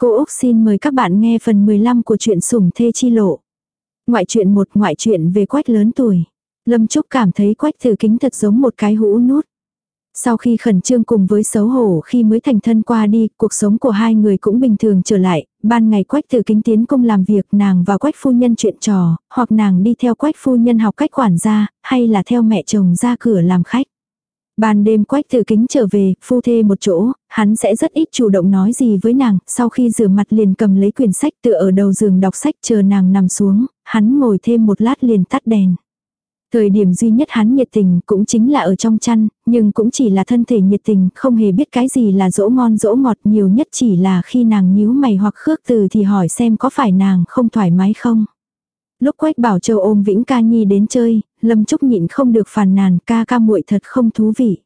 Cô Úc xin mời các bạn nghe phần 15 của truyện sủng thê chi lộ. Ngoại truyện một ngoại truyện về quách lớn tuổi. Lâm Trúc cảm thấy quách thử kính thật giống một cái hũ nút. Sau khi khẩn trương cùng với xấu hổ khi mới thành thân qua đi, cuộc sống của hai người cũng bình thường trở lại, ban ngày quách tử kính tiến công làm việc nàng và quách phu nhân chuyện trò, hoặc nàng đi theo quách phu nhân học cách quản gia, hay là theo mẹ chồng ra cửa làm khách. Ban đêm quách tử kính trở về, phu thê một chỗ, hắn sẽ rất ít chủ động nói gì với nàng, sau khi rửa mặt liền cầm lấy quyển sách tựa ở đầu giường đọc sách chờ nàng nằm xuống, hắn ngồi thêm một lát liền tắt đèn. Thời điểm duy nhất hắn nhiệt tình cũng chính là ở trong chăn, nhưng cũng chỉ là thân thể nhiệt tình, không hề biết cái gì là dỗ ngon dỗ ngọt nhiều nhất chỉ là khi nàng nhíu mày hoặc khước từ thì hỏi xem có phải nàng không thoải mái không. Lúc Quách Bảo Châu ôm Vĩnh Ca Nhi đến chơi, Lâm Trúc nhịn không được phàn nàn ca ca muội thật không thú vị.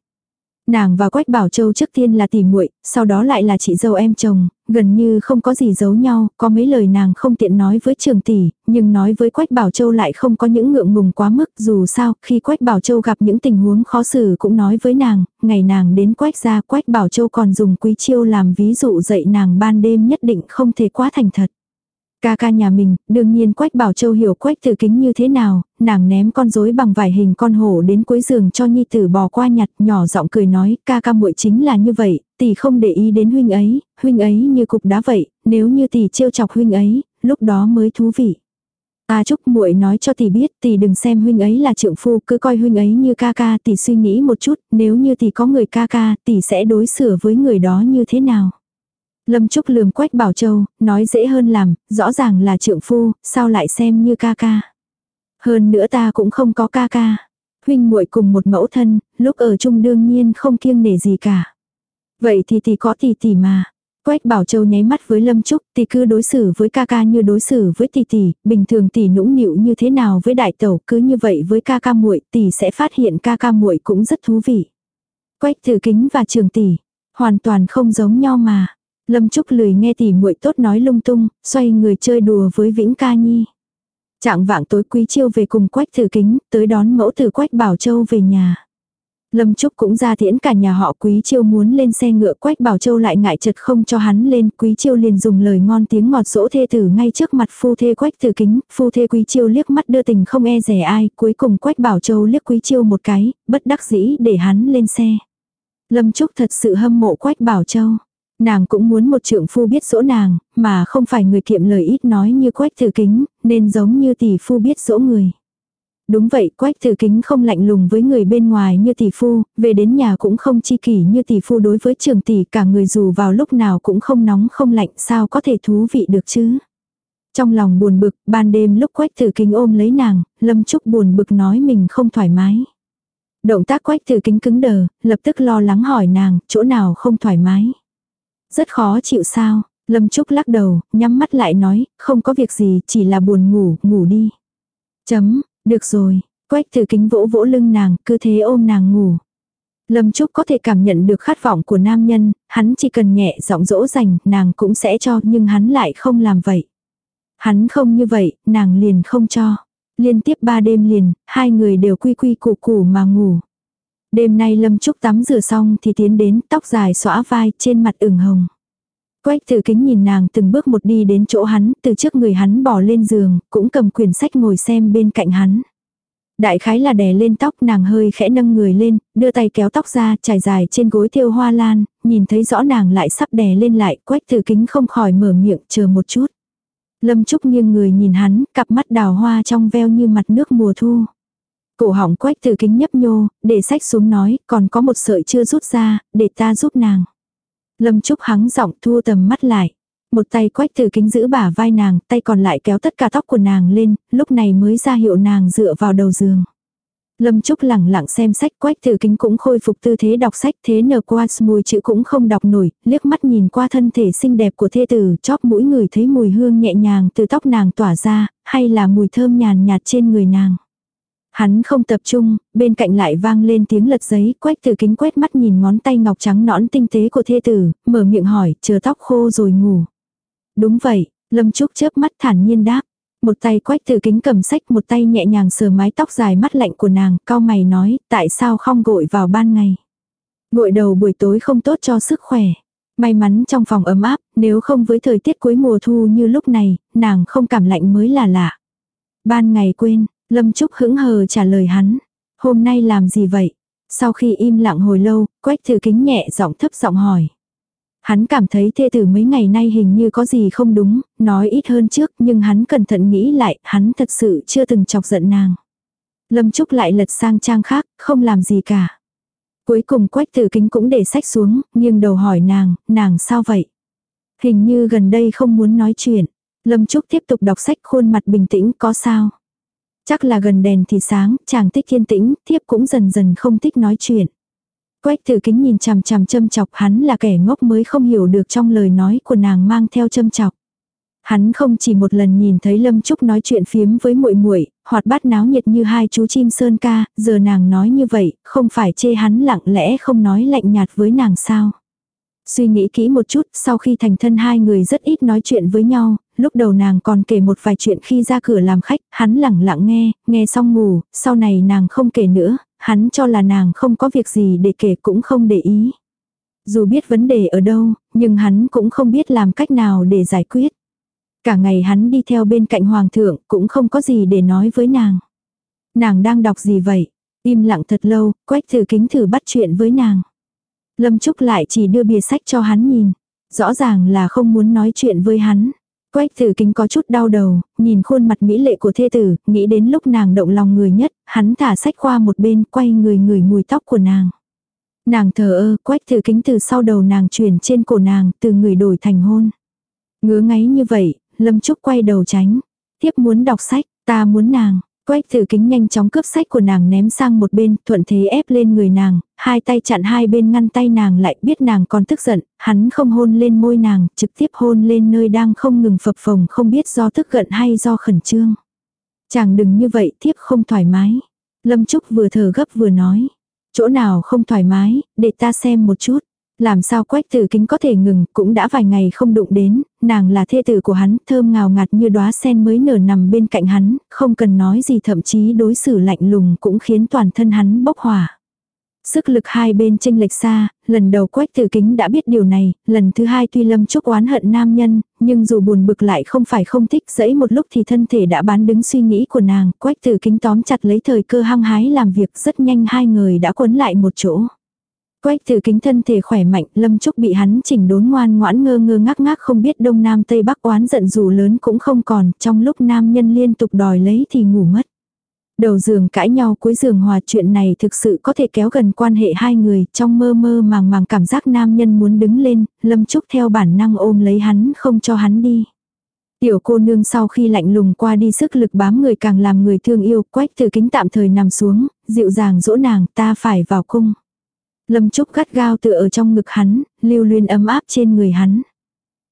Nàng và Quách Bảo Châu trước tiên là tỷ muội, sau đó lại là chị dâu em chồng, gần như không có gì giấu nhau, có mấy lời nàng không tiện nói với trường tỷ, nhưng nói với Quách Bảo Châu lại không có những ngượng ngùng quá mức, dù sao, khi Quách Bảo Châu gặp những tình huống khó xử cũng nói với nàng, ngày nàng đến Quách ra Quách Bảo Châu còn dùng quý chiêu làm ví dụ dạy nàng ban đêm nhất định không thể quá thành thật. Ca ca nhà mình, đương nhiên Quách Bảo Châu hiểu Quách Tử Kính như thế nào, nàng ném con rối bằng vải hình con hổ đến cuối giường cho nhi tử bò qua nhặt, nhỏ giọng cười nói, ca ca muội chính là như vậy, tỷ không để ý đến huynh ấy, huynh ấy như cục đá vậy, nếu như tỷ trêu chọc huynh ấy, lúc đó mới thú vị. A Trúc muội nói cho tỷ biết, tỷ đừng xem huynh ấy là trượng phu, cứ coi huynh ấy như ca ca, tỷ suy nghĩ một chút, nếu như tỷ có người ca ca, tỷ sẽ đối xử với người đó như thế nào. Lâm Trúc lườm Quách Bảo Châu, nói dễ hơn làm, rõ ràng là trượng phu, sao lại xem như ca ca. Hơn nữa ta cũng không có ca ca. Huynh muội cùng một mẫu thân, lúc ở chung đương nhiên không kiêng nể gì cả. Vậy thì tỷ có tỷ tỷ mà. Quách Bảo Châu nháy mắt với Lâm Trúc, tỷ cứ đối xử với ca ca như đối xử với tỷ tỷ, bình thường tỷ nũng nịu như thế nào với đại tẩu, cứ như vậy với ca ca muội, tỷ sẽ phát hiện ca ca muội cũng rất thú vị. Quách Tử Kính và Trường tỷ, hoàn toàn không giống nhau mà. Lâm Trúc lười nghe tỉ muội tốt nói lung tung, xoay người chơi đùa với Vĩnh Ca Nhi. Trạng vạng tối quý chiêu về cùng Quách Thử Kính, tới đón mẫu tử Quách Bảo Châu về nhà. Lâm Trúc cũng ra tiễn cả nhà họ Quý Chiêu muốn lên xe ngựa Quách Bảo Châu lại ngại chật không cho hắn lên, Quý Chiêu liền dùng lời ngon tiếng ngọt dỗ thê tử ngay trước mặt phu thê Quách Tử Kính, phu thê Quý Chiêu liếc mắt đưa tình không e rẻ ai, cuối cùng Quách Bảo Châu liếc Quý Chiêu một cái, bất đắc dĩ để hắn lên xe. Lâm Trúc thật sự hâm mộ Quách Bảo Châu. Nàng cũng muốn một trượng phu biết dỗ nàng, mà không phải người kiệm lời ít nói như quách thử kính, nên giống như tỷ phu biết dỗ người. Đúng vậy, quách thử kính không lạnh lùng với người bên ngoài như tỷ phu, về đến nhà cũng không chi kỷ như tỷ phu đối với trường tỷ cả người dù vào lúc nào cũng không nóng không lạnh sao có thể thú vị được chứ. Trong lòng buồn bực, ban đêm lúc quách thử kính ôm lấy nàng, lâm trúc buồn bực nói mình không thoải mái. Động tác quách thử kính cứng đờ, lập tức lo lắng hỏi nàng, chỗ nào không thoải mái. Rất khó chịu sao? Lâm Trúc lắc đầu, nhắm mắt lại nói, không có việc gì, chỉ là buồn ngủ, ngủ đi. Chấm, được rồi. Quách thử kính vỗ vỗ lưng nàng, cứ thế ôm nàng ngủ. Lâm Trúc có thể cảm nhận được khát vọng của nam nhân, hắn chỉ cần nhẹ giọng dỗ dành, nàng cũng sẽ cho, nhưng hắn lại không làm vậy. Hắn không như vậy, nàng liền không cho. Liên tiếp ba đêm liền, hai người đều quy quy củ củ mà ngủ. Đêm nay Lâm Trúc tắm rửa xong thì tiến đến tóc dài xõa vai trên mặt ửng hồng. Quách thử kính nhìn nàng từng bước một đi đến chỗ hắn, từ trước người hắn bỏ lên giường, cũng cầm quyển sách ngồi xem bên cạnh hắn. Đại khái là đè lên tóc nàng hơi khẽ nâng người lên, đưa tay kéo tóc ra, trải dài trên gối thiêu hoa lan, nhìn thấy rõ nàng lại sắp đè lên lại, quách thử kính không khỏi mở miệng chờ một chút. Lâm Trúc nghiêng người nhìn hắn, cặp mắt đào hoa trong veo như mặt nước mùa thu. Cổ họng quách từ kính nhấp nhô, để sách xuống nói, còn có một sợi chưa rút ra, để ta giúp nàng. Lâm Trúc hắng giọng thu tầm mắt lại. Một tay quách từ kính giữ bả vai nàng, tay còn lại kéo tất cả tóc của nàng lên, lúc này mới ra hiệu nàng dựa vào đầu giường. Lâm Trúc lẳng lặng xem sách quách từ kính cũng khôi phục tư thế đọc sách thế nờ qua mùi chữ cũng không đọc nổi, liếc mắt nhìn qua thân thể xinh đẹp của thê tử, chóp mũi người thấy mùi hương nhẹ nhàng từ tóc nàng tỏa ra, hay là mùi thơm nhàn nhạt trên người nàng. Hắn không tập trung, bên cạnh lại vang lên tiếng lật giấy, quách từ kính quét mắt nhìn ngón tay ngọc trắng nõn tinh tế của thê tử, mở miệng hỏi, chờ tóc khô rồi ngủ. Đúng vậy, Lâm Trúc chớp mắt thản nhiên đáp. Một tay quách từ kính cầm sách, một tay nhẹ nhàng sờ mái tóc dài mắt lạnh của nàng, cao mày nói, tại sao không gội vào ban ngày. Gội đầu buổi tối không tốt cho sức khỏe. May mắn trong phòng ấm áp, nếu không với thời tiết cuối mùa thu như lúc này, nàng không cảm lạnh mới là lạ. Ban ngày quên, Lâm Trúc hững hờ trả lời hắn. Hôm nay làm gì vậy? Sau khi im lặng hồi lâu, Quách Tử Kính nhẹ giọng thấp giọng hỏi. Hắn cảm thấy thê tử mấy ngày nay hình như có gì không đúng, nói ít hơn trước nhưng hắn cẩn thận nghĩ lại, hắn thật sự chưa từng chọc giận nàng. Lâm Trúc lại lật sang trang khác, không làm gì cả. Cuối cùng quách tử kính cũng để sách xuống, nghiêng đầu hỏi nàng, nàng sao vậy? Hình như gần đây không muốn nói chuyện. Lâm Trúc tiếp tục đọc sách khuôn mặt bình tĩnh có sao? Chắc là gần đèn thì sáng, chàng thích kiên tĩnh, thiếp cũng dần dần không thích nói chuyện. Quách tử kính nhìn chằm chằm châm chọc hắn là kẻ ngốc mới không hiểu được trong lời nói của nàng mang theo châm chọc. Hắn không chỉ một lần nhìn thấy Lâm Trúc nói chuyện phiếm với muội muội, hoạt bát náo nhiệt như hai chú chim sơn ca, giờ nàng nói như vậy, không phải chê hắn lặng lẽ không nói lạnh nhạt với nàng sao. Suy nghĩ kỹ một chút, sau khi thành thân hai người rất ít nói chuyện với nhau, lúc đầu nàng còn kể một vài chuyện khi ra cửa làm khách, hắn lẳng lặng nghe, nghe xong ngủ, sau này nàng không kể nữa, hắn cho là nàng không có việc gì để kể cũng không để ý. Dù biết vấn đề ở đâu, nhưng hắn cũng không biết làm cách nào để giải quyết. Cả ngày hắn đi theo bên cạnh hoàng thượng cũng không có gì để nói với nàng. Nàng đang đọc gì vậy? Im lặng thật lâu, quách thử kính thử bắt chuyện với nàng. Lâm Trúc lại chỉ đưa bìa sách cho hắn nhìn. Rõ ràng là không muốn nói chuyện với hắn. Quách tử kính có chút đau đầu, nhìn khuôn mặt mỹ lệ của thê tử, nghĩ đến lúc nàng động lòng người nhất, hắn thả sách qua một bên, quay người người mùi tóc của nàng. Nàng thờ ơ, quách tử kính từ sau đầu nàng truyền trên cổ nàng, từ người đổi thành hôn. Ngứa ngáy như vậy, Lâm Trúc quay đầu tránh. Tiếp muốn đọc sách, ta muốn nàng. Quách thử kính nhanh chóng cướp sách của nàng ném sang một bên, thuận thế ép lên người nàng, hai tay chặn hai bên ngăn tay nàng lại biết nàng còn tức giận, hắn không hôn lên môi nàng, trực tiếp hôn lên nơi đang không ngừng phập phồng không biết do tức giận hay do khẩn trương. Chàng đừng như vậy, thiếp không thoải mái. Lâm Trúc vừa thở gấp vừa nói. Chỗ nào không thoải mái, để ta xem một chút. Làm sao quách tử kính có thể ngừng, cũng đã vài ngày không đụng đến, nàng là thê tử của hắn, thơm ngào ngạt như đóa sen mới nở nằm bên cạnh hắn, không cần nói gì thậm chí đối xử lạnh lùng cũng khiến toàn thân hắn bốc hỏa. Sức lực hai bên tranh lệch xa, lần đầu quách tử kính đã biết điều này, lần thứ hai tuy lâm chúc oán hận nam nhân, nhưng dù buồn bực lại không phải không thích dẫy một lúc thì thân thể đã bán đứng suy nghĩ của nàng, quách tử kính tóm chặt lấy thời cơ hăng hái làm việc rất nhanh hai người đã quấn lại một chỗ. Quách Từ kính thân thể khỏe mạnh, Lâm Trúc bị hắn chỉnh đốn ngoan ngoãn ngơ ngơ ngác ngác không biết đông nam tây bắc oán giận dù lớn cũng không còn, trong lúc nam nhân liên tục đòi lấy thì ngủ mất. Đầu giường cãi nhau cuối giường hòa chuyện này thực sự có thể kéo gần quan hệ hai người, trong mơ mơ màng màng cảm giác nam nhân muốn đứng lên, Lâm Trúc theo bản năng ôm lấy hắn không cho hắn đi. Tiểu cô nương sau khi lạnh lùng qua đi sức lực bám người càng làm người thương yêu, quách từ kính tạm thời nằm xuống, dịu dàng dỗ nàng ta phải vào cung. Lâm Trúc gắt gao tựa ở trong ngực hắn, lưu luyến ấm áp trên người hắn.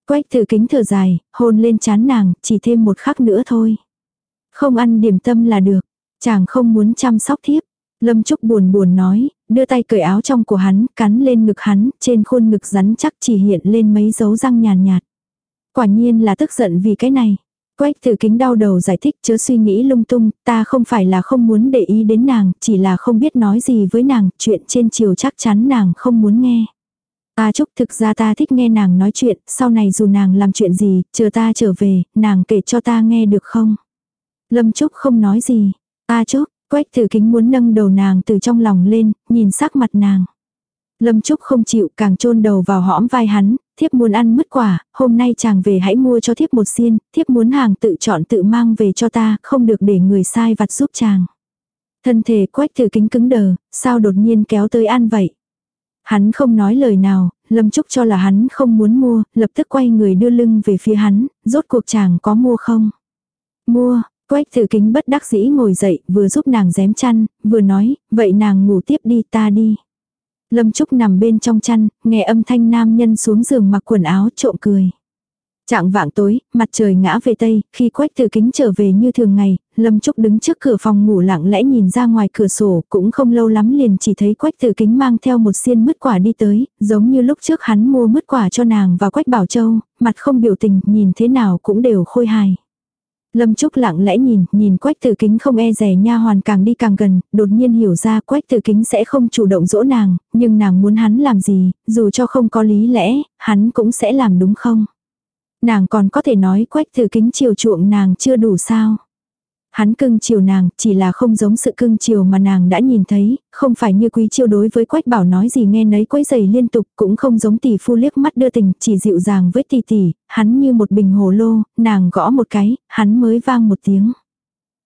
Quách thử kính thở dài, hôn lên chán nàng, chỉ thêm một khắc nữa thôi. Không ăn điểm tâm là được, chàng không muốn chăm sóc thiếp. Lâm Trúc buồn buồn nói, đưa tay cởi áo trong của hắn, cắn lên ngực hắn, trên khuôn ngực rắn chắc chỉ hiện lên mấy dấu răng nhàn nhạt. Quả nhiên là tức giận vì cái này. Quách tử kính đau đầu giải thích chớ suy nghĩ lung tung, ta không phải là không muốn để ý đến nàng, chỉ là không biết nói gì với nàng, chuyện trên chiều chắc chắn nàng không muốn nghe. Ta chúc thực ra ta thích nghe nàng nói chuyện, sau này dù nàng làm chuyện gì, chờ ta trở về, nàng kể cho ta nghe được không? Lâm Trúc không nói gì. Ta chúc, quách tử kính muốn nâng đầu nàng từ trong lòng lên, nhìn sắc mặt nàng. Lâm Trúc không chịu càng chôn đầu vào hõm vai hắn, thiếp muốn ăn mứt quả, hôm nay chàng về hãy mua cho thiếp một xiên, thiếp muốn hàng tự chọn tự mang về cho ta, không được để người sai vặt giúp chàng. Thân thể quách thử kính cứng đờ, sao đột nhiên kéo tới ăn vậy? Hắn không nói lời nào, Lâm Trúc cho là hắn không muốn mua, lập tức quay người đưa lưng về phía hắn, rốt cuộc chàng có mua không? Mua, quách thử kính bất đắc dĩ ngồi dậy, vừa giúp nàng dém chăn, vừa nói, vậy nàng ngủ tiếp đi ta đi. Lâm Trúc nằm bên trong chăn, nghe âm thanh nam nhân xuống giường mặc quần áo trộm cười. Trạng vạng tối, mặt trời ngã về tây, khi Quách Tử Kính trở về như thường ngày, Lâm Trúc đứng trước cửa phòng ngủ lặng lẽ nhìn ra ngoài cửa sổ, cũng không lâu lắm liền chỉ thấy Quách Tử Kính mang theo một xiên mứt quả đi tới, giống như lúc trước hắn mua mứt quả cho nàng và Quách Bảo Châu, mặt không biểu tình, nhìn thế nào cũng đều khôi hài. Lâm Trúc lặng lẽ nhìn, nhìn Quách Tử Kính không e rè nha hoàn càng đi càng gần, đột nhiên hiểu ra Quách Tử Kính sẽ không chủ động dỗ nàng, nhưng nàng muốn hắn làm gì, dù cho không có lý lẽ, hắn cũng sẽ làm đúng không? Nàng còn có thể nói Quách Tử Kính chiều chuộng nàng chưa đủ sao? Hắn cưng chiều nàng, chỉ là không giống sự cưng chiều mà nàng đã nhìn thấy, không phải như quý chiêu đối với quách bảo nói gì nghe nấy quấy giày liên tục, cũng không giống tỷ phu liếc mắt đưa tình, chỉ dịu dàng với tỷ tỷ, hắn như một bình hồ lô, nàng gõ một cái, hắn mới vang một tiếng.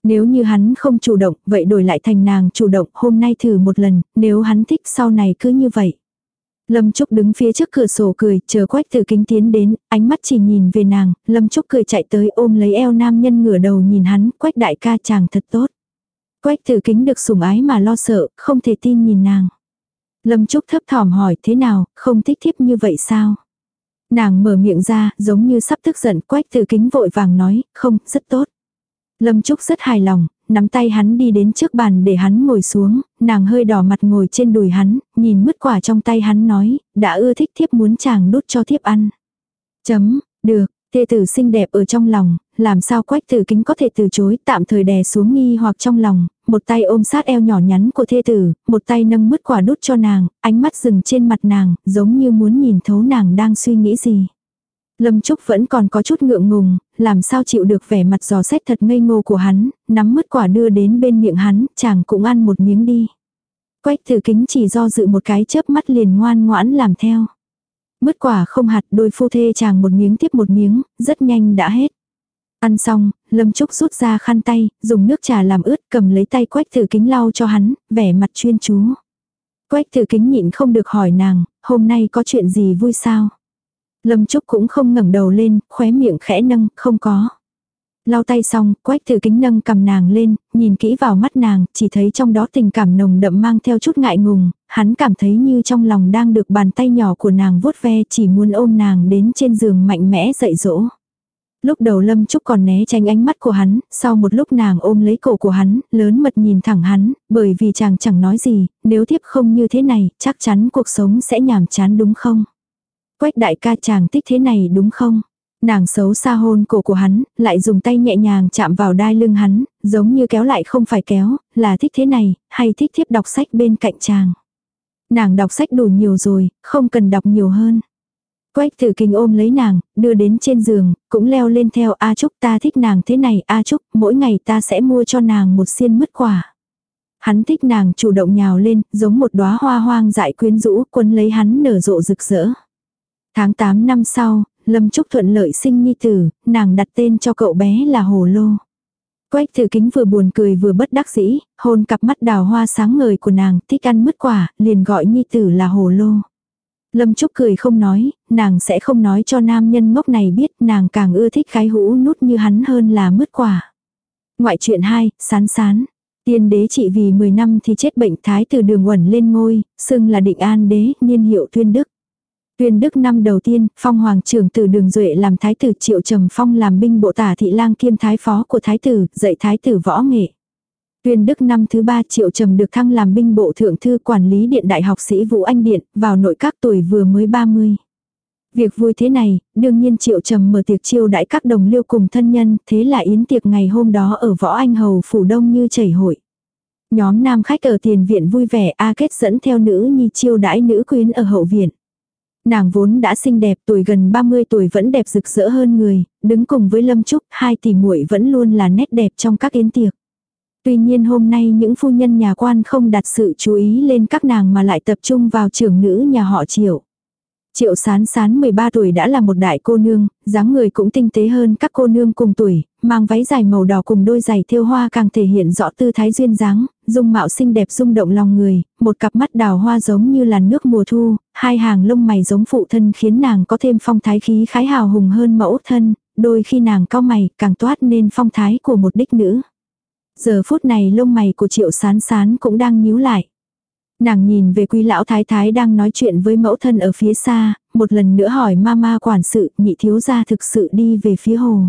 Nếu như hắn không chủ động, vậy đổi lại thành nàng chủ động, hôm nay thử một lần, nếu hắn thích sau này cứ như vậy. Lâm Trúc đứng phía trước cửa sổ cười, chờ quách tử kính tiến đến, ánh mắt chỉ nhìn về nàng, Lâm Trúc cười chạy tới ôm lấy eo nam nhân ngửa đầu nhìn hắn, quách đại ca chàng thật tốt. Quách tử kính được sủng ái mà lo sợ, không thể tin nhìn nàng. Lâm Trúc thấp thỏm hỏi thế nào, không thích thiếp như vậy sao? Nàng mở miệng ra, giống như sắp tức giận, quách tử kính vội vàng nói, không, rất tốt. Lâm Trúc rất hài lòng, nắm tay hắn đi đến trước bàn để hắn ngồi xuống, nàng hơi đỏ mặt ngồi trên đùi hắn, nhìn mứt quả trong tay hắn nói, đã ưa thích thiếp muốn chàng đút cho thiếp ăn. Chấm, được, thê tử xinh đẹp ở trong lòng, làm sao quách tử kính có thể từ chối tạm thời đè xuống nghi hoặc trong lòng, một tay ôm sát eo nhỏ nhắn của thê tử, một tay nâng mứt quả đút cho nàng, ánh mắt dừng trên mặt nàng, giống như muốn nhìn thấu nàng đang suy nghĩ gì. Lâm Trúc vẫn còn có chút ngượng ngùng, làm sao chịu được vẻ mặt giò xét thật ngây ngô của hắn, nắm mứt quả đưa đến bên miệng hắn, chàng cũng ăn một miếng đi. Quách tử kính chỉ do dự một cái chớp mắt liền ngoan ngoãn làm theo. Mứt quả không hạt đôi phu thê chàng một miếng tiếp một miếng, rất nhanh đã hết. Ăn xong, Lâm Trúc rút ra khăn tay, dùng nước trà làm ướt cầm lấy tay quách tử kính lau cho hắn, vẻ mặt chuyên chú. Quách tử kính nhịn không được hỏi nàng, hôm nay có chuyện gì vui sao? Lâm Trúc cũng không ngẩng đầu lên, khóe miệng khẽ nâng, không có. Lau tay xong, quách thử kính nâng cầm nàng lên, nhìn kỹ vào mắt nàng, chỉ thấy trong đó tình cảm nồng đậm mang theo chút ngại ngùng, hắn cảm thấy như trong lòng đang được bàn tay nhỏ của nàng vuốt ve chỉ muốn ôm nàng đến trên giường mạnh mẽ dạy dỗ. Lúc đầu Lâm Trúc còn né tránh ánh mắt của hắn, sau một lúc nàng ôm lấy cổ của hắn, lớn mật nhìn thẳng hắn, bởi vì chàng chẳng nói gì, nếu tiếp không như thế này, chắc chắn cuộc sống sẽ nhàm chán đúng không? Quách đại ca chàng thích thế này đúng không? Nàng xấu xa hôn cổ của hắn, lại dùng tay nhẹ nhàng chạm vào đai lưng hắn, giống như kéo lại không phải kéo, là thích thế này, hay thích thiếp đọc sách bên cạnh chàng. Nàng đọc sách đủ nhiều rồi, không cần đọc nhiều hơn. Quách tử kinh ôm lấy nàng, đưa đến trên giường, cũng leo lên theo A Trúc ta thích nàng thế này A Trúc, mỗi ngày ta sẽ mua cho nàng một xiên mứt quả. Hắn thích nàng chủ động nhào lên, giống một đóa hoa hoang dại quyến rũ, quấn lấy hắn nở rộ rực rỡ. Tháng 8 năm sau, Lâm Trúc thuận lợi sinh nhi tử, nàng đặt tên cho cậu bé là Hồ Lô. Quách thử kính vừa buồn cười vừa bất đắc dĩ, hôn cặp mắt đào hoa sáng ngời của nàng, thích ăn mứt quả, liền gọi nhi tử là Hồ Lô. Lâm Trúc cười không nói, nàng sẽ không nói cho nam nhân ngốc này biết nàng càng ưa thích khái hũ nút như hắn hơn là mứt quả. Ngoại chuyện 2, sán sán. Tiên đế trị vì 10 năm thì chết bệnh thái từ đường uẩn lên ngôi, xưng là định an đế, niên hiệu tuyên đức. Tuyên đức năm đầu tiên, phong hoàng trưởng tử đường duệ làm thái tử triệu trầm phong làm binh bộ tả thị lang kiêm thái phó của thái tử, dạy thái tử võ nghệ. Tuyên đức năm thứ ba triệu trầm được thăng làm binh bộ thượng thư quản lý điện đại học sĩ Vũ Anh Điện, vào nội các tuổi vừa mới 30. Việc vui thế này, đương nhiên triệu trầm mở tiệc chiêu đãi các đồng liêu cùng thân nhân, thế là yến tiệc ngày hôm đó ở võ anh hầu phủ đông như chảy hội. Nhóm nam khách ở tiền viện vui vẻ A kết dẫn theo nữ nhi chiêu đãi nữ quyến ở hậu viện. Nàng vốn đã xinh đẹp tuổi gần 30 tuổi vẫn đẹp rực rỡ hơn người, đứng cùng với Lâm Trúc, hai tỷ muội vẫn luôn là nét đẹp trong các yến tiệc. Tuy nhiên hôm nay những phu nhân nhà quan không đặt sự chú ý lên các nàng mà lại tập trung vào trưởng nữ nhà họ Triệu. Triệu sán sán 13 tuổi đã là một đại cô nương, dáng người cũng tinh tế hơn các cô nương cùng tuổi, mang váy dài màu đỏ cùng đôi giày thêu hoa càng thể hiện rõ tư thái duyên dáng, dung mạo xinh đẹp rung động lòng người, một cặp mắt đào hoa giống như là nước mùa thu, hai hàng lông mày giống phụ thân khiến nàng có thêm phong thái khí khái hào hùng hơn mẫu thân, đôi khi nàng cao mày càng toát nên phong thái của một đích nữ. Giờ phút này lông mày của triệu sán sán cũng đang nhíu lại. Nàng nhìn về quý lão thái thái đang nói chuyện với mẫu thân ở phía xa, một lần nữa hỏi mama quản sự, nhị thiếu gia thực sự đi về phía hồ.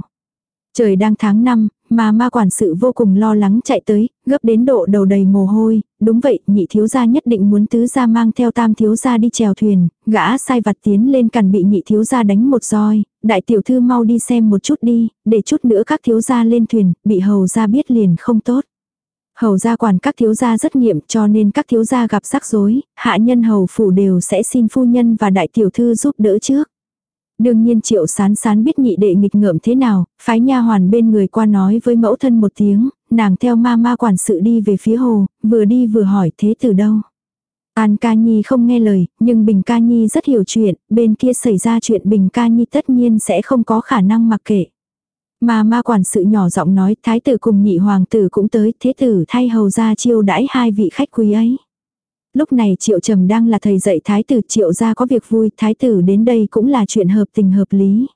Trời đang tháng năm, mà ma quản sự vô cùng lo lắng chạy tới, gấp đến độ đầu đầy mồ hôi, đúng vậy, nhị thiếu gia nhất định muốn tứ gia mang theo tam thiếu gia đi chèo thuyền, gã sai vặt tiến lên cằn bị nhị thiếu gia đánh một roi, đại tiểu thư mau đi xem một chút đi, để chút nữa các thiếu gia lên thuyền, bị hầu gia biết liền không tốt. Hầu gia quản các thiếu gia rất nghiệm cho nên các thiếu gia gặp rắc rối, hạ nhân hầu phủ đều sẽ xin phu nhân và đại tiểu thư giúp đỡ trước. Đương nhiên triệu sán sán biết nhị đệ nghịch ngợm thế nào, phái nha hoàn bên người qua nói với mẫu thân một tiếng, nàng theo ma ma quản sự đi về phía hồ, vừa đi vừa hỏi thế từ đâu. An ca nhi không nghe lời, nhưng Bình ca nhi rất hiểu chuyện, bên kia xảy ra chuyện Bình ca nhi tất nhiên sẽ không có khả năng mặc kệ. Mà ma quản sự nhỏ giọng nói thái tử cùng nhị hoàng tử cũng tới, thế tử thay hầu ra chiêu đãi hai vị khách quý ấy. Lúc này triệu trầm đang là thầy dạy thái tử triệu ra có việc vui, thái tử đến đây cũng là chuyện hợp tình hợp lý.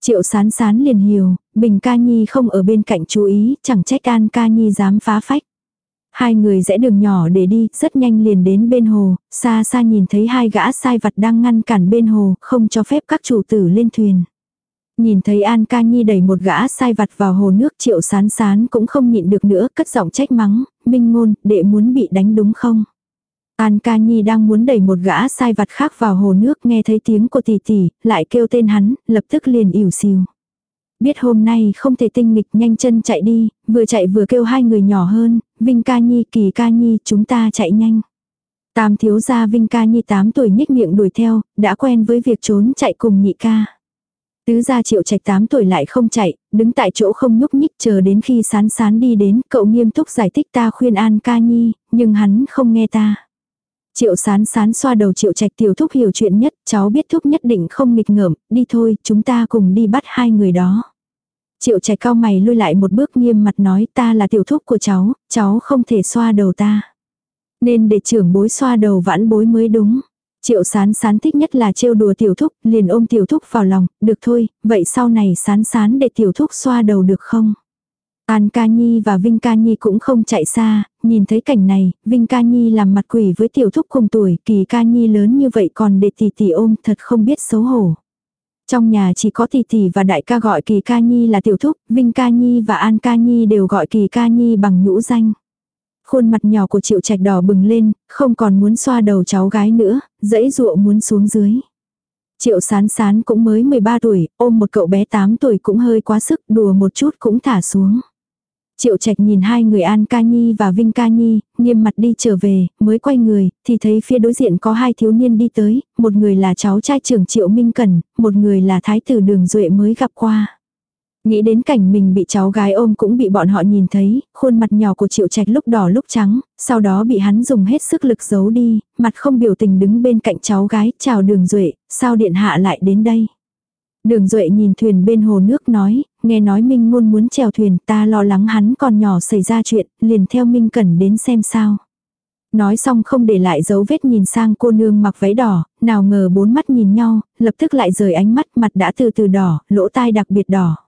Triệu sán sán liền hiểu, Bình ca nhi không ở bên cạnh chú ý, chẳng trách an ca nhi dám phá phách. Hai người rẽ đường nhỏ để đi, rất nhanh liền đến bên hồ, xa xa nhìn thấy hai gã sai vặt đang ngăn cản bên hồ, không cho phép các chủ tử lên thuyền. Nhìn thấy An Ca Nhi đẩy một gã sai vặt vào hồ nước triệu sán sán cũng không nhịn được nữa, cất giọng trách mắng, minh ngôn, đệ muốn bị đánh đúng không? An Ca Nhi đang muốn đẩy một gã sai vặt khác vào hồ nước nghe thấy tiếng của tỷ tỷ, lại kêu tên hắn, lập tức liền ỉu xìu. Biết hôm nay không thể tinh nghịch nhanh chân chạy đi, vừa chạy vừa kêu hai người nhỏ hơn, Vinh Ca Nhi, Kỳ Ca Nhi, chúng ta chạy nhanh. Tam thiếu gia Vinh Ca Nhi 8 tuổi nhếch miệng đuổi theo, đã quen với việc trốn chạy cùng nhị ca. Tứ gia triệu trạch 8 tuổi lại không chạy, đứng tại chỗ không nhúc nhích chờ đến khi sán sán đi đến, cậu nghiêm túc giải thích ta khuyên an ca nhi, nhưng hắn không nghe ta. Triệu sán sán xoa đầu triệu trạch tiểu thúc hiểu chuyện nhất, cháu biết thúc nhất định không nghịch ngợm, đi thôi, chúng ta cùng đi bắt hai người đó. Triệu trạch cao mày lui lại một bước nghiêm mặt nói ta là tiểu thúc của cháu, cháu không thể xoa đầu ta. Nên để trưởng bối xoa đầu vãn bối mới đúng. Triệu sán sán thích nhất là trêu đùa tiểu thúc, liền ôm tiểu thúc vào lòng, được thôi, vậy sau này sán sán để tiểu thúc xoa đầu được không? An ca nhi và Vinh ca nhi cũng không chạy xa, nhìn thấy cảnh này, Vinh ca nhi làm mặt quỷ với tiểu thúc cùng tuổi, kỳ ca nhi lớn như vậy còn để tỷ tỷ ôm thật không biết xấu hổ. Trong nhà chỉ có tỷ tỷ và đại ca gọi kỳ ca nhi là tiểu thúc, Vinh ca nhi và An ca nhi đều gọi kỳ ca nhi bằng nhũ danh. Khuôn mặt nhỏ của triệu trạch đỏ bừng lên, không còn muốn xoa đầu cháu gái nữa, dãy dụa muốn xuống dưới. Triệu sán sán cũng mới 13 tuổi, ôm một cậu bé 8 tuổi cũng hơi quá sức, đùa một chút cũng thả xuống. Triệu Trạch nhìn hai người An Ca Nhi và Vinh Ca Nhi, nghiêm mặt đi trở về, mới quay người, thì thấy phía đối diện có hai thiếu niên đi tới, một người là cháu trai trưởng Triệu Minh Cẩn, một người là thái tử Đường Duệ mới gặp qua. Nghĩ đến cảnh mình bị cháu gái ôm cũng bị bọn họ nhìn thấy, khuôn mặt nhỏ của Triệu Trạch lúc đỏ lúc trắng, sau đó bị hắn dùng hết sức lực giấu đi, mặt không biểu tình đứng bên cạnh cháu gái, chào Đường Duệ, sao điện hạ lại đến đây. Đường Duệ nhìn thuyền bên hồ nước nói, nghe nói Minh Ngôn muốn chèo thuyền, ta lo lắng hắn còn nhỏ xảy ra chuyện, liền theo Minh Cẩn đến xem sao. Nói xong không để lại dấu vết nhìn sang cô nương mặc váy đỏ, nào ngờ bốn mắt nhìn nhau, lập tức lại rời ánh mắt mặt đã từ từ đỏ, lỗ tai đặc biệt đỏ.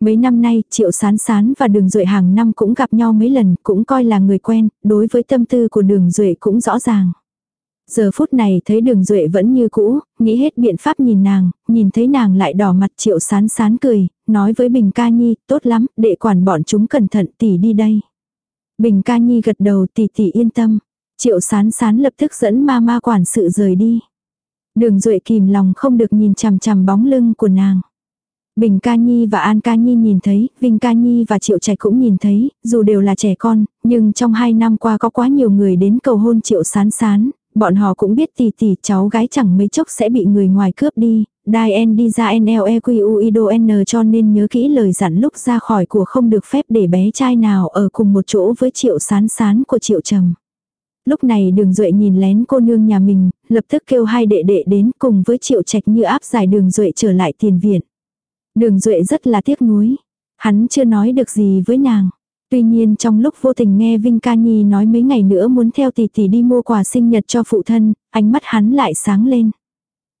Mấy năm nay, Triệu Sán Sán và Đường Duệ hàng năm cũng gặp nhau mấy lần, cũng coi là người quen, đối với tâm tư của Đường Duệ cũng rõ ràng. Giờ phút này thấy đường duệ vẫn như cũ, nghĩ hết biện pháp nhìn nàng, nhìn thấy nàng lại đỏ mặt triệu sán sán cười, nói với Bình ca nhi, tốt lắm, đệ quản bọn chúng cẩn thận tỷ đi đây. Bình ca nhi gật đầu tỷ tỷ yên tâm. Triệu sán sán lập tức dẫn ma ma quản sự rời đi. Đường duệ kìm lòng không được nhìn chằm chằm bóng lưng của nàng. Bình ca nhi và An ca nhi nhìn thấy, Vinh ca nhi và Triệu Trạch cũng nhìn thấy, dù đều là trẻ con, nhưng trong hai năm qua có quá nhiều người đến cầu hôn Triệu sán sán, Bọn họ cũng biết tỷ tỷ cháu gái chẳng mấy chốc sẽ bị người ngoài cướp đi, Dai N đi ra NLEQU N cho nên nhớ kỹ lời dặn lúc ra khỏi của không được phép để bé trai nào ở cùng một chỗ với triệu sán sán của triệu trầm. Lúc này đường duệ nhìn lén cô nương nhà mình, lập tức kêu hai đệ đệ đến cùng với triệu trạch như áp giải đường duệ trở lại tiền viện. Đường duệ rất là tiếc nuối. Hắn chưa nói được gì với nàng. Tuy nhiên trong lúc vô tình nghe Vinh Ca Nhi nói mấy ngày nữa muốn theo tỷ tỷ đi mua quà sinh nhật cho phụ thân, ánh mắt hắn lại sáng lên.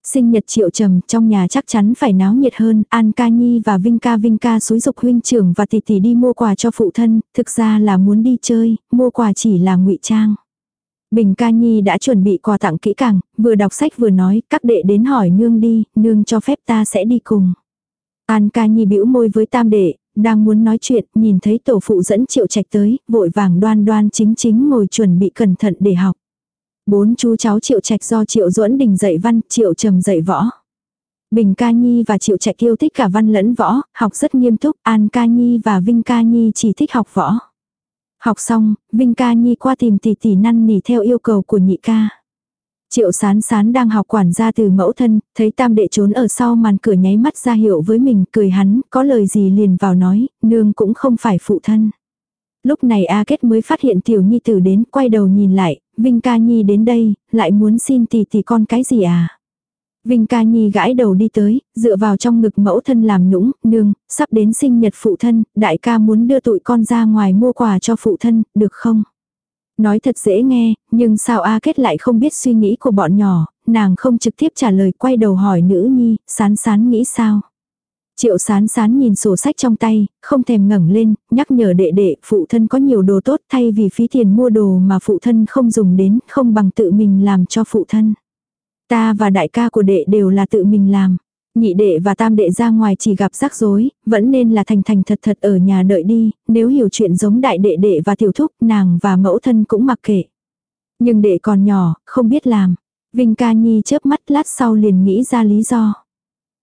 Sinh nhật triệu trầm trong nhà chắc chắn phải náo nhiệt hơn, An Ca Nhi và Vinh Ca Vinh Ca xúi dục huynh trưởng và tỷ tỷ đi mua quà cho phụ thân, thực ra là muốn đi chơi, mua quà chỉ là ngụy trang. Bình Ca Nhi đã chuẩn bị quà tặng kỹ càng, vừa đọc sách vừa nói, các đệ đến hỏi nương đi, nương cho phép ta sẽ đi cùng. An Ca Nhi bĩu môi với tam đệ, đang muốn nói chuyện, nhìn thấy tổ phụ dẫn triệu trạch tới, vội vàng đoan đoan chính chính ngồi chuẩn bị cẩn thận để học. Bốn chú cháu triệu trạch do triệu duẫn đình dạy văn, triệu trầm dạy võ. Bình Ca Nhi và Triệu Trạch yêu thích cả văn lẫn võ, học rất nghiêm túc, An Ca Nhi và Vinh Ca Nhi chỉ thích học võ. Học xong, Vinh Ca Nhi qua tìm tỷ tỷ năn nỉ theo yêu cầu của nhị ca. Triệu sán sán đang học quản gia từ mẫu thân, thấy tam đệ trốn ở sau màn cửa nháy mắt ra hiệu với mình, cười hắn, có lời gì liền vào nói, nương cũng không phải phụ thân. Lúc này A Kết mới phát hiện tiểu nhi tử đến, quay đầu nhìn lại, Vinh ca nhi đến đây, lại muốn xin tỷ tỷ con cái gì à? Vinh ca nhi gãi đầu đi tới, dựa vào trong ngực mẫu thân làm nũng, nương, sắp đến sinh nhật phụ thân, đại ca muốn đưa tụi con ra ngoài mua quà cho phụ thân, được không? Nói thật dễ nghe, nhưng sao A Kết lại không biết suy nghĩ của bọn nhỏ, nàng không trực tiếp trả lời quay đầu hỏi nữ nhi, sán sán nghĩ sao? Triệu sán sán nhìn sổ sách trong tay, không thèm ngẩng lên, nhắc nhở đệ đệ, phụ thân có nhiều đồ tốt thay vì phí tiền mua đồ mà phụ thân không dùng đến, không bằng tự mình làm cho phụ thân. Ta và đại ca của đệ đều là tự mình làm. Nhị đệ và tam đệ ra ngoài chỉ gặp rắc rối, vẫn nên là thành thành thật thật ở nhà đợi đi, nếu hiểu chuyện giống đại đệ đệ và tiểu thúc, nàng và mẫu thân cũng mặc kệ. Nhưng đệ còn nhỏ, không biết làm. Vinh ca nhi chớp mắt lát sau liền nghĩ ra lý do.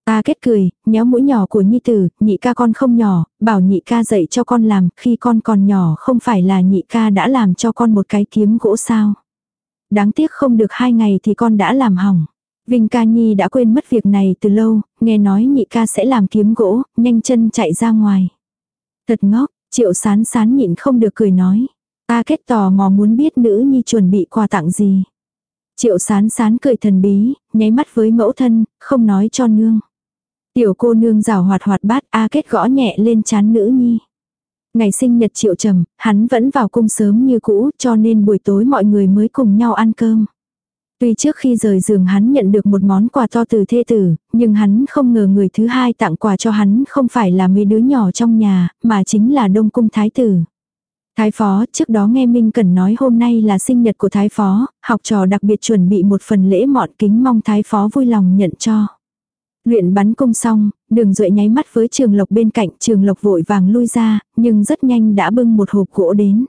Ta kết cười, nhéo mũi nhỏ của nhi tử, nhị ca con không nhỏ, bảo nhị ca dạy cho con làm, khi con còn nhỏ không phải là nhị ca đã làm cho con một cái kiếm gỗ sao. Đáng tiếc không được hai ngày thì con đã làm hỏng. Vinh ca nhi đã quên mất việc này từ lâu, nghe nói nhị ca sẽ làm kiếm gỗ, nhanh chân chạy ra ngoài. Thật ngốc, triệu sán sán nhịn không được cười nói. Ta kết tò mò muốn biết nữ nhi chuẩn bị quà tặng gì. Triệu sán sán cười thần bí, nháy mắt với mẫu thân, không nói cho nương. Tiểu cô nương rào hoạt hoạt bát A kết gõ nhẹ lên chán nữ nhi. Ngày sinh nhật triệu trầm, hắn vẫn vào cung sớm như cũ cho nên buổi tối mọi người mới cùng nhau ăn cơm. Tuy trước khi rời giường hắn nhận được một món quà to từ thê tử, nhưng hắn không ngờ người thứ hai tặng quà cho hắn không phải là mấy đứa nhỏ trong nhà, mà chính là đông cung thái tử. Thái phó, trước đó nghe Minh Cần nói hôm nay là sinh nhật của thái phó, học trò đặc biệt chuẩn bị một phần lễ mọn kính mong thái phó vui lòng nhận cho. Luyện bắn cung xong, đường duệ nháy mắt với trường lộc bên cạnh, trường lộc vội vàng lui ra, nhưng rất nhanh đã bưng một hộp gỗ đến.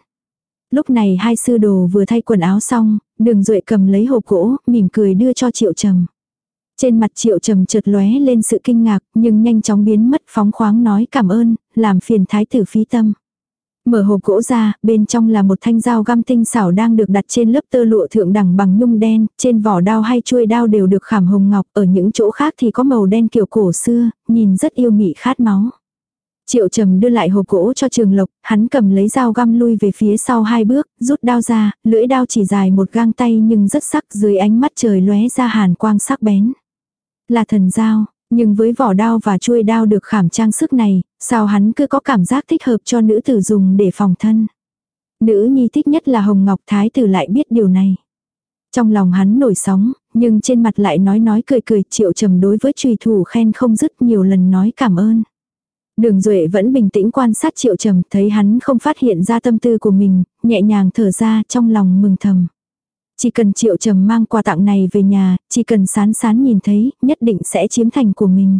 Lúc này hai sư đồ vừa thay quần áo xong, đường duệ cầm lấy hộp gỗ, mỉm cười đưa cho triệu trầm. Trên mặt triệu trầm chợt lóe lên sự kinh ngạc, nhưng nhanh chóng biến mất phóng khoáng nói cảm ơn, làm phiền thái tử phí tâm. Mở hộp gỗ ra, bên trong là một thanh dao găm tinh xảo đang được đặt trên lớp tơ lụa thượng đẳng bằng nhung đen, trên vỏ đao hay chuôi đao đều được khảm hồng ngọc, ở những chỗ khác thì có màu đen kiểu cổ xưa, nhìn rất yêu mị khát máu. Triệu trầm đưa lại hộp gỗ cho trường lộc, hắn cầm lấy dao găm lui về phía sau hai bước, rút đao ra, lưỡi đao chỉ dài một gang tay nhưng rất sắc dưới ánh mắt trời lóe ra hàn quang sắc bén. Là thần dao, nhưng với vỏ đao và chuôi đao được khảm trang sức này, sao hắn cứ có cảm giác thích hợp cho nữ tử dùng để phòng thân. Nữ nhi thích nhất là Hồng Ngọc Thái tử lại biết điều này. Trong lòng hắn nổi sóng, nhưng trên mặt lại nói nói cười cười triệu trầm đối với trùy thủ khen không dứt nhiều lần nói cảm ơn. Đường Duệ vẫn bình tĩnh quan sát triệu trầm thấy hắn không phát hiện ra tâm tư của mình, nhẹ nhàng thở ra trong lòng mừng thầm. Chỉ cần triệu trầm mang quà tặng này về nhà, chỉ cần sán sán nhìn thấy, nhất định sẽ chiếm thành của mình.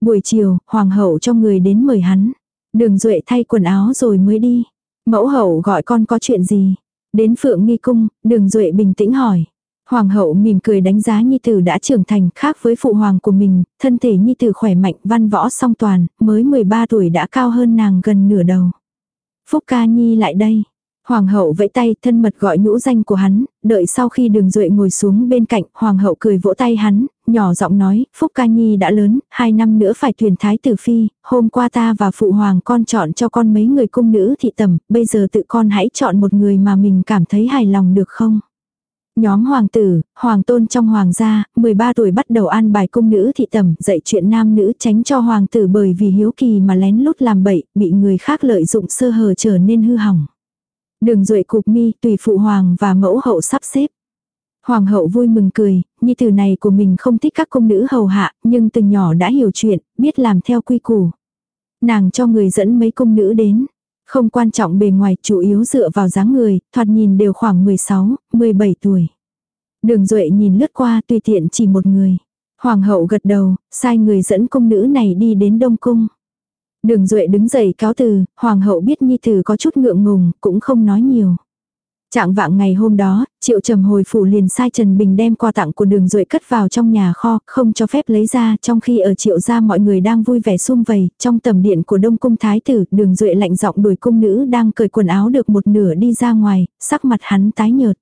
Buổi chiều, hoàng hậu cho người đến mời hắn. Đường Duệ thay quần áo rồi mới đi. Mẫu hậu gọi con có chuyện gì? Đến phượng nghi cung, đường Duệ bình tĩnh hỏi. Hoàng hậu mỉm cười đánh giá nhi tử đã trưởng thành khác với phụ hoàng của mình, thân thể nhi tử khỏe mạnh văn võ song toàn, mới 13 tuổi đã cao hơn nàng gần nửa đầu. Phúc ca nhi lại đây. Hoàng hậu vẫy tay thân mật gọi nhũ danh của hắn, đợi sau khi đường duệ ngồi xuống bên cạnh, hoàng hậu cười vỗ tay hắn, nhỏ giọng nói, Phúc Ca Nhi đã lớn, hai năm nữa phải tuyển thái tử phi, hôm qua ta và phụ hoàng con chọn cho con mấy người cung nữ thị tầm, bây giờ tự con hãy chọn một người mà mình cảm thấy hài lòng được không? Nhóm hoàng tử, hoàng tôn trong hoàng gia, 13 tuổi bắt đầu an bài cung nữ thị tẩm dạy chuyện nam nữ tránh cho hoàng tử bởi vì hiếu kỳ mà lén lút làm bậy, bị người khác lợi dụng sơ hở trở nên hư hỏng. Đường duệ cục mi tùy phụ hoàng và mẫu hậu sắp xếp. Hoàng hậu vui mừng cười, nhi tử này của mình không thích các công nữ hầu hạ, nhưng từ nhỏ đã hiểu chuyện, biết làm theo quy củ. Nàng cho người dẫn mấy công nữ đến. Không quan trọng bề ngoài, chủ yếu dựa vào dáng người, thoạt nhìn đều khoảng 16, 17 tuổi. Đường Duệ nhìn lướt qua tùy tiện chỉ một người. Hoàng hậu gật đầu, sai người dẫn công nữ này đi đến Đông Cung. Đường Duệ đứng dậy cáo từ, hoàng hậu biết nhi tử có chút ngượng ngùng, cũng không nói nhiều. Trạng vạng ngày hôm đó, Triệu Trầm hồi phủ liền sai Trần Bình đem quà tặng của đường duệ cất vào trong nhà kho, không cho phép lấy ra, trong khi ở Triệu gia mọi người đang vui vẻ sum vầy, trong tầm điện của Đông cung thái tử, đường duệ lạnh giọng đuổi cung nữ đang cởi quần áo được một nửa đi ra ngoài, sắc mặt hắn tái nhợt.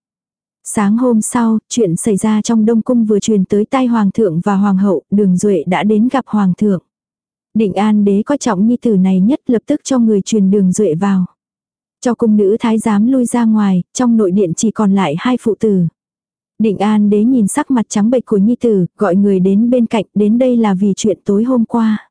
Sáng hôm sau, chuyện xảy ra trong Đông cung vừa truyền tới tai hoàng thượng và hoàng hậu, đường duệ đã đến gặp hoàng thượng. Định An đế coi trọng nhi tử này nhất lập tức cho người truyền đường duệ vào. Cho cung nữ thái giám lui ra ngoài, trong nội điện chỉ còn lại hai phụ tử. Định An đế nhìn sắc mặt trắng bệch của nhi tử, gọi người đến bên cạnh, đến đây là vì chuyện tối hôm qua.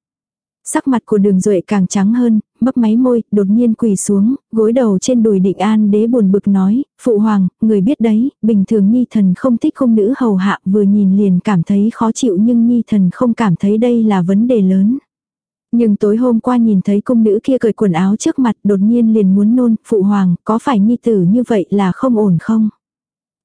Sắc mặt của đường duệ càng trắng hơn, mấp máy môi, đột nhiên quỳ xuống, gối đầu trên đùi định an đế buồn bực nói, phụ hoàng, người biết đấy, bình thường nhi thần không thích không nữ hầu hạ vừa nhìn liền cảm thấy khó chịu nhưng nhi thần không cảm thấy đây là vấn đề lớn. Nhưng tối hôm qua nhìn thấy cung nữ kia cởi quần áo trước mặt đột nhiên liền muốn nôn, phụ hoàng, có phải nhi tử như vậy là không ổn không?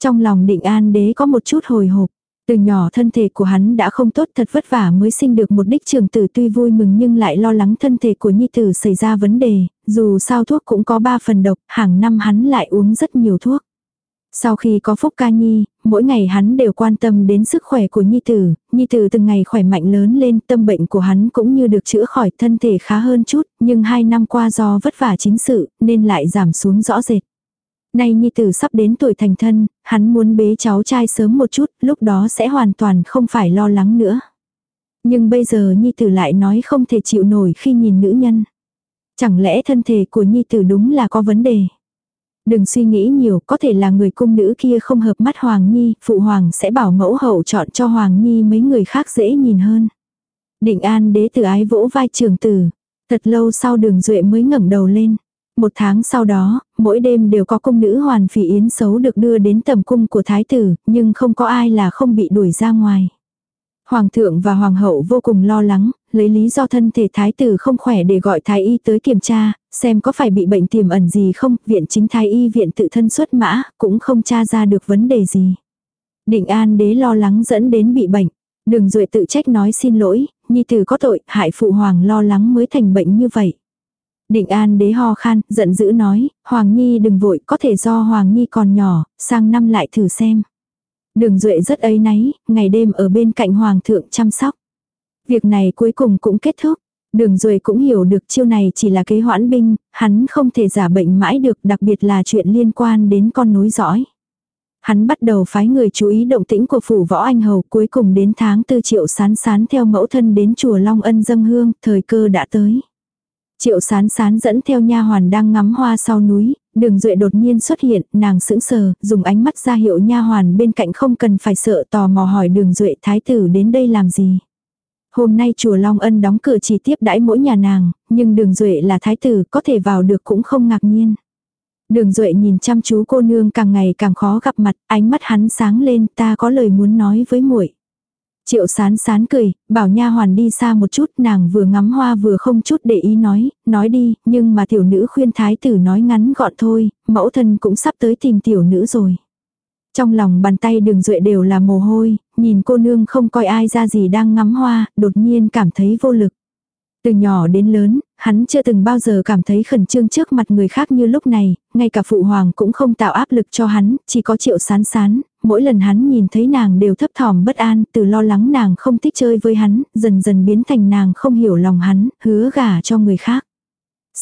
Trong lòng định an đế có một chút hồi hộp. Từ nhỏ thân thể của hắn đã không tốt thật vất vả mới sinh được một đích trường tử tuy vui mừng nhưng lại lo lắng thân thể của nhi tử xảy ra vấn đề, dù sao thuốc cũng có ba phần độc, hàng năm hắn lại uống rất nhiều thuốc. Sau khi có Phúc Ca Nhi, mỗi ngày hắn đều quan tâm đến sức khỏe của Nhi Tử, Nhi Tử từng ngày khỏe mạnh lớn lên, tâm bệnh của hắn cũng như được chữa khỏi thân thể khá hơn chút, nhưng hai năm qua do vất vả chính sự, nên lại giảm xuống rõ rệt. Nay Nhi Tử sắp đến tuổi thành thân, hắn muốn bế cháu trai sớm một chút, lúc đó sẽ hoàn toàn không phải lo lắng nữa. Nhưng bây giờ Nhi Tử lại nói không thể chịu nổi khi nhìn nữ nhân. Chẳng lẽ thân thể của Nhi Tử đúng là có vấn đề? Đừng suy nghĩ nhiều, có thể là người cung nữ kia không hợp mắt Hoàng Nhi, phụ hoàng sẽ bảo mẫu hậu chọn cho Hoàng Nhi mấy người khác dễ nhìn hơn. Định an đế tử ái vỗ vai trường tử. Thật lâu sau đường duệ mới ngẩng đầu lên. Một tháng sau đó, mỗi đêm đều có cung nữ hoàn phỉ yến xấu được đưa đến tầm cung của thái tử, nhưng không có ai là không bị đuổi ra ngoài. Hoàng thượng và hoàng hậu vô cùng lo lắng, lấy lý do thân thể thái tử không khỏe để gọi thái y tới kiểm tra, xem có phải bị bệnh tiềm ẩn gì không, viện chính thái y viện tự thân xuất mã, cũng không tra ra được vấn đề gì. Định an đế lo lắng dẫn đến bị bệnh. Đường duệ tự trách nói xin lỗi, nhi tử có tội, hại phụ hoàng lo lắng mới thành bệnh như vậy. Định an đế ho khan, giận dữ nói, Hoàng Nhi đừng vội, có thể do Hoàng Nhi còn nhỏ, sang năm lại thử xem. Đường Duệ rất ấy náy, ngày đêm ở bên cạnh Hoàng thượng chăm sóc. Việc này cuối cùng cũng kết thúc. Đường Duệ cũng hiểu được chiêu này chỉ là kế hoãn binh, hắn không thể giả bệnh mãi được đặc biệt là chuyện liên quan đến con nối dõi. Hắn bắt đầu phái người chú ý động tĩnh của phủ võ anh hầu cuối cùng đến tháng tư triệu sán sán theo mẫu thân đến chùa Long Ân dâng hương, thời cơ đã tới. Triệu sán sán dẫn theo nha hoàn đang ngắm hoa sau núi, đường duệ đột nhiên xuất hiện, nàng sững sờ, dùng ánh mắt ra hiệu nha hoàn bên cạnh không cần phải sợ tò mò hỏi đường duệ thái tử đến đây làm gì. Hôm nay chùa Long Ân đóng cửa chỉ tiếp đãi mỗi nhà nàng, nhưng đường duệ là thái tử có thể vào được cũng không ngạc nhiên. Đường duệ nhìn chăm chú cô nương càng ngày càng khó gặp mặt, ánh mắt hắn sáng lên ta có lời muốn nói với muội Triệu sán sán cười, bảo nha hoàn đi xa một chút, nàng vừa ngắm hoa vừa không chút để ý nói, nói đi, nhưng mà tiểu nữ khuyên thái tử nói ngắn gọn thôi, mẫu thân cũng sắp tới tìm tiểu nữ rồi. Trong lòng bàn tay đường duệ đều là mồ hôi, nhìn cô nương không coi ai ra gì đang ngắm hoa, đột nhiên cảm thấy vô lực. Từ nhỏ đến lớn, hắn chưa từng bao giờ cảm thấy khẩn trương trước mặt người khác như lúc này, ngay cả phụ hoàng cũng không tạo áp lực cho hắn, chỉ có triệu sán sán, mỗi lần hắn nhìn thấy nàng đều thấp thỏm bất an, từ lo lắng nàng không thích chơi với hắn, dần dần biến thành nàng không hiểu lòng hắn, hứa gả cho người khác.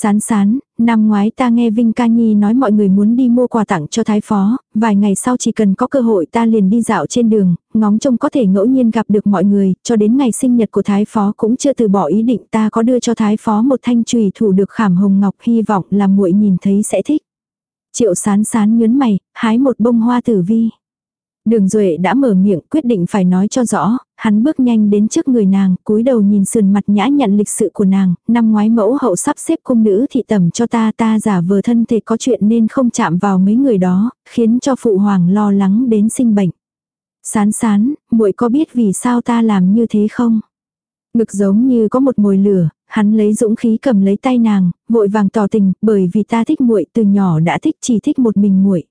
Sán sán, năm ngoái ta nghe Vinh Ca Nhi nói mọi người muốn đi mua quà tặng cho thái phó, vài ngày sau chỉ cần có cơ hội ta liền đi dạo trên đường, ngóng trông có thể ngẫu nhiên gặp được mọi người, cho đến ngày sinh nhật của thái phó cũng chưa từ bỏ ý định ta có đưa cho thái phó một thanh trùy thủ được khảm hồng ngọc hy vọng là muội nhìn thấy sẽ thích. Triệu sán sán nhớn mày, hái một bông hoa tử vi. Đường Duệ đã mở miệng quyết định phải nói cho rõ, hắn bước nhanh đến trước người nàng, cúi đầu nhìn sườn mặt nhã nhận lịch sự của nàng, năm ngoái mẫu hậu sắp xếp cung nữ thị tẩm cho ta ta giả vờ thân thể có chuyện nên không chạm vào mấy người đó, khiến cho phụ hoàng lo lắng đến sinh bệnh. Sán sán, muội có biết vì sao ta làm như thế không? Ngực giống như có một mồi lửa, hắn lấy dũng khí cầm lấy tay nàng, vội vàng tỏ tình, bởi vì ta thích muội từ nhỏ đã thích chỉ thích một mình muội.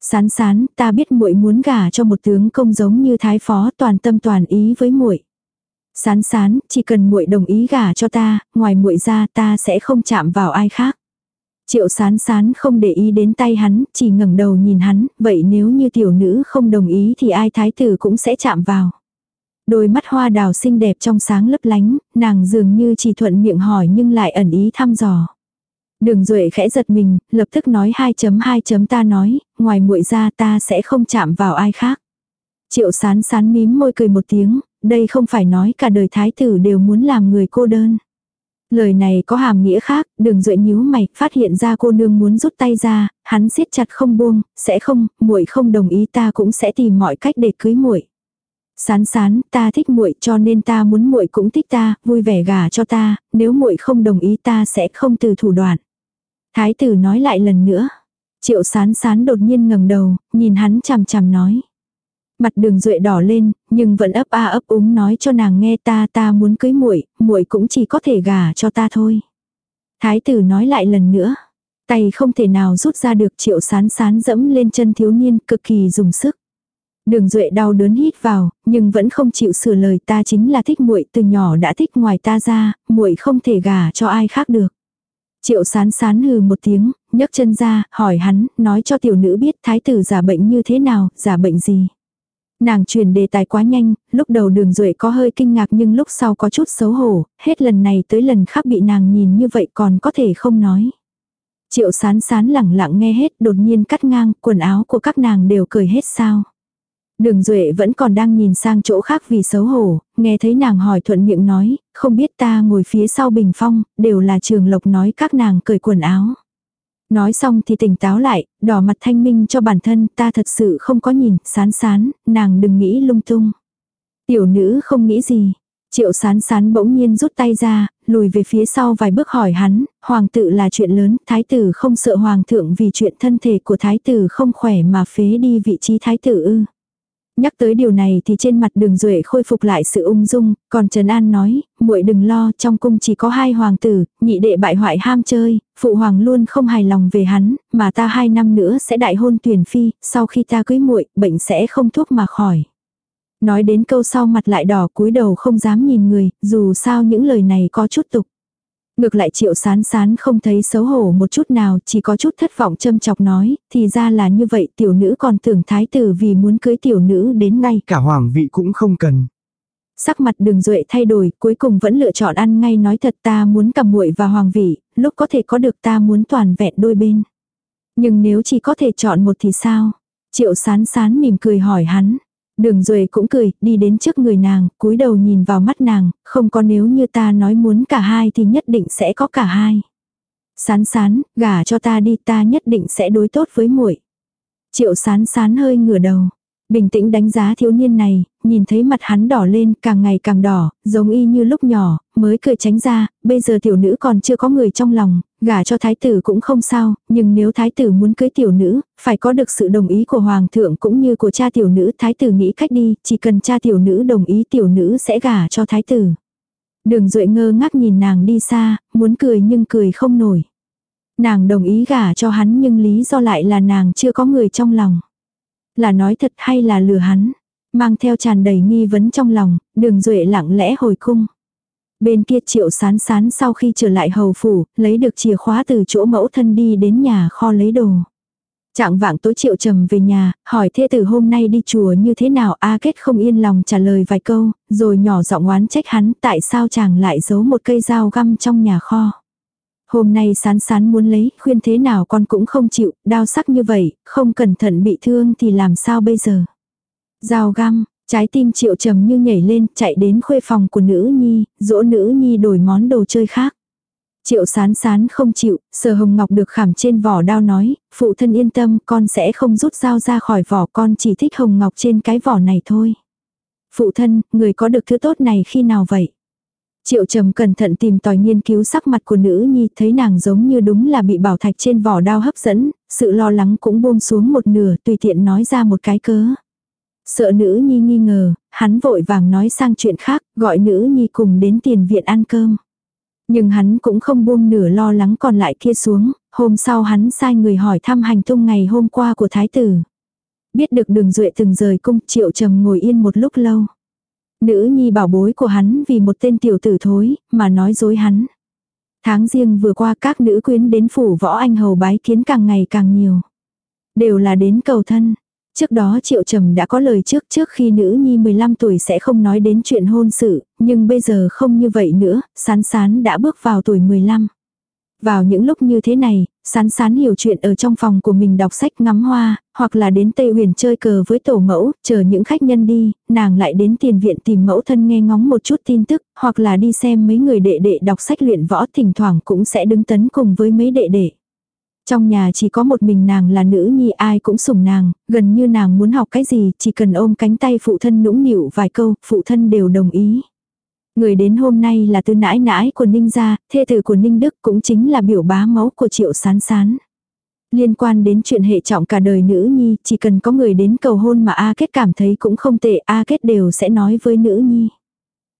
Sán sán, ta biết muội muốn gả cho một tướng công giống như thái phó toàn tâm toàn ý với muội. Sán sán, chỉ cần muội đồng ý gả cho ta, ngoài muội ra ta sẽ không chạm vào ai khác. Triệu sán sán không để ý đến tay hắn, chỉ ngẩng đầu nhìn hắn, vậy nếu như tiểu nữ không đồng ý thì ai thái tử cũng sẽ chạm vào. Đôi mắt hoa đào xinh đẹp trong sáng lấp lánh, nàng dường như chỉ thuận miệng hỏi nhưng lại ẩn ý thăm dò. Đường Duệ khẽ giật mình, lập tức nói 2.2 chấm ta nói, ngoài muội ra ta sẽ không chạm vào ai khác. Triệu sán sán mím môi cười một tiếng, đây không phải nói cả đời thái tử đều muốn làm người cô đơn. Lời này có hàm nghĩa khác, đường duệ nhíu mày, phát hiện ra cô nương muốn rút tay ra, hắn siết chặt không buông, sẽ không, muội không đồng ý ta cũng sẽ tìm mọi cách để cưới muội. Sán sán, ta thích muội cho nên ta muốn muội cũng thích ta, vui vẻ gả cho ta, nếu muội không đồng ý ta sẽ không từ thủ đoạn. Thái tử nói lại lần nữa. Triệu sán sán đột nhiên ngẩng đầu, nhìn hắn chằm chằm nói. Mặt đường duệ đỏ lên, nhưng vẫn ấp a ấp úng nói cho nàng nghe ta ta muốn cưới muội, muội cũng chỉ có thể gả cho ta thôi. Thái tử nói lại lần nữa. Tay không thể nào rút ra được triệu sán sán dẫm lên chân thiếu niên cực kỳ dùng sức. Đường Duệ đau đớn hít vào, nhưng vẫn không chịu sửa lời ta chính là thích muội từ nhỏ đã thích ngoài ta ra, muội không thể gả cho ai khác được. Triệu sán sán hừ một tiếng, nhấc chân ra, hỏi hắn, nói cho tiểu nữ biết thái tử giả bệnh như thế nào, giả bệnh gì. Nàng truyền đề tài quá nhanh, lúc đầu đường duệ có hơi kinh ngạc nhưng lúc sau có chút xấu hổ, hết lần này tới lần khác bị nàng nhìn như vậy còn có thể không nói. Triệu sán sán lẳng lặng nghe hết đột nhiên cắt ngang quần áo của các nàng đều cười hết sao. Đường Duệ vẫn còn đang nhìn sang chỗ khác vì xấu hổ, nghe thấy nàng hỏi thuận miệng nói, không biết ta ngồi phía sau bình phong, đều là trường lộc nói các nàng cởi quần áo. Nói xong thì tỉnh táo lại, đỏ mặt thanh minh cho bản thân, ta thật sự không có nhìn, sán sán, nàng đừng nghĩ lung tung. Tiểu nữ không nghĩ gì. Triệu sán sán bỗng nhiên rút tay ra, lùi về phía sau vài bước hỏi hắn, hoàng tử là chuyện lớn, thái tử không sợ hoàng thượng vì chuyện thân thể của thái tử không khỏe mà phế đi vị trí thái tử ư. Nhắc tới điều này thì trên mặt đường duệ khôi phục lại sự ung dung, còn Trần An nói, muội đừng lo, trong cung chỉ có hai hoàng tử, nhị đệ bại hoại ham chơi, phụ hoàng luôn không hài lòng về hắn, mà ta hai năm nữa sẽ đại hôn tuyển phi, sau khi ta cưới muội, bệnh sẽ không thuốc mà khỏi. Nói đến câu sau mặt lại đỏ cúi đầu không dám nhìn người, dù sao những lời này có chút tục. Ngược lại triệu sán sán không thấy xấu hổ một chút nào, chỉ có chút thất vọng châm chọc nói, thì ra là như vậy tiểu nữ còn tưởng thái tử vì muốn cưới tiểu nữ đến ngay. Cả hoàng vị cũng không cần. Sắc mặt đường duệ thay đổi, cuối cùng vẫn lựa chọn ăn ngay nói thật ta muốn cầm muội và hoàng vị, lúc có thể có được ta muốn toàn vẹn đôi bên. Nhưng nếu chỉ có thể chọn một thì sao? Triệu sán sán mỉm cười hỏi hắn. Đường Duệ cũng cười, đi đến trước người nàng, cúi đầu nhìn vào mắt nàng, không có nếu như ta nói muốn cả hai thì nhất định sẽ có cả hai. Sán sán, gả cho ta đi ta nhất định sẽ đối tốt với muội. Triệu sán sán hơi ngửa đầu. Bình tĩnh đánh giá thiếu niên này, nhìn thấy mặt hắn đỏ lên càng ngày càng đỏ, giống y như lúc nhỏ, mới cười tránh ra, bây giờ tiểu nữ còn chưa có người trong lòng, gả cho thái tử cũng không sao, nhưng nếu thái tử muốn cưới tiểu nữ, phải có được sự đồng ý của hoàng thượng cũng như của cha tiểu nữ, thái tử nghĩ cách đi, chỉ cần cha tiểu nữ đồng ý tiểu nữ sẽ gả cho thái tử. Đường Duệ ngơ ngác nhìn nàng đi xa, muốn cười nhưng cười không nổi. Nàng đồng ý gả cho hắn nhưng lý do lại là nàng chưa có người trong lòng. Là nói thật hay là lừa hắn? Mang theo tràn đầy nghi vấn trong lòng, đường duệ lặng lẽ hồi cung. Bên kia triệu sán sán sau khi trở lại hầu phủ, lấy được chìa khóa từ chỗ mẫu thân đi đến nhà kho lấy đồ. Trạng vạng tối triệu trầm về nhà, hỏi thế tử hôm nay đi chùa như thế nào A kết không yên lòng trả lời vài câu, rồi nhỏ giọng oán trách hắn tại sao chàng lại giấu một cây dao găm trong nhà kho. Hôm nay sán sán muốn lấy, khuyên thế nào con cũng không chịu, đau sắc như vậy, không cẩn thận bị thương thì làm sao bây giờ. Dao găm, trái tim triệu trầm như nhảy lên, chạy đến khuê phòng của nữ nhi, dỗ nữ nhi đổi món đồ chơi khác. Triệu sán sán không chịu, sở hồng ngọc được khảm trên vỏ đao nói, phụ thân yên tâm con sẽ không rút dao ra khỏi vỏ con chỉ thích hồng ngọc trên cái vỏ này thôi. Phụ thân, người có được thứ tốt này khi nào vậy? Triệu trầm cẩn thận tìm tòi nghiên cứu sắc mặt của nữ nhi thấy nàng giống như đúng là bị bảo thạch trên vỏ đao hấp dẫn, sự lo lắng cũng buông xuống một nửa tùy tiện nói ra một cái cớ. Sợ nữ nhi nghi ngờ, hắn vội vàng nói sang chuyện khác, gọi nữ nhi cùng đến tiền viện ăn cơm. Nhưng hắn cũng không buông nửa lo lắng còn lại kia xuống, hôm sau hắn sai người hỏi thăm hành tung ngày hôm qua của thái tử. Biết được đường duệ từng rời cung triệu trầm ngồi yên một lúc lâu. Nữ nhi bảo bối của hắn vì một tên tiểu tử thối, mà nói dối hắn. Tháng riêng vừa qua các nữ quyến đến phủ võ anh hầu bái kiến càng ngày càng nhiều. Đều là đến cầu thân. Trước đó Triệu Trầm đã có lời trước trước khi nữ nhi 15 tuổi sẽ không nói đến chuyện hôn sự, nhưng bây giờ không như vậy nữa, sán sán đã bước vào tuổi 15. Vào những lúc như thế này, sán sán hiểu chuyện ở trong phòng của mình đọc sách ngắm hoa, hoặc là đến Tây Huyền chơi cờ với tổ mẫu, chờ những khách nhân đi, nàng lại đến tiền viện tìm mẫu thân nghe ngóng một chút tin tức, hoặc là đi xem mấy người đệ đệ đọc sách luyện võ thỉnh thoảng cũng sẽ đứng tấn cùng với mấy đệ đệ. Trong nhà chỉ có một mình nàng là nữ nhi ai cũng sủng nàng, gần như nàng muốn học cái gì chỉ cần ôm cánh tay phụ thân nũng nịu vài câu, phụ thân đều đồng ý. Người đến hôm nay là tư nãi nãi của Ninh gia, thê tử của Ninh Đức cũng chính là biểu bá máu của Triệu Sán Sán. Liên quan đến chuyện hệ trọng cả đời nữ nhi, chỉ cần có người đến cầu hôn mà A Kết cảm thấy cũng không tệ, A Kết đều sẽ nói với nữ nhi.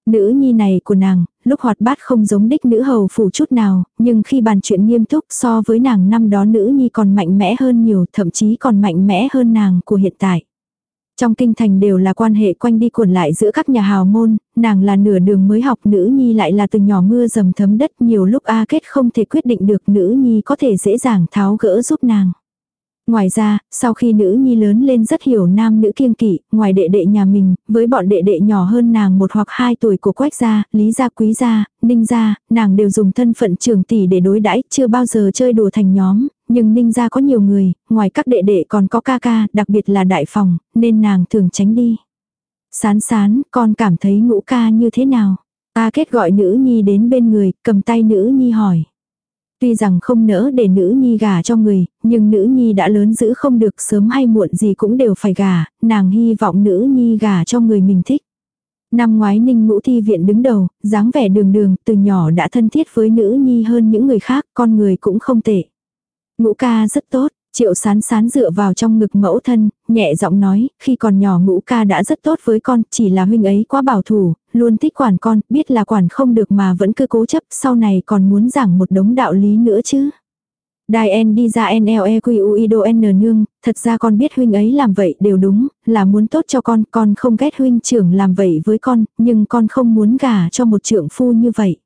Nữ nhi này của nàng, lúc hoạt bát không giống đích nữ hầu phủ chút nào, nhưng khi bàn chuyện nghiêm túc so với nàng năm đó nữ nhi còn mạnh mẽ hơn nhiều, thậm chí còn mạnh mẽ hơn nàng của hiện tại. Trong kinh thành đều là quan hệ quanh đi cuộn lại giữa các nhà hào môn, nàng là nửa đường mới học nữ nhi lại là từ nhỏ mưa dầm thấm đất nhiều lúc A kết không thể quyết định được nữ nhi có thể dễ dàng tháo gỡ giúp nàng. Ngoài ra, sau khi nữ nhi lớn lên rất hiểu nam nữ kiêng kỵ, ngoài đệ đệ nhà mình, với bọn đệ đệ nhỏ hơn nàng một hoặc hai tuổi của quách gia, lý gia quý gia, ninh gia, nàng đều dùng thân phận trường tỷ để đối đãi chưa bao giờ chơi đùa thành nhóm, nhưng ninh gia có nhiều người, ngoài các đệ đệ còn có ca ca, đặc biệt là đại phòng, nên nàng thường tránh đi. Sán sán, con cảm thấy ngũ ca như thế nào? Ta kết gọi nữ nhi đến bên người, cầm tay nữ nhi hỏi. Tuy rằng không nỡ để nữ nhi gả cho người, nhưng nữ nhi đã lớn giữ không được sớm hay muộn gì cũng đều phải gả, nàng hy vọng nữ nhi gả cho người mình thích. Năm ngoái ninh ngũ thi viện đứng đầu, dáng vẻ đường đường, từ nhỏ đã thân thiết với nữ nhi hơn những người khác, con người cũng không tệ. Ngũ ca rất tốt, Triệu sán sán dựa vào trong ngực mẫu thân, nhẹ giọng nói, khi còn nhỏ ngũ ca đã rất tốt với con, chỉ là huynh ấy quá bảo thủ, luôn thích quản con, biết là quản không được mà vẫn cứ cố chấp, sau này còn muốn giảng một đống đạo lý nữa chứ. Đài đi ra NLE Q U đô N nương, thật ra con biết huynh ấy làm vậy đều đúng, là muốn tốt cho con, con không ghét huynh trưởng làm vậy với con, nhưng con không muốn gả cho một trưởng phu như vậy.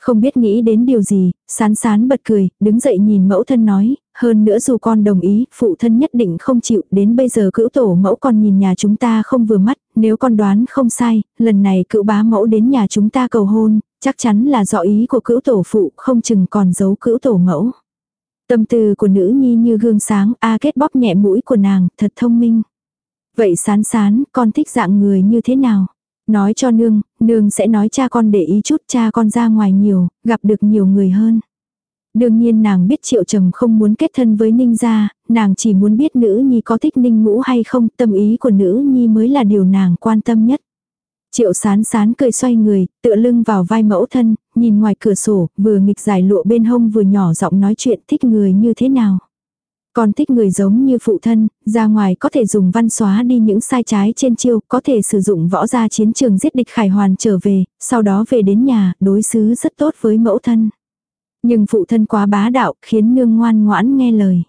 Không biết nghĩ đến điều gì, sán sán bật cười, đứng dậy nhìn mẫu thân nói, hơn nữa dù con đồng ý, phụ thân nhất định không chịu, đến bây giờ cữu tổ mẫu còn nhìn nhà chúng ta không vừa mắt, nếu con đoán không sai, lần này cữu bá mẫu đến nhà chúng ta cầu hôn, chắc chắn là do ý của cữu tổ phụ, không chừng còn giấu cữu tổ mẫu. Tâm tư của nữ nhi như gương sáng, A kết bóp nhẹ mũi của nàng, thật thông minh. Vậy sán sán, con thích dạng người như thế nào? Nói cho nương, nương sẽ nói cha con để ý chút cha con ra ngoài nhiều, gặp được nhiều người hơn. Đương nhiên nàng biết triệu trầm không muốn kết thân với ninh gia, nàng chỉ muốn biết nữ nhi có thích ninh ngũ hay không, tâm ý của nữ nhi mới là điều nàng quan tâm nhất. Triệu sán sán cười xoay người, tựa lưng vào vai mẫu thân, nhìn ngoài cửa sổ, vừa nghịch giải lụa bên hông vừa nhỏ giọng nói chuyện thích người như thế nào. Còn thích người giống như phụ thân, ra ngoài có thể dùng văn xóa đi những sai trái trên chiêu, có thể sử dụng võ ra chiến trường giết địch khải hoàn trở về, sau đó về đến nhà, đối xứ rất tốt với mẫu thân. Nhưng phụ thân quá bá đạo, khiến nương ngoan ngoãn nghe lời.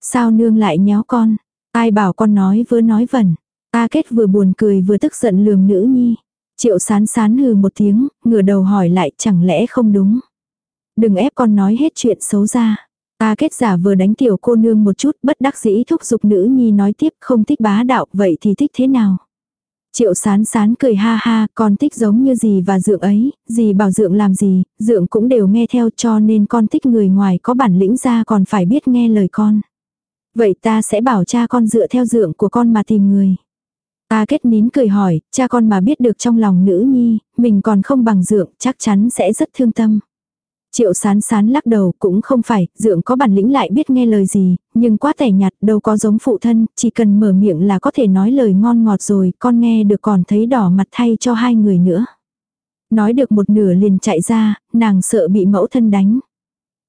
Sao nương lại nhéo con? Ai bảo con nói vừa nói vẩn. Ta kết vừa buồn cười vừa tức giận lườm nữ nhi. Triệu sán sán hừ một tiếng, ngửa đầu hỏi lại chẳng lẽ không đúng. Đừng ép con nói hết chuyện xấu ra. Ta kết giả vừa đánh tiểu cô nương một chút bất đắc dĩ thúc giục nữ nhi nói tiếp không thích bá đạo vậy thì thích thế nào. Triệu sán sán cười ha ha, con thích giống như gì và dượng ấy, gì bảo dượng làm gì, dượng cũng đều nghe theo cho nên con thích người ngoài có bản lĩnh ra còn phải biết nghe lời con. Vậy ta sẽ bảo cha con dựa theo dượng của con mà tìm người. Ta kết nín cười hỏi, cha con mà biết được trong lòng nữ nhi, mình còn không bằng dượng, chắc chắn sẽ rất thương tâm. Triệu sán sán lắc đầu cũng không phải, dượng có bản lĩnh lại biết nghe lời gì, nhưng quá tẻ nhạt đâu có giống phụ thân, chỉ cần mở miệng là có thể nói lời ngon ngọt rồi, con nghe được còn thấy đỏ mặt thay cho hai người nữa. Nói được một nửa liền chạy ra, nàng sợ bị mẫu thân đánh.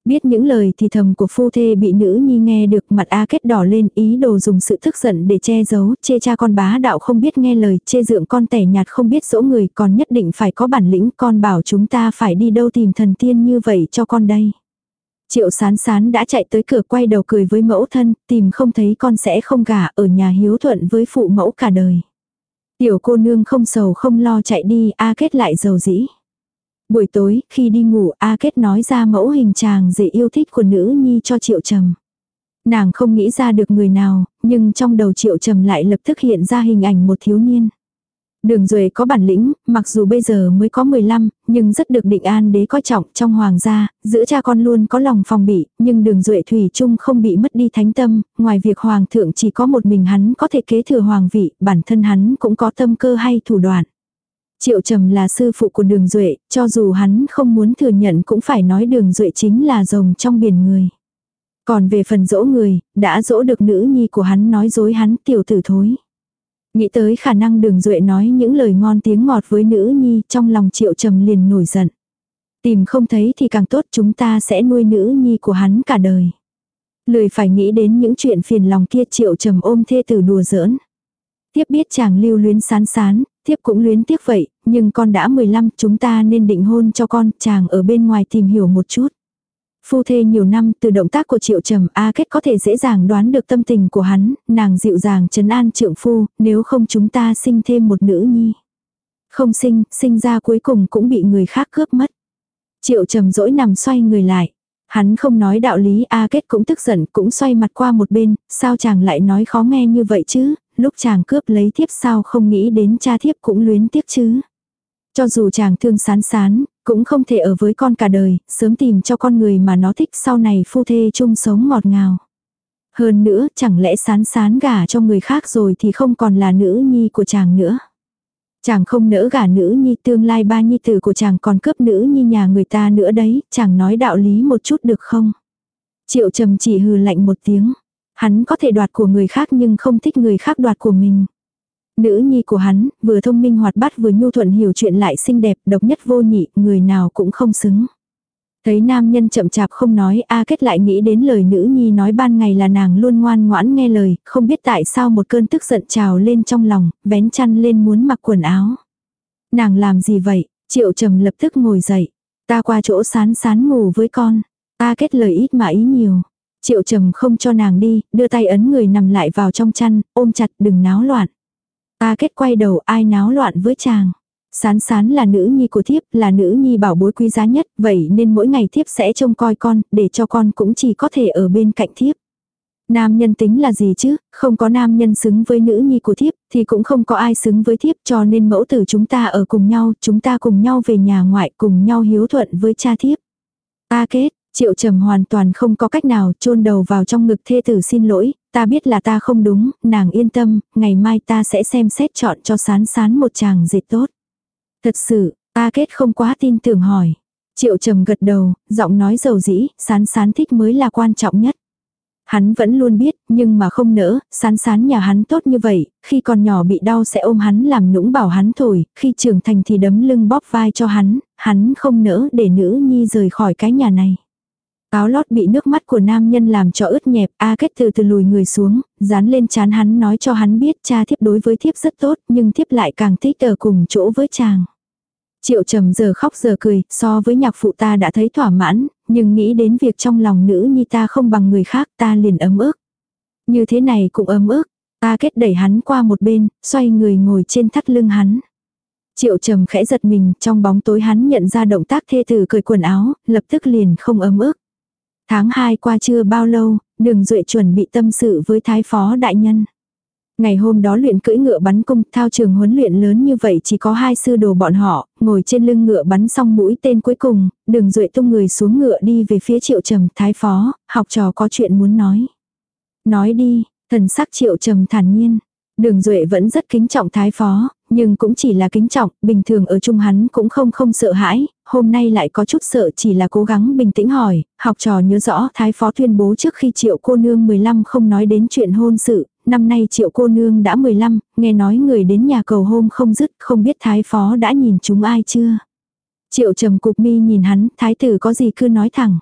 Biết những lời thì thầm của phu thê bị nữ nhi nghe được mặt A kết đỏ lên ý đồ dùng sự tức giận để che giấu, chê cha con bá đạo không biết nghe lời, chê dượng con tẻ nhạt không biết dỗ người, còn nhất định phải có bản lĩnh, con bảo chúng ta phải đi đâu tìm thần tiên như vậy cho con đây. Triệu sán sán đã chạy tới cửa quay đầu cười với mẫu thân, tìm không thấy con sẽ không gả ở nhà hiếu thuận với phụ mẫu cả đời. Tiểu cô nương không sầu không lo chạy đi, A kết lại giàu dĩ. Buổi tối, khi đi ngủ, A Kết nói ra mẫu hình chàng dễ yêu thích của nữ nhi cho Triệu Trầm. Nàng không nghĩ ra được người nào, nhưng trong đầu Triệu Trầm lại lập tức hiện ra hình ảnh một thiếu niên. Đường Duệ có bản lĩnh, mặc dù bây giờ mới có 15, nhưng rất được định an đế coi trọng trong hoàng gia, giữa cha con luôn có lòng phòng bị, nhưng đường Duệ Thủy chung không bị mất đi thánh tâm, ngoài việc hoàng thượng chỉ có một mình hắn có thể kế thừa hoàng vị, bản thân hắn cũng có tâm cơ hay thủ đoạn. Triệu Trầm là sư phụ của đường Duệ, cho dù hắn không muốn thừa nhận cũng phải nói đường Duệ chính là rồng trong biển người. Còn về phần dỗ người, đã dỗ được nữ nhi của hắn nói dối hắn tiểu tử thối. Nghĩ tới khả năng đường duệ nói những lời ngon tiếng ngọt với nữ nhi trong lòng triệu trầm liền nổi giận. Tìm không thấy thì càng tốt chúng ta sẽ nuôi nữ nhi của hắn cả đời. Lười phải nghĩ đến những chuyện phiền lòng kia triệu trầm ôm thê tử đùa giỡn. Tiếp biết chàng lưu luyến sán sán, tiếp cũng luyến tiếc vậy, nhưng con đã 15 chúng ta nên định hôn cho con, chàng ở bên ngoài tìm hiểu một chút. Phu thê nhiều năm từ động tác của triệu trầm A kết có thể dễ dàng đoán được tâm tình của hắn, nàng dịu dàng trấn an trượng phu, nếu không chúng ta sinh thêm một nữ nhi. Không sinh, sinh ra cuối cùng cũng bị người khác cướp mất. Triệu trầm dỗi nằm xoay người lại. Hắn không nói đạo lý A kết cũng tức giận cũng xoay mặt qua một bên, sao chàng lại nói khó nghe như vậy chứ, lúc chàng cướp lấy thiếp sao không nghĩ đến cha thiếp cũng luyến tiếc chứ. Cho dù chàng thương sán sán, cũng không thể ở với con cả đời, sớm tìm cho con người mà nó thích sau này phu thê chung sống ngọt ngào. Hơn nữa, chẳng lẽ sán sán gả cho người khác rồi thì không còn là nữ nhi của chàng nữa. Chàng không nỡ gả nữ nhi tương lai ba nhi tử của chàng còn cướp nữ nhi nhà người ta nữa đấy, chàng nói đạo lý một chút được không? Triệu trầm chỉ hừ lạnh một tiếng. Hắn có thể đoạt của người khác nhưng không thích người khác đoạt của mình. Nữ nhi của hắn, vừa thông minh hoạt bát vừa nhu thuận hiểu chuyện lại xinh đẹp, độc nhất vô nhị, người nào cũng không xứng. Thấy nam nhân chậm chạp không nói, A Kết lại nghĩ đến lời nữ nhi nói ban ngày là nàng luôn ngoan ngoãn nghe lời, không biết tại sao một cơn tức giận trào lên trong lòng, vén chăn lên muốn mặc quần áo. Nàng làm gì vậy? Triệu trầm lập tức ngồi dậy. Ta qua chỗ sán sán ngủ với con. A Kết lời ít mà ý nhiều. Triệu trầm không cho nàng đi, đưa tay ấn người nằm lại vào trong chăn, ôm chặt đừng náo loạn. A kết quay đầu ai náo loạn với chàng. Sán sán là nữ nhi của thiếp, là nữ nhi bảo bối quý giá nhất, vậy nên mỗi ngày thiếp sẽ trông coi con, để cho con cũng chỉ có thể ở bên cạnh thiếp. Nam nhân tính là gì chứ, không có nam nhân xứng với nữ nhi của thiếp, thì cũng không có ai xứng với thiếp cho nên mẫu tử chúng ta ở cùng nhau, chúng ta cùng nhau về nhà ngoại, cùng nhau hiếu thuận với cha thiếp. A kết, Triệu trầm hoàn toàn không có cách nào chôn đầu vào trong ngực thê tử xin lỗi, ta biết là ta không đúng, nàng yên tâm, ngày mai ta sẽ xem xét chọn cho sán sán một chàng dệt tốt. Thật sự, ta kết không quá tin tưởng hỏi. Triệu trầm gật đầu, giọng nói dầu dĩ, sán sán thích mới là quan trọng nhất. Hắn vẫn luôn biết, nhưng mà không nỡ, sán sán nhà hắn tốt như vậy, khi còn nhỏ bị đau sẽ ôm hắn làm nũng bảo hắn thổi, khi trưởng thành thì đấm lưng bóp vai cho hắn, hắn không nỡ để nữ nhi rời khỏi cái nhà này. Áo lót bị nước mắt của nam nhân làm cho ướt nhẹp, A Kết từ từ lùi người xuống, dán lên chán hắn nói cho hắn biết cha thiếp đối với thiếp rất tốt, nhưng thiếp lại càng thích ở cùng chỗ với chàng. Triệu trầm giờ khóc giờ cười, so với nhạc phụ ta đã thấy thỏa mãn, nhưng nghĩ đến việc trong lòng nữ nhi ta không bằng người khác ta liền ấm ức. Như thế này cũng ấm ức, A Kết đẩy hắn qua một bên, xoay người ngồi trên thắt lưng hắn. Triệu trầm khẽ giật mình, trong bóng tối hắn nhận ra động tác thê tử cởi quần áo, lập tức liền không ấm ức. Tháng 2 qua chưa bao lâu, đường duệ chuẩn bị tâm sự với thái phó đại nhân. Ngày hôm đó luyện cưỡi ngựa bắn cung, thao trường huấn luyện lớn như vậy chỉ có hai sư đồ bọn họ, ngồi trên lưng ngựa bắn xong mũi tên cuối cùng, đường duệ tung người xuống ngựa đi về phía triệu trầm thái phó, học trò có chuyện muốn nói. Nói đi, thần sắc triệu trầm thản nhiên. Đường duệ vẫn rất kính trọng thái phó, nhưng cũng chỉ là kính trọng, bình thường ở chung hắn cũng không không sợ hãi, hôm nay lại có chút sợ chỉ là cố gắng bình tĩnh hỏi, học trò nhớ rõ thái phó tuyên bố trước khi triệu cô nương 15 không nói đến chuyện hôn sự, năm nay triệu cô nương đã 15, nghe nói người đến nhà cầu hôn không dứt, không biết thái phó đã nhìn chúng ai chưa. Triệu trầm cục mi nhìn hắn, thái tử có gì cứ nói thẳng.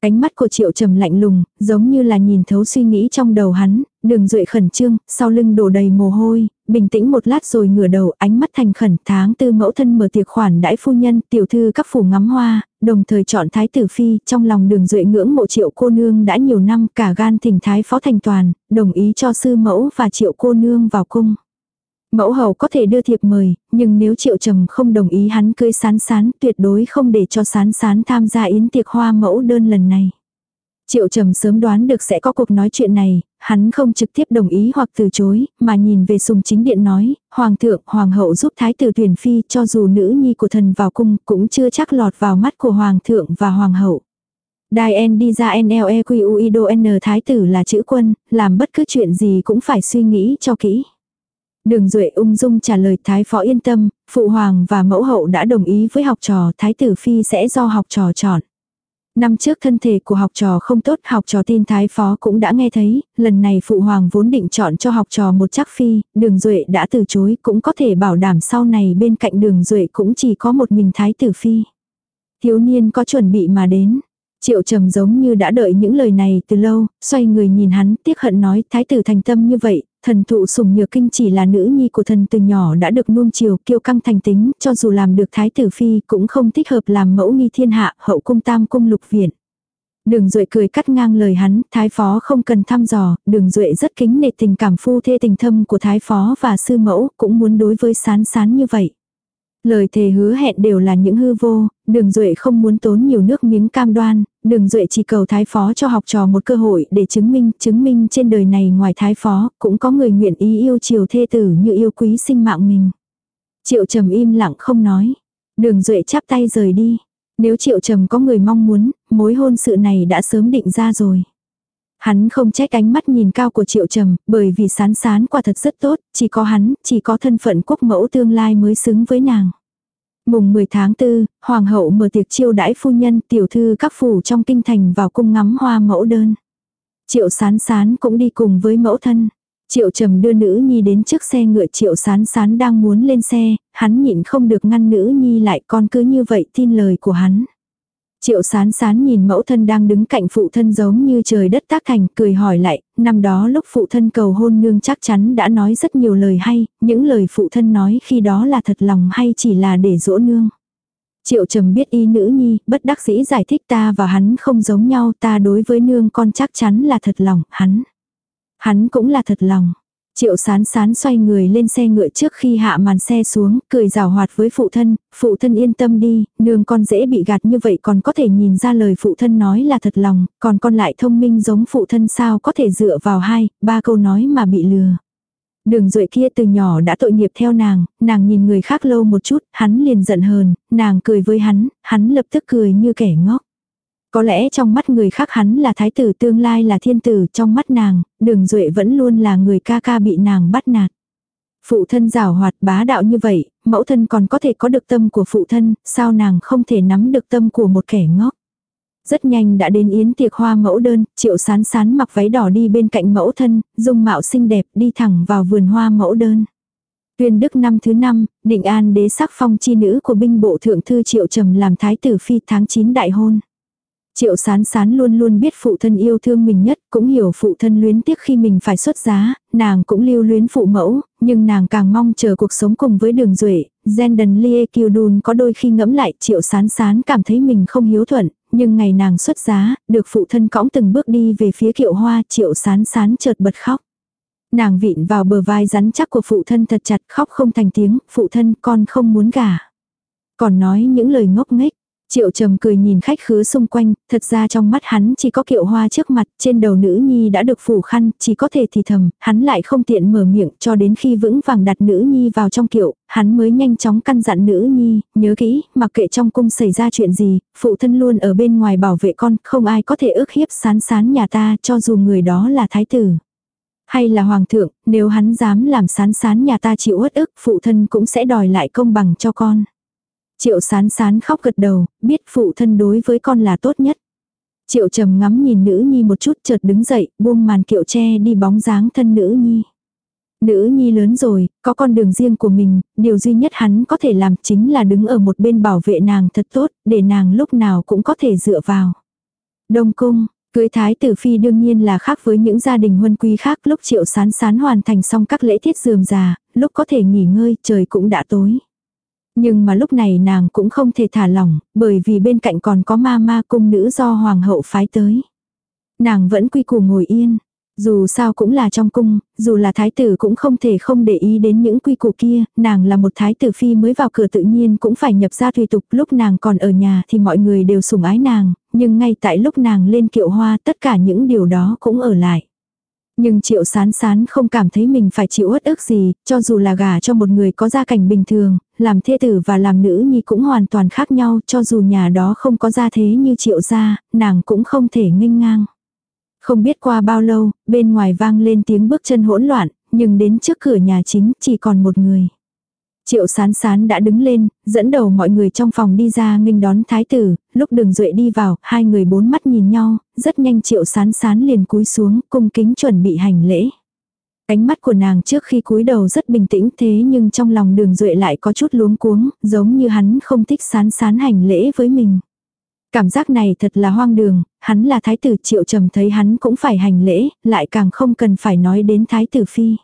Ánh mắt của triệu trầm lạnh lùng, giống như là nhìn thấu suy nghĩ trong đầu hắn, đường duệ khẩn trương, sau lưng đổ đầy mồ hôi, bình tĩnh một lát rồi ngửa đầu ánh mắt thành khẩn tháng tư mẫu thân mở tiệc khoản đãi phu nhân tiểu thư các phủ ngắm hoa, đồng thời chọn thái tử phi trong lòng đường duệ ngưỡng mộ triệu cô nương đã nhiều năm cả gan thỉnh thái phó thành toàn, đồng ý cho sư mẫu và triệu cô nương vào cung. Mẫu hậu có thể đưa thiệp mời, nhưng nếu triệu trầm không đồng ý hắn cưới sán sán tuyệt đối không để cho sán sán tham gia yến tiệc hoa mẫu đơn lần này. Triệu trầm sớm đoán được sẽ có cuộc nói chuyện này, hắn không trực tiếp đồng ý hoặc từ chối, mà nhìn về sùng chính điện nói, Hoàng thượng, Hoàng hậu giúp thái tử tuyển phi cho dù nữ nhi của thần vào cung cũng chưa chắc lọt vào mắt của Hoàng thượng và Hoàng hậu. Đài N đi ra NLEQUIDO N thái tử là chữ quân, làm bất cứ chuyện gì cũng phải suy nghĩ cho kỹ. Đường Duệ ung dung trả lời Thái Phó yên tâm, Phụ Hoàng và Mẫu Hậu đã đồng ý với học trò Thái tử Phi sẽ do học trò chọn. Năm trước thân thể của học trò không tốt, học trò tin thái phó cũng đã nghe thấy, lần này phụ hoàng vốn định chọn cho học trò một chắc phi, đường duệ đã từ chối, cũng có thể bảo đảm sau này bên cạnh đường duệ cũng chỉ có một mình thái tử phi. Thiếu niên có chuẩn bị mà đến. Triệu trầm giống như đã đợi những lời này từ lâu, xoay người nhìn hắn, tiếc hận nói, thái tử thành tâm như vậy, thần thụ sùng nhược kinh chỉ là nữ nhi của thần từ nhỏ đã được nuông chiều, kiêu căng thành tính, cho dù làm được thái tử phi cũng không thích hợp làm mẫu nghi thiên hạ, hậu cung tam cung lục viện. Đường Duệ cười cắt ngang lời hắn, Thái Phó không cần thăm dò, Đường Duệ rất kính nể tình cảm phu thê tình thâm của Thái Phó và sư mẫu, cũng muốn đối với sán sán như vậy. Lời thề hứa hẹn đều là những hư vô, đường duệ không muốn tốn nhiều nước miếng cam đoan, đường duệ chỉ cầu thái phó cho học trò một cơ hội để chứng minh, chứng minh trên đời này ngoài thái phó, cũng có người nguyện ý yêu chiều thê tử như yêu quý sinh mạng mình. Triệu trầm im lặng không nói. Đường duệ chắp tay rời đi. Nếu triệu trầm có người mong muốn, mối hôn sự này đã sớm định ra rồi. Hắn không trách ánh mắt nhìn cao của triệu trầm, bởi vì sán sán quả thật rất tốt, chỉ có hắn, chỉ có thân phận quốc mẫu tương lai mới xứng với nàng. Mùng 10 tháng 4, Hoàng hậu mở tiệc chiêu đãi phu nhân tiểu thư các phủ trong kinh thành vào cung ngắm hoa mẫu đơn. Triệu sán sán cũng đi cùng với mẫu thân. Triệu trầm đưa nữ nhi đến trước xe ngựa triệu sán sán đang muốn lên xe, hắn nhịn không được ngăn nữ nhi lại con cứ như vậy tin lời của hắn. Triệu sán sán nhìn mẫu thân đang đứng cạnh phụ thân giống như trời đất tác thành, cười hỏi lại, năm đó lúc phụ thân cầu hôn nương chắc chắn đã nói rất nhiều lời hay, những lời phụ thân nói khi đó là thật lòng hay chỉ là để dỗ nương. Triệu trầm biết y nữ nhi, bất đắc dĩ giải thích ta và hắn không giống nhau, ta đối với nương con chắc chắn là thật lòng, hắn. Hắn cũng là thật lòng. Triệu sán sán xoay người lên xe ngựa trước khi hạ màn xe xuống, cười rào hoạt với phụ thân, phụ thân yên tâm đi, nương con dễ bị gạt như vậy còn có thể nhìn ra lời phụ thân nói là thật lòng, còn con lại thông minh giống phụ thân sao có thể dựa vào hai, ba câu nói mà bị lừa. Đường duệ kia từ nhỏ đã tội nghiệp theo nàng, nàng nhìn người khác lâu một chút, hắn liền giận hờn, nàng cười với hắn, hắn lập tức cười như kẻ ngốc. Có lẽ trong mắt người khác hắn là thái tử tương lai là thiên tử trong mắt nàng, đường duệ vẫn luôn là người ca ca bị nàng bắt nạt. Phụ thân rào hoạt bá đạo như vậy, mẫu thân còn có thể có được tâm của phụ thân, sao nàng không thể nắm được tâm của một kẻ ngốc. Rất nhanh đã đến yến tiệc hoa mẫu đơn, triệu sán sán mặc váy đỏ đi bên cạnh mẫu thân, dung mạo xinh đẹp đi thẳng vào vườn hoa mẫu đơn. Tuyên đức năm thứ năm, định an đế sắc phong chi nữ của binh bộ thượng thư triệu trầm làm thái tử phi tháng 9 đại hôn. Triệu sán sán luôn luôn biết phụ thân yêu thương mình nhất, cũng hiểu phụ thân luyến tiếc khi mình phải xuất giá, nàng cũng lưu luyến phụ mẫu, nhưng nàng càng mong chờ cuộc sống cùng với đường duệ Zendon Lie Kyudun có đôi khi ngẫm lại triệu sán sán cảm thấy mình không hiếu thuận, nhưng ngày nàng xuất giá, được phụ thân cõng từng bước đi về phía kiệu hoa triệu sán sán chợt bật khóc. Nàng vịn vào bờ vai rắn chắc của phụ thân thật chặt khóc không thành tiếng, phụ thân con không muốn gả. Còn nói những lời ngốc nghếch, Triệu trầm cười nhìn khách khứa xung quanh, thật ra trong mắt hắn chỉ có kiệu hoa trước mặt, trên đầu nữ nhi đã được phủ khăn, chỉ có thể thì thầm, hắn lại không tiện mở miệng cho đến khi vững vàng đặt nữ nhi vào trong kiệu, hắn mới nhanh chóng căn dặn nữ nhi, nhớ kỹ, mặc kệ trong cung xảy ra chuyện gì, phụ thân luôn ở bên ngoài bảo vệ con, không ai có thể ước hiếp sán sán nhà ta cho dù người đó là thái tử. Hay là hoàng thượng, nếu hắn dám làm sán sán nhà ta chịu uất ức, phụ thân cũng sẽ đòi lại công bằng cho con. Triệu sán sán khóc gật đầu, biết phụ thân đối với con là tốt nhất. Triệu trầm ngắm nhìn nữ nhi một chút chợt đứng dậy, buông màn kiệu che đi bóng dáng thân nữ nhi. Nữ nhi lớn rồi, có con đường riêng của mình, điều duy nhất hắn có thể làm chính là đứng ở một bên bảo vệ nàng thật tốt, để nàng lúc nào cũng có thể dựa vào. Đông cung, cưới thái tử phi đương nhiên là khác với những gia đình huân quý khác lúc triệu sán sán hoàn thành xong các lễ thiết dườm già, lúc có thể nghỉ ngơi trời cũng đã tối. Nhưng mà lúc này nàng cũng không thể thả lỏng, bởi vì bên cạnh còn có ma ma cung nữ do hoàng hậu phái tới. Nàng vẫn quy củ ngồi yên. Dù sao cũng là trong cung, dù là thái tử cũng không thể không để ý đến những quy củ kia, nàng là một thái tử phi mới vào cửa tự nhiên cũng phải nhập ra tùy tục, lúc nàng còn ở nhà thì mọi người đều sủng ái nàng, nhưng ngay tại lúc nàng lên kiệu hoa tất cả những điều đó cũng ở lại. Nhưng triệu sán sán không cảm thấy mình phải chịu uất ức gì, cho dù là gả cho một người có gia cảnh bình thường, làm thê tử và làm nữ nhi cũng hoàn toàn khác nhau, cho dù nhà đó không có gia thế như triệu gia, nàng cũng không thể nghênh ngang. Không biết qua bao lâu, bên ngoài vang lên tiếng bước chân hỗn loạn, nhưng đến trước cửa nhà chính chỉ còn một người. Triệu sán sán đã đứng lên, dẫn đầu mọi người trong phòng đi ra nghênh đón thái tử, lúc đường duệ đi vào, hai người bốn mắt nhìn nhau, rất nhanh triệu sán sán liền cúi xuống, cung kính chuẩn bị hành lễ. Ánh mắt của nàng trước khi cúi đầu rất bình tĩnh thế nhưng trong lòng đường duệ lại có chút luống cuống, giống như hắn không thích sán sán hành lễ với mình. Cảm giác này thật là hoang đường, hắn là thái tử triệu trầm thấy hắn cũng phải hành lễ, lại càng không cần phải nói đến thái tử phi.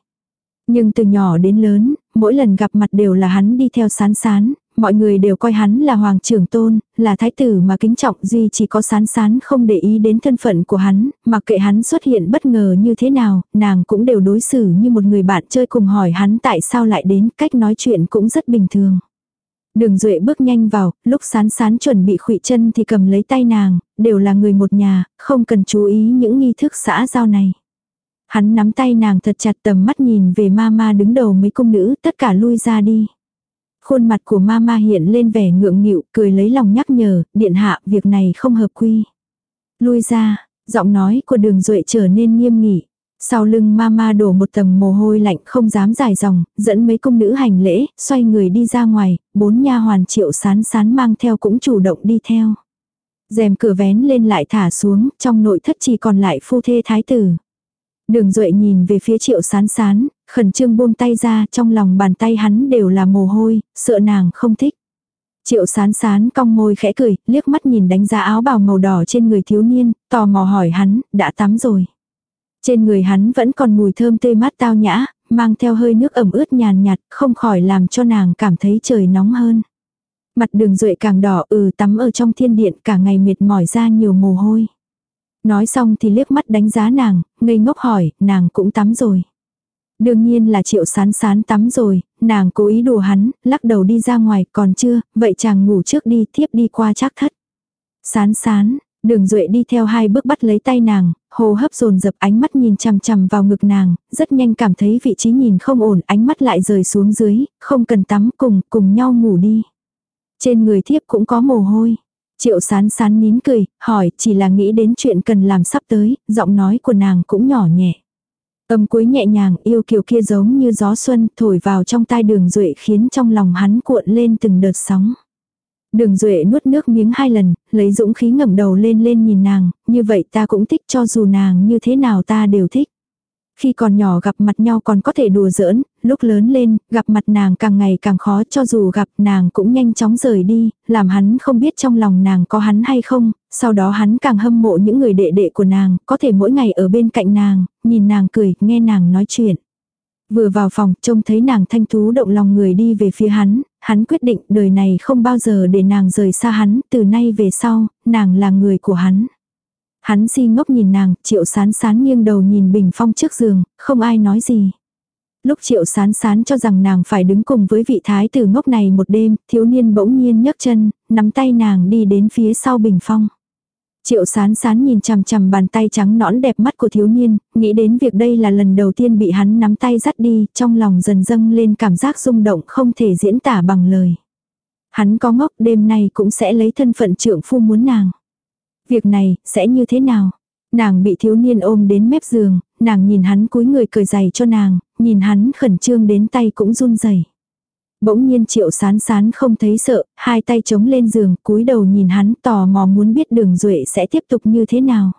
Nhưng từ nhỏ đến lớn, mỗi lần gặp mặt đều là hắn đi theo sán sán, mọi người đều coi hắn là hoàng trưởng tôn, là thái tử mà kính trọng duy chỉ có sán sán không để ý đến thân phận của hắn, mặc kệ hắn xuất hiện bất ngờ như thế nào, nàng cũng đều đối xử như một người bạn chơi cùng hỏi hắn tại sao lại đến, cách nói chuyện cũng rất bình thường. Đường Duệ bước nhanh vào, lúc sán sán chuẩn bị khụy chân thì cầm lấy tay nàng, đều là người một nhà, không cần chú ý những nghi thức xã giao này. Hắn nắm tay nàng thật chặt tầm mắt nhìn về ma ma đứng đầu mấy cung nữ, tất cả lui ra đi. Khuôn mặt của mama hiện lên vẻ ngượng nghịu, cười lấy lòng nhắc nhở, điện hạ, việc này không hợp quy. Lui ra, giọng nói của đường duệ trở nên nghiêm nghị. Sau lưng mama đổ một tầng mồ hôi lạnh không dám dài dòng, dẫn mấy công nữ hành lễ, xoay người đi ra ngoài, bốn nha hoàn triệu sán sán mang theo cũng chủ động đi theo. rèm cửa vén lên lại thả xuống, trong nội thất chỉ còn lại phu thê thái tử. Đường Duệ nhìn về phía triệu sán sán, khẩn trương buông tay ra trong lòng bàn tay hắn đều là mồ hôi, sợ nàng không thích. Triệu sán sán cong môi khẽ cười, liếc mắt nhìn đánh giá áo bào màu đỏ trên người thiếu niên, tò mò hỏi hắn, đã tắm rồi. Trên người hắn vẫn còn mùi thơm tê mát tao nhã, mang theo hơi nước ẩm ướt nhàn nhạt, không khỏi làm cho nàng cảm thấy trời nóng hơn. Mặt đường duệ càng đỏ ừ tắm ở trong thiên điện cả ngày mệt mỏi ra nhiều mồ hôi. Nói xong thì liếc mắt đánh giá nàng, ngây ngốc hỏi, nàng cũng tắm rồi. Đương nhiên là triệu sán sán tắm rồi, nàng cố ý đùa hắn, lắc đầu đi ra ngoài, còn chưa, vậy chàng ngủ trước đi, thiếp đi qua chắc thất. Sán sán, đường duệ đi theo hai bước bắt lấy tay nàng, hồ hấp dồn dập ánh mắt nhìn chằm chằm vào ngực nàng, rất nhanh cảm thấy vị trí nhìn không ổn, ánh mắt lại rời xuống dưới, không cần tắm cùng, cùng nhau ngủ đi. Trên người thiếp cũng có mồ hôi. Triệu sán sán nín cười, hỏi chỉ là nghĩ đến chuyện cần làm sắp tới, giọng nói của nàng cũng nhỏ nhẹ. Âm cuối nhẹ nhàng yêu kiều kia giống như gió xuân thổi vào trong tai đường duệ khiến trong lòng hắn cuộn lên từng đợt sóng. Đường duệ nuốt nước miếng hai lần, lấy dũng khí ngẩng đầu lên lên nhìn nàng, như vậy ta cũng thích cho dù nàng như thế nào ta đều thích. Khi còn nhỏ gặp mặt nhau còn có thể đùa giỡn, lúc lớn lên, gặp mặt nàng càng ngày càng khó cho dù gặp nàng cũng nhanh chóng rời đi, làm hắn không biết trong lòng nàng có hắn hay không, sau đó hắn càng hâm mộ những người đệ đệ của nàng, có thể mỗi ngày ở bên cạnh nàng, nhìn nàng cười, nghe nàng nói chuyện. Vừa vào phòng, trông thấy nàng thanh thú động lòng người đi về phía hắn, hắn quyết định đời này không bao giờ để nàng rời xa hắn, từ nay về sau, nàng là người của hắn. Hắn si ngốc nhìn nàng, triệu sán sán nghiêng đầu nhìn bình phong trước giường, không ai nói gì. Lúc triệu sán sán cho rằng nàng phải đứng cùng với vị thái tử ngốc này một đêm, thiếu niên bỗng nhiên nhấc chân, nắm tay nàng đi đến phía sau bình phong. Triệu sán sán nhìn chằm chằm bàn tay trắng nõn đẹp mắt của thiếu niên, nghĩ đến việc đây là lần đầu tiên bị hắn nắm tay dắt đi, trong lòng dần dâng lên cảm giác rung động không thể diễn tả bằng lời. Hắn có ngốc đêm nay cũng sẽ lấy thân phận trưởng phu muốn nàng. Việc này, sẽ như thế nào? Nàng bị thiếu niên ôm đến mép giường, nàng nhìn hắn cúi người cười dày cho nàng, nhìn hắn khẩn trương đến tay cũng run rẩy. Bỗng nhiên triệu sán sán không thấy sợ, hai tay chống lên giường, cúi đầu nhìn hắn tò mò muốn biết đường duệ sẽ tiếp tục như thế nào.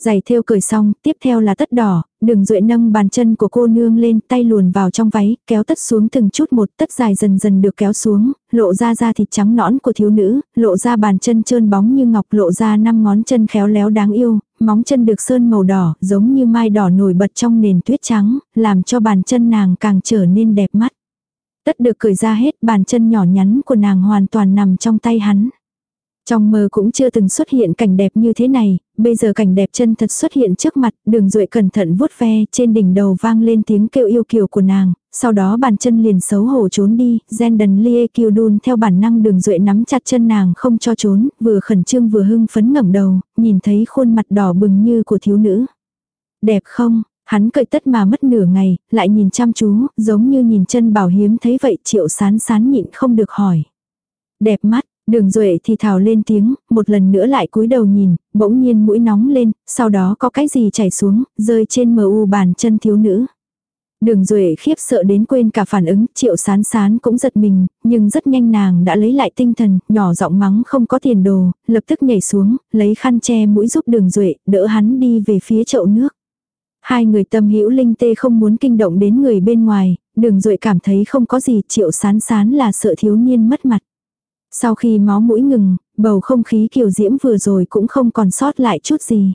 Giày thêu cởi xong, tiếp theo là tất đỏ, đường duệ nâng bàn chân của cô nương lên, tay luồn vào trong váy, kéo tất xuống từng chút một, tất dài dần dần được kéo xuống, lộ ra da thịt trắng nõn của thiếu nữ, lộ ra bàn chân trơn bóng như ngọc, lộ ra năm ngón chân khéo léo đáng yêu, móng chân được sơn màu đỏ, giống như mai đỏ nổi bật trong nền tuyết trắng, làm cho bàn chân nàng càng trở nên đẹp mắt. Tất được cởi ra hết, bàn chân nhỏ nhắn của nàng hoàn toàn nằm trong tay hắn. Trong mơ cũng chưa từng xuất hiện cảnh đẹp như thế này, bây giờ cảnh đẹp chân thật xuất hiện trước mặt, đường duệ cẩn thận vuốt ve, trên đỉnh đầu vang lên tiếng kêu yêu kiều của nàng, sau đó bàn chân liền xấu hổ trốn đi, Zendon lie kiều đun theo bản năng đường duệ nắm chặt chân nàng không cho trốn, vừa khẩn trương vừa hưng phấn ngẩng đầu, nhìn thấy khuôn mặt đỏ bừng như của thiếu nữ. Đẹp không? Hắn cởi tất mà mất nửa ngày, lại nhìn chăm chú, giống như nhìn chân bảo hiếm thấy vậy triệu sán sán nhịn không được hỏi. Đẹp mắt, Đường Duệ thì thào lên tiếng, một lần nữa lại cúi đầu nhìn, bỗng nhiên mũi nóng lên, sau đó có cái gì chảy xuống, rơi trên mờ u bàn chân thiếu nữ. Đường Duệ khiếp sợ đến quên cả phản ứng, triệu sán sán cũng giật mình, nhưng rất nhanh nàng đã lấy lại tinh thần, nhỏ giọng mắng không có tiền đồ, lập tức nhảy xuống, lấy khăn che mũi giúp đường Duệ, đỡ hắn đi về phía chậu nước. Hai người tâm hữu linh tê không muốn kinh động đến người bên ngoài, đường Duệ cảm thấy không có gì, triệu sán sán là sợ thiếu niên mất mặt. Sau khi máu mũi ngừng, bầu không khí kiều diễm vừa rồi cũng không còn sót lại chút gì.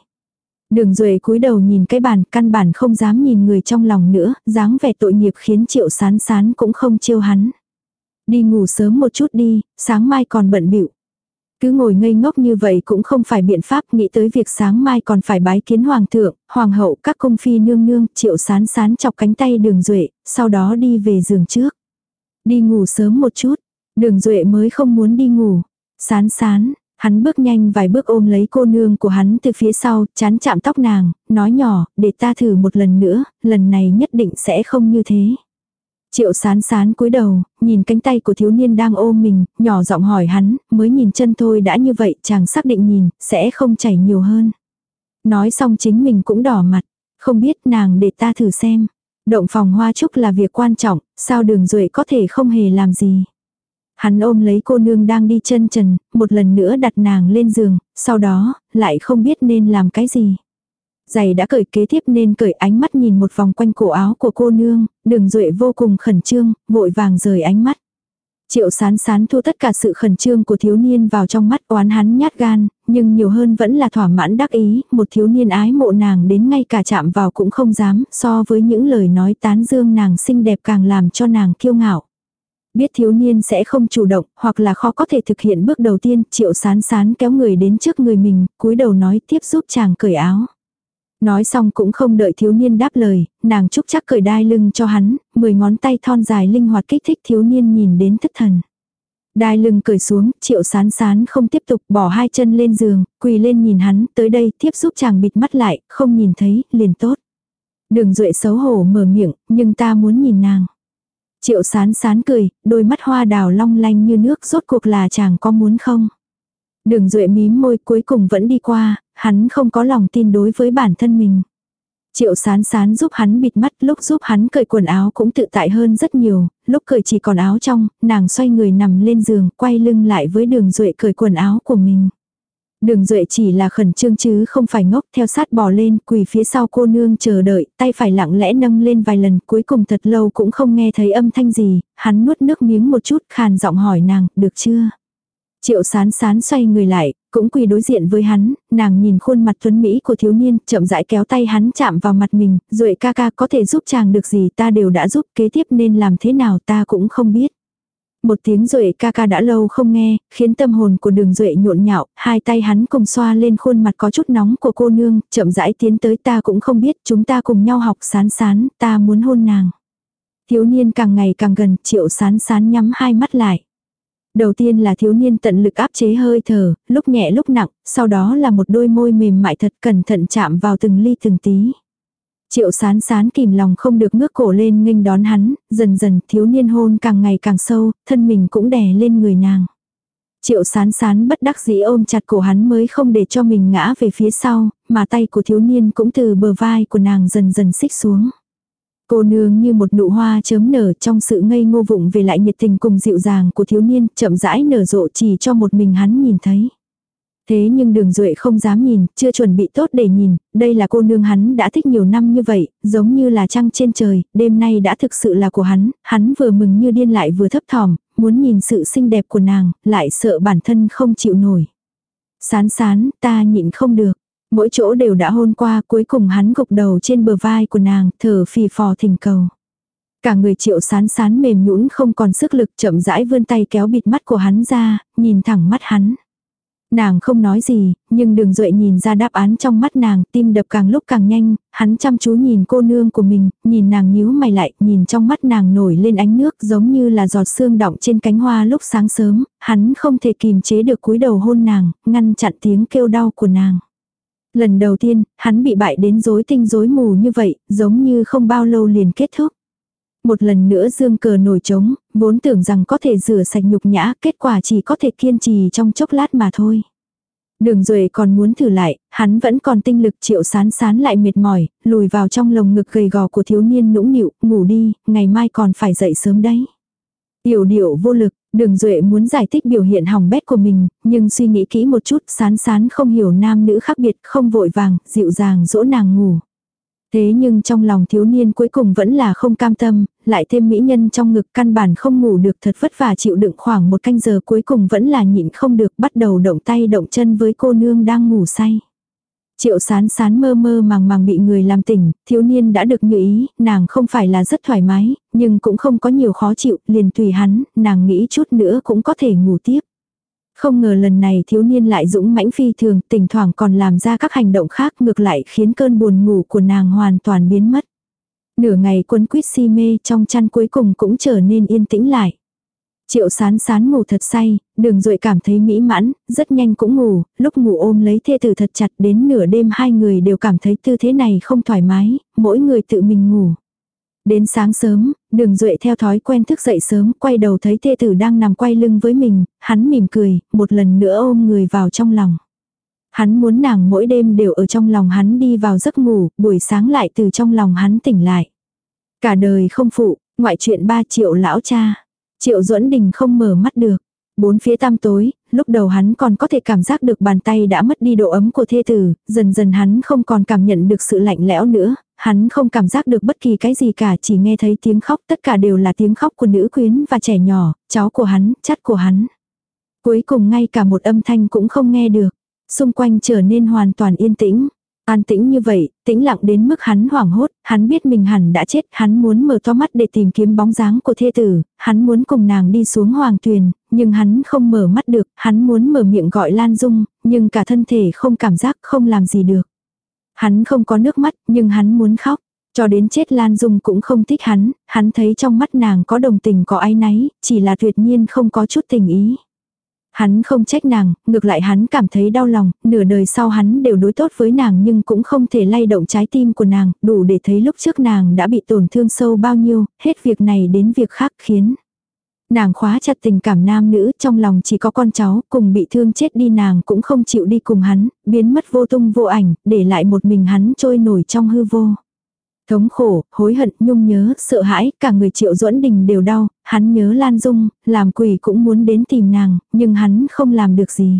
Đường Duệ cúi đầu nhìn cái bàn, căn bản không dám nhìn người trong lòng nữa, dáng vẻ tội nghiệp khiến triệu sán sán cũng không chiêu hắn. Đi ngủ sớm một chút đi, sáng mai còn bận bịu Cứ ngồi ngây ngốc như vậy cũng không phải biện pháp nghĩ tới việc sáng mai còn phải bái kiến hoàng thượng, hoàng hậu, các công phi nương nương, triệu sán sán chọc cánh tay đường Duệ, sau đó đi về giường trước. Đi ngủ sớm một chút, Đường Duệ mới không muốn đi ngủ. Sán sán, hắn bước nhanh vài bước ôm lấy cô nương của hắn từ phía sau, chán chạm tóc nàng, nói nhỏ, để ta thử một lần nữa, lần này nhất định sẽ không như thế. Triệu sán sán cúi đầu, nhìn cánh tay của thiếu niên đang ôm mình, nhỏ giọng hỏi hắn, mới nhìn chân thôi đã như vậy, chàng xác định nhìn, sẽ không chảy nhiều hơn. Nói xong chính mình cũng đỏ mặt, không biết nàng để ta thử xem. Động phòng hoa trúc là việc quan trọng, sao đường duệ có thể không hề làm gì. Hắn ôm lấy cô nương đang đi chân trần, một lần nữa đặt nàng lên giường, sau đó, lại không biết nên làm cái gì. Giày đã cởi kế tiếp nên cởi ánh mắt nhìn một vòng quanh cổ áo của cô nương, đường duệ vô cùng khẩn trương, vội vàng rời ánh mắt. Triệu sán sán thu tất cả sự khẩn trương của thiếu niên vào trong mắt oán hắn nhát gan, nhưng nhiều hơn vẫn là thỏa mãn đắc ý, một thiếu niên ái mộ nàng đến ngay cả chạm vào cũng không dám, so với những lời nói tán dương nàng xinh đẹp càng làm cho nàng kiêu ngạo. Biết thiếu niên sẽ không chủ động, hoặc là khó có thể thực hiện bước đầu tiên, triệu sán sán kéo người đến trước người mình, cúi đầu nói tiếp giúp chàng cởi áo. Nói xong cũng không đợi thiếu niên đáp lời, nàng chúc chắc cởi đai lưng cho hắn, mười ngón tay thon dài linh hoạt kích thích thiếu niên nhìn đến thất thần. Đai lưng cởi xuống, triệu sán sán không tiếp tục bỏ hai chân lên giường, quỳ lên nhìn hắn, tới đây tiếp giúp chàng bịt mắt lại, không nhìn thấy, liền tốt. Đường duệ xấu hổ mở miệng, nhưng ta muốn nhìn nàng. Triệu sán sán cười, đôi mắt hoa đào long lanh như nước rốt cuộc là chàng có muốn không. Đường duệ mím môi cuối cùng vẫn đi qua, hắn không có lòng tin đối với bản thân mình. Triệu sán sán giúp hắn bịt mắt lúc giúp hắn cởi quần áo cũng tự tại hơn rất nhiều, lúc cởi chỉ còn áo trong, nàng xoay người nằm lên giường, quay lưng lại với đường duệ cởi quần áo của mình. Đường Duệ chỉ là khẩn trương chứ không phải ngốc theo sát bò lên quỳ phía sau cô nương chờ đợi, tay phải lặng lẽ nâng lên vài lần cuối cùng thật lâu cũng không nghe thấy âm thanh gì, hắn nuốt nước miếng một chút khàn giọng hỏi nàng, được chưa? Triệu sán sán xoay người lại, cũng quỳ đối diện với hắn, nàng nhìn khuôn mặt tuấn Mỹ của thiếu niên, chậm rãi kéo tay hắn chạm vào mặt mình, Duệ ca ca có thể giúp chàng được gì ta đều đã giúp, kế tiếp nên làm thế nào ta cũng không biết. Một tiếng rưỡi ca ca đã lâu không nghe, khiến tâm hồn của đường rưỡi nhộn nhạo, hai tay hắn cùng xoa lên khuôn mặt có chút nóng của cô nương, chậm rãi tiến tới ta cũng không biết, chúng ta cùng nhau học sán sán, ta muốn hôn nàng. Thiếu niên càng ngày càng gần, triệu sán sán nhắm hai mắt lại. Đầu tiên là thiếu niên tận lực áp chế hơi thở, lúc nhẹ lúc nặng, sau đó là một đôi môi mềm mại thật cẩn thận chạm vào từng ly từng tí. Triệu sán sán kìm lòng không được ngước cổ lên nghênh đón hắn, dần dần thiếu niên hôn càng ngày càng sâu, thân mình cũng đè lên người nàng. Triệu sán sán bất đắc dĩ ôm chặt cổ hắn mới không để cho mình ngã về phía sau, mà tay của thiếu niên cũng từ bờ vai của nàng dần dần xích xuống. Cô nương như một nụ hoa chớm nở trong sự ngây ngô vụng về lại nhiệt tình cùng dịu dàng của thiếu niên, chậm rãi nở rộ chỉ cho một mình hắn nhìn thấy. Thế nhưng đường duệ không dám nhìn, chưa chuẩn bị tốt để nhìn, đây là cô nương hắn đã thích nhiều năm như vậy, giống như là trăng trên trời, đêm nay đã thực sự là của hắn, hắn vừa mừng như điên lại vừa thấp thỏm, muốn nhìn sự xinh đẹp của nàng, lại sợ bản thân không chịu nổi. Sán sán, ta nhịn không được. Mỗi chỗ đều đã hôn qua, cuối cùng hắn gục đầu trên bờ vai của nàng, thở phì phò thỉnh cầu. Cả người triệu sán sán mềm nhũn không còn sức lực chậm rãi vươn tay kéo bịt mắt của hắn ra, nhìn thẳng mắt hắn. Nàng không nói gì, nhưng đường duệ nhìn ra đáp án trong mắt nàng, tim đập càng lúc càng nhanh, hắn chăm chú nhìn cô nương của mình, nhìn nàng nhíu mày lại, nhìn trong mắt nàng nổi lên ánh nước giống như là giọt sương đọng trên cánh hoa lúc sáng sớm, hắn không thể kìm chế được cúi đầu hôn nàng, ngăn chặn tiếng kêu đau của nàng. Lần đầu tiên, hắn bị bại đến rối tinh rối mù như vậy, giống như không bao lâu liền kết thúc. Một lần nữa dương cờ nổi trống, vốn tưởng rằng có thể rửa sạch nhục nhã, kết quả chỉ có thể kiên trì trong chốc lát mà thôi. Đường Duệ còn muốn thử lại, hắn vẫn còn tinh lực triệu sán sán lại mệt mỏi, lùi vào trong lồng ngực gầy gò của thiếu niên nũng nịu, ngủ đi, ngày mai còn phải dậy sớm đấy. Yểu điệu vô lực, đường Duệ muốn giải thích biểu hiện hỏng bét của mình, nhưng suy nghĩ kỹ một chút, sán sán không hiểu nam nữ khác biệt, không vội vàng, dịu dàng dỗ nàng ngủ. Thế nhưng trong lòng thiếu niên cuối cùng vẫn là không cam tâm, lại thêm mỹ nhân trong ngực căn bản không ngủ được thật vất vả chịu đựng khoảng một canh giờ cuối cùng vẫn là nhịn không được bắt đầu động tay động chân với cô nương đang ngủ say. Triệu sán sán mơ mơ màng màng bị người làm tỉnh, thiếu niên đã được như ý, nàng không phải là rất thoải mái, nhưng cũng không có nhiều khó chịu, liền tùy hắn, nàng nghĩ chút nữa cũng có thể ngủ tiếp. Không ngờ lần này thiếu niên lại dũng mãnh phi thường, thỉnh thoảng còn làm ra các hành động khác ngược lại khiến cơn buồn ngủ của nàng hoàn toàn biến mất. Nửa ngày quân quýt si mê trong chăn cuối cùng cũng trở nên yên tĩnh lại. Triệu sán sán ngủ thật say, đường rội cảm thấy mỹ mãn, rất nhanh cũng ngủ, lúc ngủ ôm lấy thê tử thật chặt đến nửa đêm hai người đều cảm thấy tư thế này không thoải mái, mỗi người tự mình ngủ. Đến sáng sớm, đường duệ theo thói quen thức dậy sớm, quay đầu thấy thê tử đang nằm quay lưng với mình, hắn mỉm cười, một lần nữa ôm người vào trong lòng. Hắn muốn nàng mỗi đêm đều ở trong lòng hắn đi vào giấc ngủ, buổi sáng lại từ trong lòng hắn tỉnh lại. Cả đời không phụ, ngoại chuyện ba triệu lão cha. Triệu duẫn đình không mở mắt được. Bốn phía tăm tối, lúc đầu hắn còn có thể cảm giác được bàn tay đã mất đi độ ấm của thê tử, dần dần hắn không còn cảm nhận được sự lạnh lẽo nữa, hắn không cảm giác được bất kỳ cái gì cả, chỉ nghe thấy tiếng khóc, tất cả đều là tiếng khóc của nữ quyến và trẻ nhỏ, cháu của hắn, chắt của hắn. Cuối cùng ngay cả một âm thanh cũng không nghe được, xung quanh trở nên hoàn toàn yên tĩnh. An tĩnh như vậy, tĩnh lặng đến mức hắn hoảng hốt, hắn biết mình hẳn đã chết, hắn muốn mở to mắt để tìm kiếm bóng dáng của thê tử, hắn muốn cùng nàng đi xuống hoàng tuyền, nhưng hắn không mở mắt được, hắn muốn mở miệng gọi Lan Dung, nhưng cả thân thể không cảm giác, không làm gì được. Hắn không có nước mắt, nhưng hắn muốn khóc. Cho đến chết Lan Dung cũng không thích hắn, hắn thấy trong mắt nàng có đồng tình có ái náy, chỉ là tuyệt nhiên không có chút tình ý. Hắn không trách nàng, ngược lại hắn cảm thấy đau lòng, nửa đời sau hắn đều đối tốt với nàng nhưng cũng không thể lay động trái tim của nàng, đủ để thấy lúc trước nàng đã bị tổn thương sâu bao nhiêu, hết việc này đến việc khác khiến. Nàng khóa chặt tình cảm nam nữ, trong lòng chỉ có con cháu, cùng bị thương chết đi nàng cũng không chịu đi cùng hắn, biến mất vô tung vô ảnh, để lại một mình hắn trôi nổi trong hư vô. Thống khổ, hối hận, nhung nhớ, sợ hãi, cả người triệu duẫn đình đều đau, hắn nhớ Lan Dung, làm quỷ cũng muốn đến tìm nàng, nhưng hắn không làm được gì.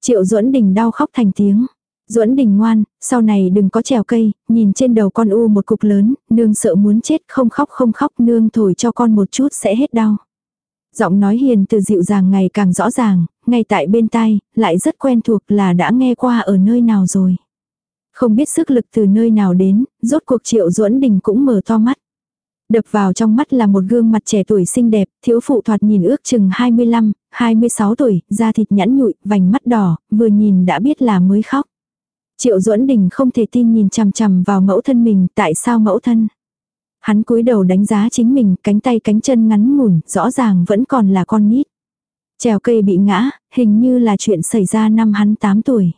Triệu duẫn đình đau khóc thành tiếng. Duẫn đình ngoan, sau này đừng có trèo cây, nhìn trên đầu con u một cục lớn, nương sợ muốn chết không khóc không khóc nương thổi cho con một chút sẽ hết đau. Giọng nói hiền từ dịu dàng ngày càng rõ ràng, ngay tại bên tai, lại rất quen thuộc là đã nghe qua ở nơi nào rồi. Không biết sức lực từ nơi nào đến, rốt cuộc triệu duẫn đình cũng mở to mắt. Đập vào trong mắt là một gương mặt trẻ tuổi xinh đẹp, thiếu phụ thoạt nhìn ước chừng 25, 26 tuổi, da thịt nhẵn nhụi, vành mắt đỏ, vừa nhìn đã biết là mới khóc. Triệu duẫn đình không thể tin nhìn chằm chằm vào mẫu thân mình, tại sao mẫu thân? Hắn cúi đầu đánh giá chính mình, cánh tay cánh chân ngắn ngủn, rõ ràng vẫn còn là con nít. Trèo cây bị ngã, hình như là chuyện xảy ra năm hắn 8 tuổi.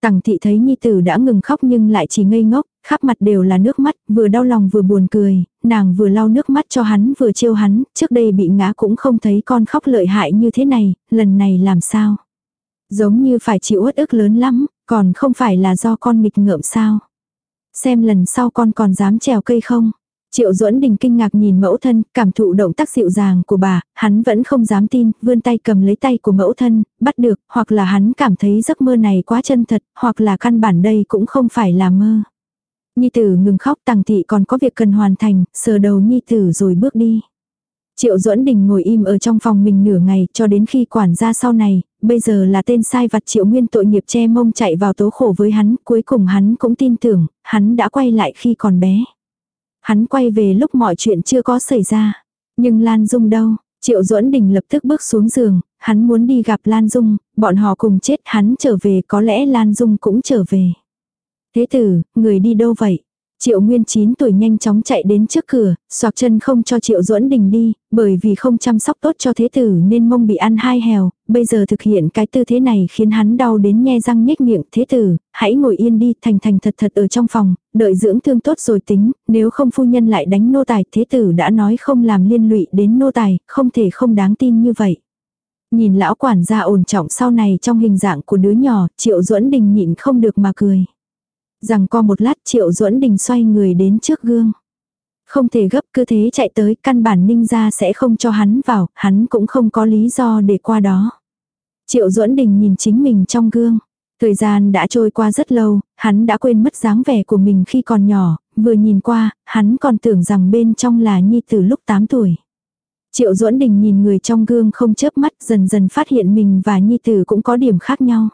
Tằng thị thấy nhi tử đã ngừng khóc nhưng lại chỉ ngây ngốc, khắp mặt đều là nước mắt, vừa đau lòng vừa buồn cười, nàng vừa lau nước mắt cho hắn vừa trêu hắn, trước đây bị ngã cũng không thấy con khóc lợi hại như thế này, lần này làm sao? Giống như phải chịu uất ức lớn lắm, còn không phải là do con nghịch ngợm sao? Xem lần sau con còn dám trèo cây không? Triệu duẫn đình kinh ngạc nhìn mẫu thân, cảm thụ động tác dịu dàng của bà, hắn vẫn không dám tin, vươn tay cầm lấy tay của mẫu thân, bắt được, hoặc là hắn cảm thấy giấc mơ này quá chân thật, hoặc là căn bản đây cũng không phải là mơ. Nhi tử ngừng khóc tàng thị còn có việc cần hoàn thành, sờ đầu nhi tử rồi bước đi. Triệu duẫn đình ngồi im ở trong phòng mình nửa ngày cho đến khi quản gia sau này, bây giờ là tên sai vặt triệu nguyên tội nghiệp che mông chạy vào tố khổ với hắn, cuối cùng hắn cũng tin tưởng, hắn đã quay lại khi còn bé. Hắn quay về lúc mọi chuyện chưa có xảy ra. Nhưng Lan Dung đâu? Triệu Duẫn Đình lập tức bước xuống giường, hắn muốn đi gặp Lan Dung, bọn họ cùng chết hắn trở về có lẽ Lan Dung cũng trở về. Thế tử, người đi đâu vậy? Triệu Nguyên 9 tuổi nhanh chóng chạy đến trước cửa, xoạc chân không cho Triệu Duẫn Đình đi, bởi vì không chăm sóc tốt cho thế tử nên mông bị ăn hai hèo, bây giờ thực hiện cái tư thế này khiến hắn đau đến nhe răng nhếch miệng, thế tử, hãy ngồi yên đi, thành thành thật thật ở trong phòng, đợi dưỡng thương tốt rồi tính, nếu không phu nhân lại đánh nô tài, thế tử đã nói không làm liên lụy đến nô tài, không thể không đáng tin như vậy. Nhìn lão quản gia ổn trọng sau này trong hình dạng của đứa nhỏ, Triệu Duẫn Đình nhịn không được mà cười. Rằng qua một lát Triệu Duẫn Đình xoay người đến trước gương. Không thể gấp cứ thế chạy tới, căn bản ninh ra sẽ không cho hắn vào, hắn cũng không có lý do để qua đó. Triệu Duẫn Đình nhìn chính mình trong gương. Thời gian đã trôi qua rất lâu, hắn đã quên mất dáng vẻ của mình khi còn nhỏ, vừa nhìn qua, hắn còn tưởng rằng bên trong là nhi từ lúc 8 tuổi. Triệu Duẫn Đình nhìn người trong gương không chớp mắt dần dần phát hiện mình và nhi tử cũng có điểm khác nhau.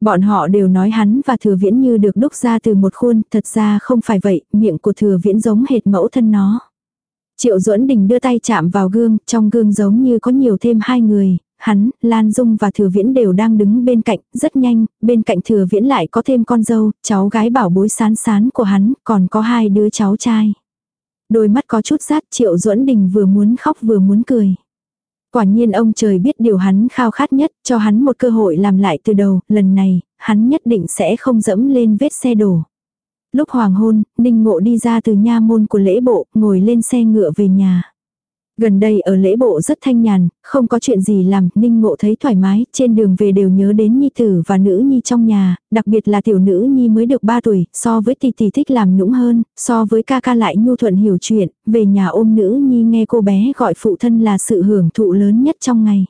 Bọn họ đều nói hắn và thừa viễn như được đúc ra từ một khuôn, thật ra không phải vậy, miệng của thừa viễn giống hệt mẫu thân nó. Triệu duẫn đình đưa tay chạm vào gương, trong gương giống như có nhiều thêm hai người, hắn, Lan Dung và Thừa Viễn đều đang đứng bên cạnh, rất nhanh, bên cạnh Thừa Viễn lại có thêm con dâu, cháu gái bảo bối sán sán của hắn, còn có hai đứa cháu trai. Đôi mắt có chút rát Triệu duẫn đình vừa muốn khóc vừa muốn cười. Quả nhiên ông trời biết điều hắn khao khát nhất, cho hắn một cơ hội làm lại từ đầu, lần này, hắn nhất định sẽ không dẫm lên vết xe đổ. Lúc hoàng hôn, Ninh Ngộ đi ra từ nha môn của lễ bộ, ngồi lên xe ngựa về nhà. Gần đây ở lễ bộ rất thanh nhàn, không có chuyện gì làm, Ninh Ngộ thấy thoải mái, trên đường về đều nhớ đến Nhi Tử và nữ Nhi trong nhà, đặc biệt là tiểu nữ Nhi mới được 3 tuổi, so với tỷ tỷ thích làm nũng hơn, so với ca ca lại nhu thuận hiểu chuyện, về nhà ôm nữ Nhi nghe cô bé gọi phụ thân là sự hưởng thụ lớn nhất trong ngày.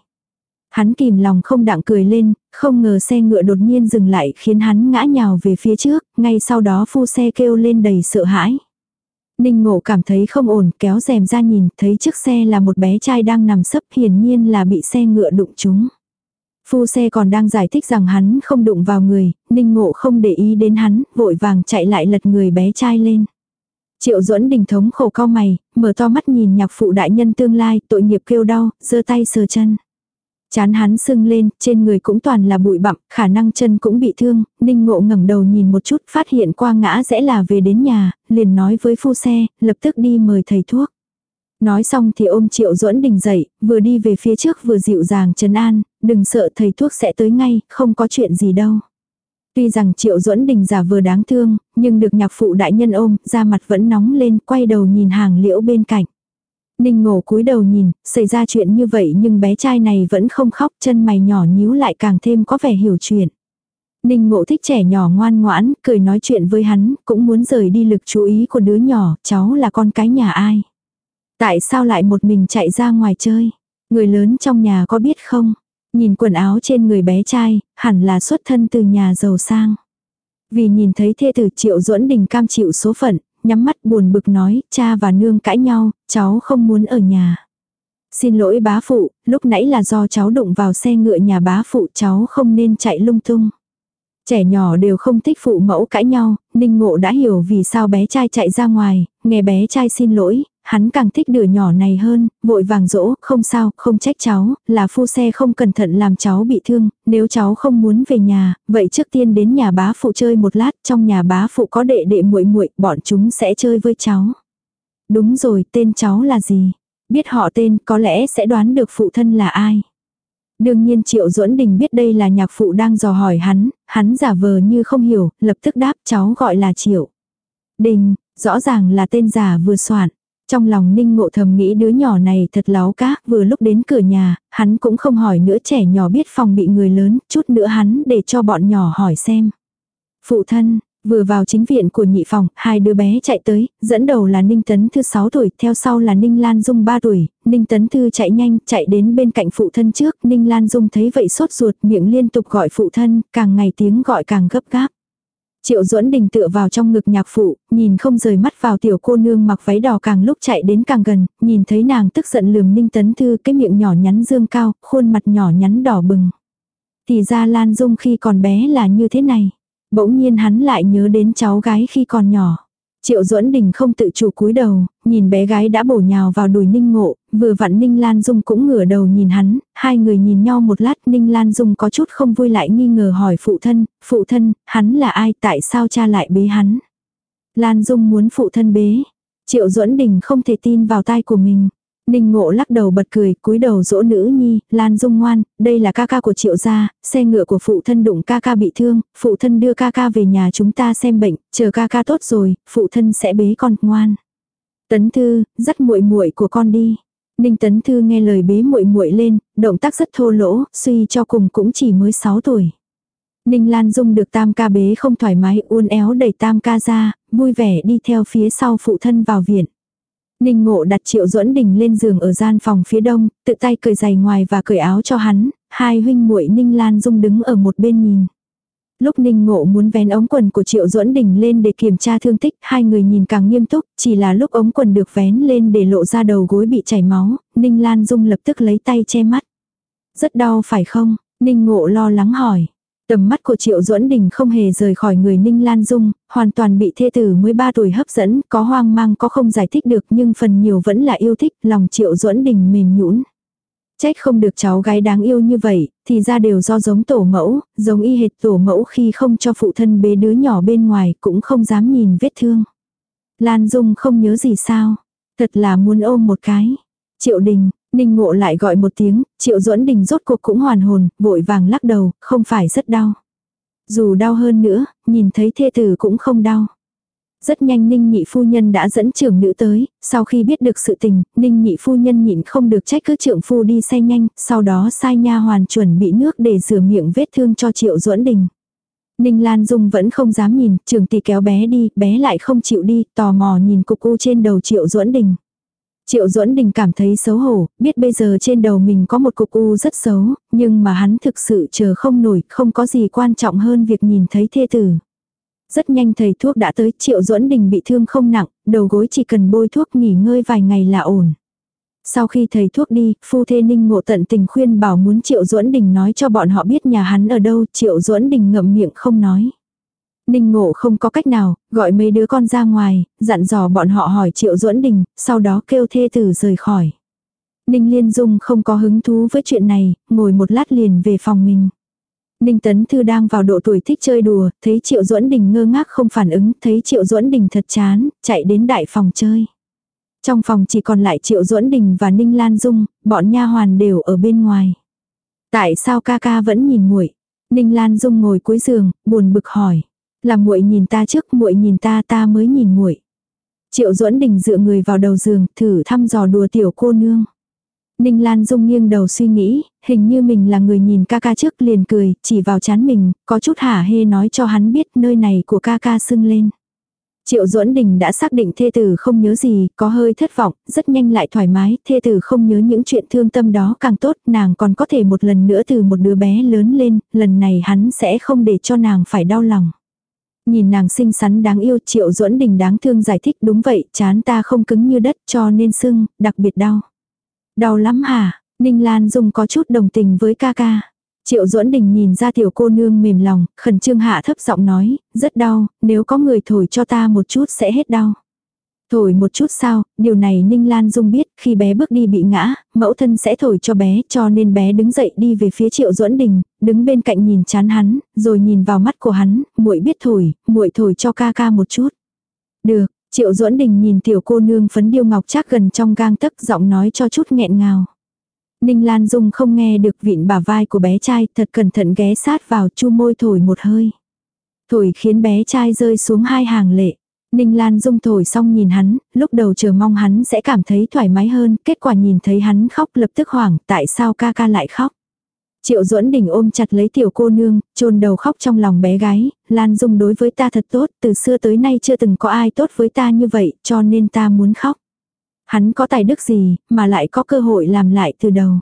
Hắn kìm lòng không đặng cười lên, không ngờ xe ngựa đột nhiên dừng lại khiến hắn ngã nhào về phía trước, ngay sau đó phu xe kêu lên đầy sợ hãi. Ninh ngộ cảm thấy không ổn, kéo rèm ra nhìn, thấy chiếc xe là một bé trai đang nằm sấp hiển nhiên là bị xe ngựa đụng trúng. Phu xe còn đang giải thích rằng hắn không đụng vào người, ninh ngộ không để ý đến hắn, vội vàng chạy lại lật người bé trai lên. Triệu duẫn đình thống khổ cao mày, mở to mắt nhìn nhạc phụ đại nhân tương lai, tội nghiệp kêu đau, giơ tay sờ chân. Chán hắn sưng lên, trên người cũng toàn là bụi bặm, khả năng chân cũng bị thương, ninh ngộ ngẩng đầu nhìn một chút, phát hiện qua ngã sẽ là về đến nhà, liền nói với phu xe, lập tức đi mời thầy thuốc. Nói xong thì ôm triệu duẫn đình dậy, vừa đi về phía trước vừa dịu dàng trấn an, đừng sợ thầy thuốc sẽ tới ngay, không có chuyện gì đâu. Tuy rằng triệu duẫn đình giả vừa đáng thương, nhưng được nhạc phụ đại nhân ôm, da mặt vẫn nóng lên, quay đầu nhìn hàng liễu bên cạnh. Ninh ngổ cúi đầu nhìn, xảy ra chuyện như vậy nhưng bé trai này vẫn không khóc, chân mày nhỏ nhíu lại càng thêm có vẻ hiểu chuyện. Ninh ngộ thích trẻ nhỏ ngoan ngoãn, cười nói chuyện với hắn, cũng muốn rời đi lực chú ý của đứa nhỏ, cháu là con cái nhà ai. Tại sao lại một mình chạy ra ngoài chơi? Người lớn trong nhà có biết không? Nhìn quần áo trên người bé trai, hẳn là xuất thân từ nhà giàu sang. Vì nhìn thấy thê tử triệu duẫn đình cam chịu số phận, nhắm mắt buồn bực nói, cha và nương cãi nhau, cháu không muốn ở nhà. Xin lỗi bá phụ, lúc nãy là do cháu đụng vào xe ngựa nhà bá phụ cháu không nên chạy lung tung. Trẻ nhỏ đều không thích phụ mẫu cãi nhau, Ninh Ngộ đã hiểu vì sao bé trai chạy ra ngoài, nghe bé trai xin lỗi, hắn càng thích đứa nhỏ này hơn, vội vàng dỗ, không sao, không trách cháu, là phu xe không cẩn thận làm cháu bị thương, nếu cháu không muốn về nhà, vậy trước tiên đến nhà bá phụ chơi một lát, trong nhà bá phụ có đệ đệ muội muội, bọn chúng sẽ chơi với cháu. Đúng rồi, tên cháu là gì? Biết họ tên, có lẽ sẽ đoán được phụ thân là ai. Đương nhiên Triệu Duẫn Đình biết đây là nhạc phụ đang dò hỏi hắn, hắn giả vờ như không hiểu, lập tức đáp cháu gọi là Triệu. Đình, rõ ràng là tên giả vừa soạn. Trong lòng ninh ngộ thầm nghĩ đứa nhỏ này thật láo cá, vừa lúc đến cửa nhà, hắn cũng không hỏi nữa trẻ nhỏ biết phòng bị người lớn, chút nữa hắn để cho bọn nhỏ hỏi xem. Phụ thân, vừa vào chính viện của nhị phòng, hai đứa bé chạy tới, dẫn đầu là Ninh Tấn Thư 6 tuổi, theo sau là Ninh Lan Dung 3 tuổi, Ninh Tấn Thư chạy nhanh, chạy đến bên cạnh phụ thân trước, Ninh Lan Dung thấy vậy sốt ruột, miệng liên tục gọi phụ thân, càng ngày tiếng gọi càng gấp gáp. Triệu duẫn đình tựa vào trong ngực nhạc phụ, nhìn không rời mắt vào tiểu cô nương mặc váy đỏ càng lúc chạy đến càng gần, nhìn thấy nàng tức giận lườm ninh tấn thư cái miệng nhỏ nhắn dương cao, khuôn mặt nhỏ nhắn đỏ bừng. Thì ra Lan Dung khi còn bé là như thế này. Bỗng nhiên hắn lại nhớ đến cháu gái khi còn nhỏ. Triệu Duẫn Đình không tự chủ cúi đầu, nhìn bé gái đã bổ nhào vào đùi Ninh Ngộ, vừa vặn Ninh Lan Dung cũng ngửa đầu nhìn hắn, hai người nhìn nhau một lát Ninh Lan Dung có chút không vui lại nghi ngờ hỏi phụ thân, phụ thân, hắn là ai tại sao cha lại bế hắn. Lan Dung muốn phụ thân bế, Triệu Duẫn Đình không thể tin vào tai của mình. Ninh ngộ lắc đầu bật cười, cúi đầu dỗ nữ nhi, Lan Dung ngoan, đây là ca ca của triệu gia, xe ngựa của phụ thân đụng ca ca bị thương, phụ thân đưa ca ca về nhà chúng ta xem bệnh, chờ ca ca tốt rồi, phụ thân sẽ bế con, ngoan. Tấn Thư, dắt muội muội của con đi. Ninh Tấn Thư nghe lời bế muội muội lên, động tác rất thô lỗ, suy cho cùng cũng chỉ mới 6 tuổi. Ninh Lan Dung được tam ca bế không thoải mái uốn éo đẩy tam ca ra, vui vẻ đi theo phía sau phụ thân vào viện. Ninh Ngộ đặt Triệu Duẫn Đình lên giường ở gian phòng phía đông, tự tay cởi giày ngoài và cởi áo cho hắn, hai huynh muội Ninh Lan Dung đứng ở một bên nhìn. Lúc Ninh Ngộ muốn vén ống quần của Triệu Duẫn Đình lên để kiểm tra thương tích, hai người nhìn càng nghiêm túc, chỉ là lúc ống quần được vén lên để lộ ra đầu gối bị chảy máu, Ninh Lan Dung lập tức lấy tay che mắt. Rất đau phải không? Ninh Ngộ lo lắng hỏi. Tầm mắt của Triệu Duẫn Đình không hề rời khỏi người Ninh Lan Dung, hoàn toàn bị thê tử mới 3 tuổi hấp dẫn, có hoang mang có không giải thích được nhưng phần nhiều vẫn là yêu thích, lòng Triệu Duẫn Đình mềm nhũn. Trách không được cháu gái đáng yêu như vậy, thì ra đều do giống tổ mẫu, giống y hệt tổ mẫu khi không cho phụ thân bế đứa nhỏ bên ngoài cũng không dám nhìn vết thương. Lan Dung không nhớ gì sao, thật là muốn ôm một cái. Triệu Đình, Ninh ngộ lại gọi một tiếng, triệu duẫn đình rốt cuộc cũng hoàn hồn, vội vàng lắc đầu, không phải rất đau. Dù đau hơn nữa, nhìn thấy thê tử cũng không đau. Rất nhanh Ninh nhị phu nhân đã dẫn trưởng nữ tới, sau khi biết được sự tình, Ninh nhị phu nhân nhịn không được trách cứ trưởng phu đi xe nhanh, sau đó sai nha hoàn chuẩn bị nước để rửa miệng vết thương cho triệu duẫn đình. Ninh Lan Dung vẫn không dám nhìn, trưởng tỷ kéo bé đi, bé lại không chịu đi, tò mò nhìn cục u trên đầu triệu duẫn đình. Triệu Duẫn Đình cảm thấy xấu hổ, biết bây giờ trên đầu mình có một cục u rất xấu, nhưng mà hắn thực sự chờ không nổi, không có gì quan trọng hơn việc nhìn thấy thê tử. Rất nhanh thầy thuốc đã tới, Triệu Duẫn Đình bị thương không nặng, đầu gối chỉ cần bôi thuốc nghỉ ngơi vài ngày là ổn. Sau khi thầy thuốc đi, phu thê ninh ngộ tận tình khuyên bảo muốn Triệu Duẫn Đình nói cho bọn họ biết nhà hắn ở đâu, Triệu Duẫn Đình ngậm miệng không nói. Ninh ngộ không có cách nào, gọi mấy đứa con ra ngoài, dặn dò bọn họ hỏi Triệu Duẫn Đình, sau đó kêu thê tử rời khỏi. Ninh Liên Dung không có hứng thú với chuyện này, ngồi một lát liền về phòng mình. Ninh Tấn Thư đang vào độ tuổi thích chơi đùa, thấy Triệu Duẫn Đình ngơ ngác không phản ứng, thấy Triệu Duẫn Đình thật chán, chạy đến đại phòng chơi. Trong phòng chỉ còn lại Triệu Duẫn Đình và Ninh Lan Dung, bọn nha hoàn đều ở bên ngoài. Tại sao ca ca vẫn nhìn muội? Ninh Lan Dung ngồi cuối giường, buồn bực hỏi. Là muội nhìn ta trước, muội nhìn ta, ta mới nhìn muội. Triệu Duẫn Đình dựa người vào đầu giường, thử thăm dò đùa tiểu cô nương. Ninh Lan Dung nghiêng đầu suy nghĩ, hình như mình là người nhìn ca ca trước liền cười, chỉ vào chán mình, có chút hả hê nói cho hắn biết nơi này của ca ca sưng lên. Triệu Duẫn Đình đã xác định thê tử không nhớ gì, có hơi thất vọng, rất nhanh lại thoải mái, thê tử không nhớ những chuyện thương tâm đó càng tốt, nàng còn có thể một lần nữa từ một đứa bé lớn lên, lần này hắn sẽ không để cho nàng phải đau lòng. Nhìn nàng xinh xắn đáng yêu triệu duẫn đình đáng thương giải thích đúng vậy, chán ta không cứng như đất cho nên sưng, đặc biệt đau. Đau lắm hả? Ninh Lan Dung có chút đồng tình với ca ca. Triệu duẫn đình nhìn ra tiểu cô nương mềm lòng, khẩn trương hạ thấp giọng nói, rất đau, nếu có người thổi cho ta một chút sẽ hết đau. Thổi một chút sao, điều này Ninh Lan Dung biết, khi bé bước đi bị ngã, mẫu thân sẽ thổi cho bé, cho nên bé đứng dậy đi về phía Triệu Duẫn Đình, đứng bên cạnh nhìn chán hắn, rồi nhìn vào mắt của hắn, muội biết thổi, muội thổi cho ca ca một chút. Được, Triệu Duẫn Đình nhìn tiểu cô nương phấn điêu ngọc chắc gần trong gang tấc giọng nói cho chút nghẹn ngào. Ninh Lan Dung không nghe được vịn bả vai của bé trai, thật cẩn thận ghé sát vào chu môi thổi một hơi. Thổi khiến bé trai rơi xuống hai hàng lệ. Ninh Lan Dung thổi xong nhìn hắn, lúc đầu chờ mong hắn sẽ cảm thấy thoải mái hơn, kết quả nhìn thấy hắn khóc lập tức hoảng, tại sao ca ca lại khóc. Triệu Duẫn Đình ôm chặt lấy tiểu cô nương, chôn đầu khóc trong lòng bé gái, Lan Dung đối với ta thật tốt, từ xưa tới nay chưa từng có ai tốt với ta như vậy, cho nên ta muốn khóc. Hắn có tài đức gì, mà lại có cơ hội làm lại từ đầu.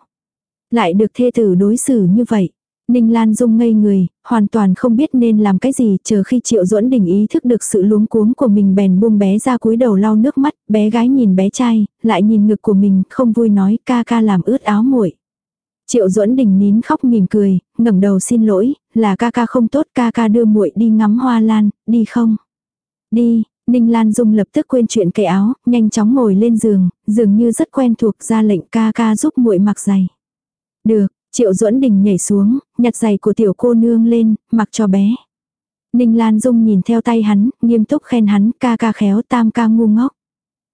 Lại được thê tử đối xử như vậy. Ninh Lan Dung ngây người, hoàn toàn không biết nên làm cái gì, chờ khi Triệu Duẫn Đình ý thức được sự luống cuống của mình bèn buông bé ra cúi đầu lau nước mắt, bé gái nhìn bé trai, lại nhìn ngực của mình, không vui nói ca ca làm ướt áo muội. Triệu Duẫn Đình nín khóc mỉm cười, ngẩng đầu xin lỗi, là ca ca không tốt, ca ca đưa muội đi ngắm hoa lan, đi không? Đi, Ninh Lan Dung lập tức quên chuyện cởi áo, nhanh chóng ngồi lên giường, dường như rất quen thuộc ra lệnh ca ca giúp muội mặc giày. Được, Triệu Duẫn Đình nhảy xuống, nhặt giày của tiểu cô nương lên, mặc cho bé. Ninh Lan Dung nhìn theo tay hắn, nghiêm túc khen hắn ca ca khéo tam ca ngu ngốc.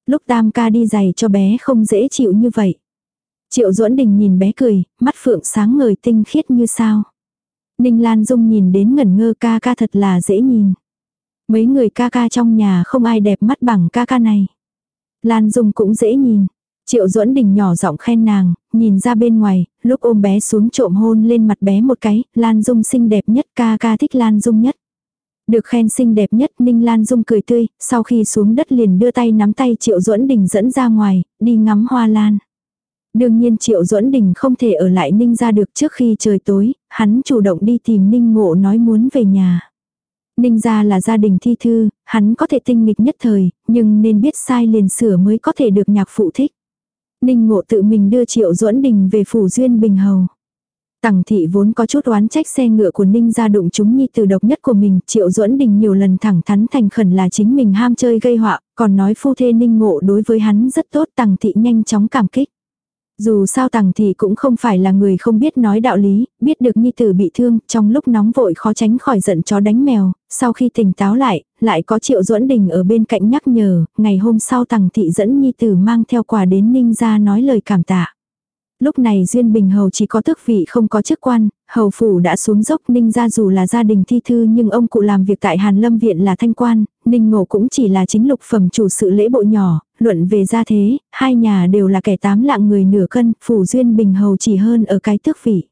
Lúc tam ca đi giày cho bé không dễ chịu như vậy. Triệu Duẫn Đình nhìn bé cười, mắt phượng sáng ngời tinh khiết như sao. Ninh Lan Dung nhìn đến ngẩn ngơ ca ca thật là dễ nhìn. Mấy người ca ca trong nhà không ai đẹp mắt bằng ca ca này. Lan Dung cũng dễ nhìn. Triệu Duẫn Đình nhỏ giọng khen nàng, nhìn ra bên ngoài, lúc ôm bé xuống trộm hôn lên mặt bé một cái, Lan Dung xinh đẹp nhất ca ca thích Lan Dung nhất. Được khen xinh đẹp nhất Ninh Lan Dung cười tươi, sau khi xuống đất liền đưa tay nắm tay Triệu Duẫn Đình dẫn ra ngoài, đi ngắm hoa lan. Đương nhiên Triệu Duẫn Đình không thể ở lại Ninh ra được trước khi trời tối, hắn chủ động đi tìm Ninh Ngộ nói muốn về nhà. Ninh gia là gia đình thi thư, hắn có thể tinh nghịch nhất thời, nhưng nên biết sai liền sửa mới có thể được nhạc phụ thích. Ninh Ngộ tự mình đưa Triệu Duẫn Đình về phủ duyên bình hầu. Tằng thị vốn có chút oán trách xe ngựa của Ninh gia đụng chúng nhi từ độc nhất của mình, Triệu Duẫn Đình nhiều lần thẳng thắn thành khẩn là chính mình ham chơi gây họa, còn nói phu thê Ninh Ngộ đối với hắn rất tốt, Tằng thị nhanh chóng cảm kích. Dù sao tằng thì cũng không phải là người không biết nói đạo lý, biết được nhi tử bị thương, trong lúc nóng vội khó tránh khỏi giận chó đánh mèo, sau khi tỉnh táo lại, lại có triệu duẫn đình ở bên cạnh nhắc nhở, ngày hôm sau tằng thị dẫn nhi tử mang theo quà đến ninh ra nói lời cảm tạ. Lúc này Duyên Bình Hầu chỉ có tước vị không có chức quan, hầu phủ đã xuống dốc ninh ra dù là gia đình thi thư nhưng ông cụ làm việc tại Hàn Lâm Viện là thanh quan, ninh ngộ cũng chỉ là chính lục phẩm chủ sự lễ bộ nhỏ, luận về gia thế, hai nhà đều là kẻ tám lạng người nửa cân, phủ Duyên Bình Hầu chỉ hơn ở cái tước vị.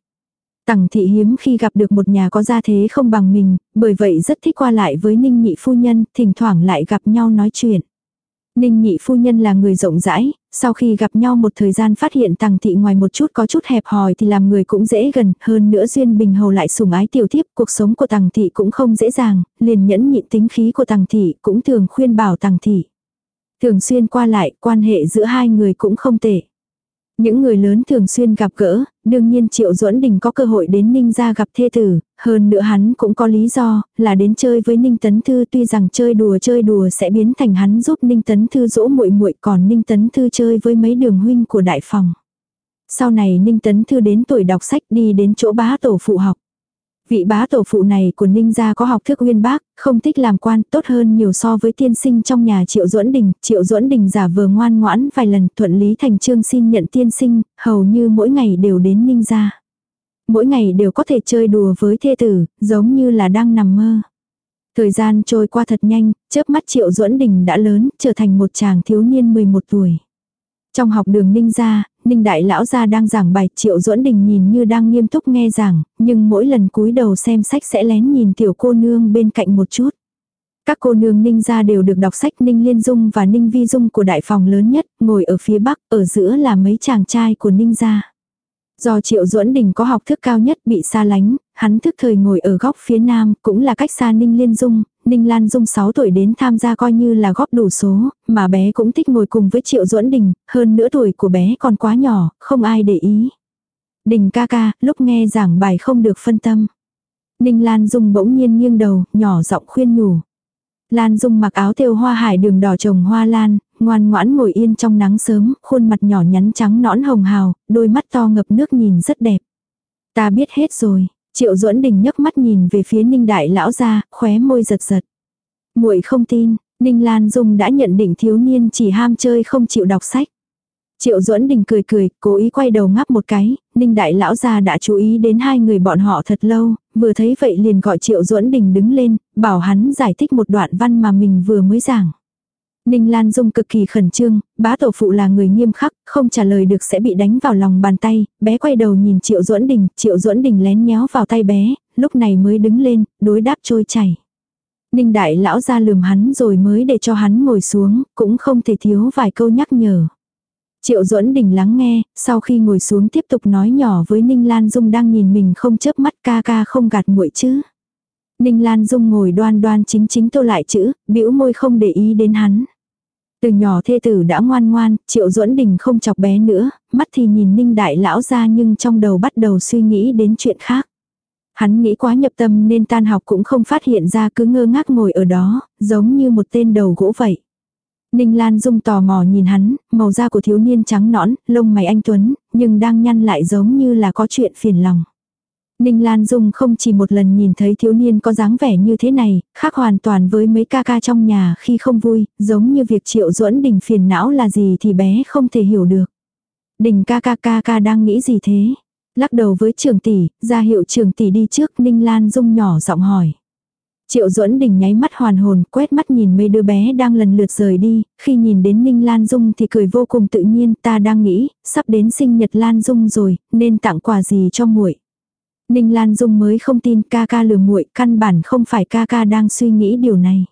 Tằng thị hiếm khi gặp được một nhà có gia thế không bằng mình, bởi vậy rất thích qua lại với ninh nhị phu nhân, thỉnh thoảng lại gặp nhau nói chuyện. Ninh nhị phu nhân là người rộng rãi, sau khi gặp nhau một thời gian phát hiện tàng thị ngoài một chút có chút hẹp hòi thì làm người cũng dễ gần, hơn nữa duyên bình hầu lại sủng ái tiểu thiếp, cuộc sống của tàng thị cũng không dễ dàng, liền nhẫn nhịn tính khí của tàng thị cũng thường khuyên bảo tàng thị. Thường xuyên qua lại, quan hệ giữa hai người cũng không tệ. Những người lớn thường xuyên gặp gỡ, đương nhiên Triệu Duẫn Đình có cơ hội đến Ninh gia gặp thê tử, hơn nữa hắn cũng có lý do, là đến chơi với Ninh Tấn Thư tuy rằng chơi đùa chơi đùa sẽ biến thành hắn giúp Ninh Tấn Thư dỗ muội muội còn Ninh Tấn Thư chơi với mấy đường huynh của đại phòng. Sau này Ninh Tấn Thư đến tuổi đọc sách đi đến chỗ bá tổ phụ học. Vị bá tổ phụ này của Ninh gia có học thức uyên bác, không thích làm quan, tốt hơn nhiều so với tiên sinh trong nhà Triệu Duẫn Đình. Triệu Duẫn Đình giả vờ ngoan ngoãn vài lần thuận lý thành trương xin nhận tiên sinh, hầu như mỗi ngày đều đến Ninh gia. Mỗi ngày đều có thể chơi đùa với thê tử, giống như là đang nằm mơ. Thời gian trôi qua thật nhanh, chớp mắt Triệu Duẫn Đình đã lớn, trở thành một chàng thiếu niên 11 tuổi. Trong học đường Ninh gia, Ninh đại lão gia đang giảng bài, Triệu Duẫn Đình nhìn như đang nghiêm túc nghe giảng, nhưng mỗi lần cúi đầu xem sách sẽ lén nhìn tiểu cô nương bên cạnh một chút. Các cô nương Ninh gia đều được đọc sách Ninh Liên Dung và Ninh Vi Dung của đại phòng lớn nhất, ngồi ở phía bắc, ở giữa là mấy chàng trai của Ninh gia. Do Triệu Duẫn Đình có học thức cao nhất bị xa lánh, hắn thức thời ngồi ở góc phía nam, cũng là cách xa Ninh Liên Dung, Ninh Lan Dung 6 tuổi đến tham gia coi như là góp đủ số, mà bé cũng thích ngồi cùng với Triệu Duẫn Đình, hơn nữa tuổi của bé còn quá nhỏ, không ai để ý. Đình ca ca, lúc nghe giảng bài không được phân tâm. Ninh Lan Dung bỗng nhiên nghiêng đầu, nhỏ giọng khuyên nhủ. Lan Dung mặc áo thêu hoa hải đường đỏ trồng hoa lan, ngoan ngoãn ngồi yên trong nắng sớm, khuôn mặt nhỏ nhắn trắng nõn hồng hào, đôi mắt to ngập nước nhìn rất đẹp. Ta biết hết rồi, Triệu Duẫn Đình nhấc mắt nhìn về phía Ninh Đại lão gia, khóe môi giật giật. Muội không tin, Ninh Lan Dung đã nhận định thiếu niên chỉ ham chơi không chịu đọc sách. Triệu Duẫn Đình cười cười, cố ý quay đầu ngắp một cái, Ninh Đại lão gia đã chú ý đến hai người bọn họ thật lâu, vừa thấy vậy liền gọi Triệu Duẫn Đình đứng lên, bảo hắn giải thích một đoạn văn mà mình vừa mới giảng. Ninh Lan Dung cực kỳ khẩn trương, bá tổ phụ là người nghiêm khắc, không trả lời được sẽ bị đánh vào lòng bàn tay, bé quay đầu nhìn Triệu Duẫn Đình, Triệu Duẫn Đình lén nhéo vào tay bé, lúc này mới đứng lên, đối đáp trôi chảy. Ninh đại lão ra lườm hắn rồi mới để cho hắn ngồi xuống, cũng không thể thiếu vài câu nhắc nhở. Triệu Duẫn Đình lắng nghe, sau khi ngồi xuống tiếp tục nói nhỏ với Ninh Lan Dung đang nhìn mình không chớp mắt ca ca không gạt muội chứ. Ninh Lan Dung ngồi đoan đoan chính chính tô lại chữ, bĩu môi không để ý đến hắn. Từ nhỏ thê tử đã ngoan ngoan, Triệu Duẫn Đình không chọc bé nữa, mắt thì nhìn Ninh Đại Lão ra nhưng trong đầu bắt đầu suy nghĩ đến chuyện khác. Hắn nghĩ quá nhập tâm nên tan học cũng không phát hiện ra cứ ngơ ngác ngồi ở đó, giống như một tên đầu gỗ vậy. Ninh Lan Dung tò mò nhìn hắn, màu da của thiếu niên trắng nõn, lông mày anh Tuấn, nhưng đang nhăn lại giống như là có chuyện phiền lòng. Ninh Lan Dung không chỉ một lần nhìn thấy thiếu niên có dáng vẻ như thế này, khác hoàn toàn với mấy ca ca trong nhà khi không vui, giống như việc triệu duẫn đình phiền não là gì thì bé không thể hiểu được. Đình ca ca ca ca đang nghĩ gì thế? Lắc đầu với trường tỷ, ra hiệu trường tỷ đi trước Ninh Lan Dung nhỏ giọng hỏi. Triệu duẫn đình nháy mắt hoàn hồn, quét mắt nhìn mấy đứa bé đang lần lượt rời đi, khi nhìn đến Ninh Lan Dung thì cười vô cùng tự nhiên, ta đang nghĩ, sắp đến sinh nhật Lan Dung rồi, nên tặng quà gì cho muội. Ninh Lan Dung mới không tin ca ca lừa muội, căn bản không phải ca ca đang suy nghĩ điều này.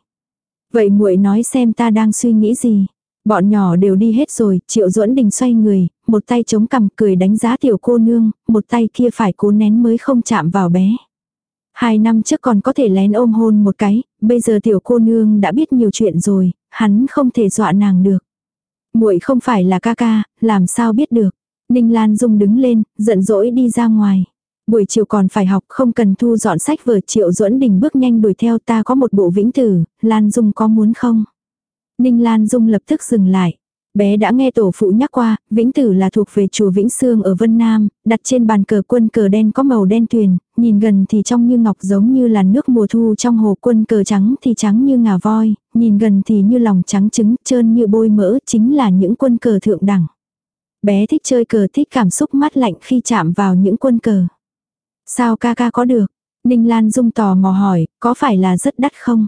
Vậy muội nói xem ta đang suy nghĩ gì? Bọn nhỏ đều đi hết rồi, Triệu Duẫn Đình xoay người, một tay chống cằm cười đánh giá tiểu cô nương, một tay kia phải cố nén mới không chạm vào bé. Hai năm trước còn có thể lén ôm hôn một cái, bây giờ tiểu cô nương đã biết nhiều chuyện rồi, hắn không thể dọa nàng được. Muội không phải là ca ca, làm sao biết được. Ninh Lan Dung đứng lên, giận dỗi đi ra ngoài. Buổi chiều còn phải học không cần thu dọn sách vở triệu duẫn đình bước nhanh đuổi theo ta có một bộ vĩnh tử, Lan Dung có muốn không? Ninh Lan Dung lập tức dừng lại. Bé đã nghe tổ phụ nhắc qua, Vĩnh Tử là thuộc về chùa Vĩnh Sương ở Vân Nam, đặt trên bàn cờ quân cờ đen có màu đen tuyền, nhìn gần thì trong như ngọc giống như là nước mùa thu trong hồ quân cờ trắng thì trắng như ngà voi, nhìn gần thì như lòng trắng trứng, trơn như bôi mỡ, chính là những quân cờ thượng đẳng. Bé thích chơi cờ thích cảm xúc mát lạnh khi chạm vào những quân cờ. Sao ca ca có được? Ninh Lan Dung tò mò hỏi, có phải là rất đắt không?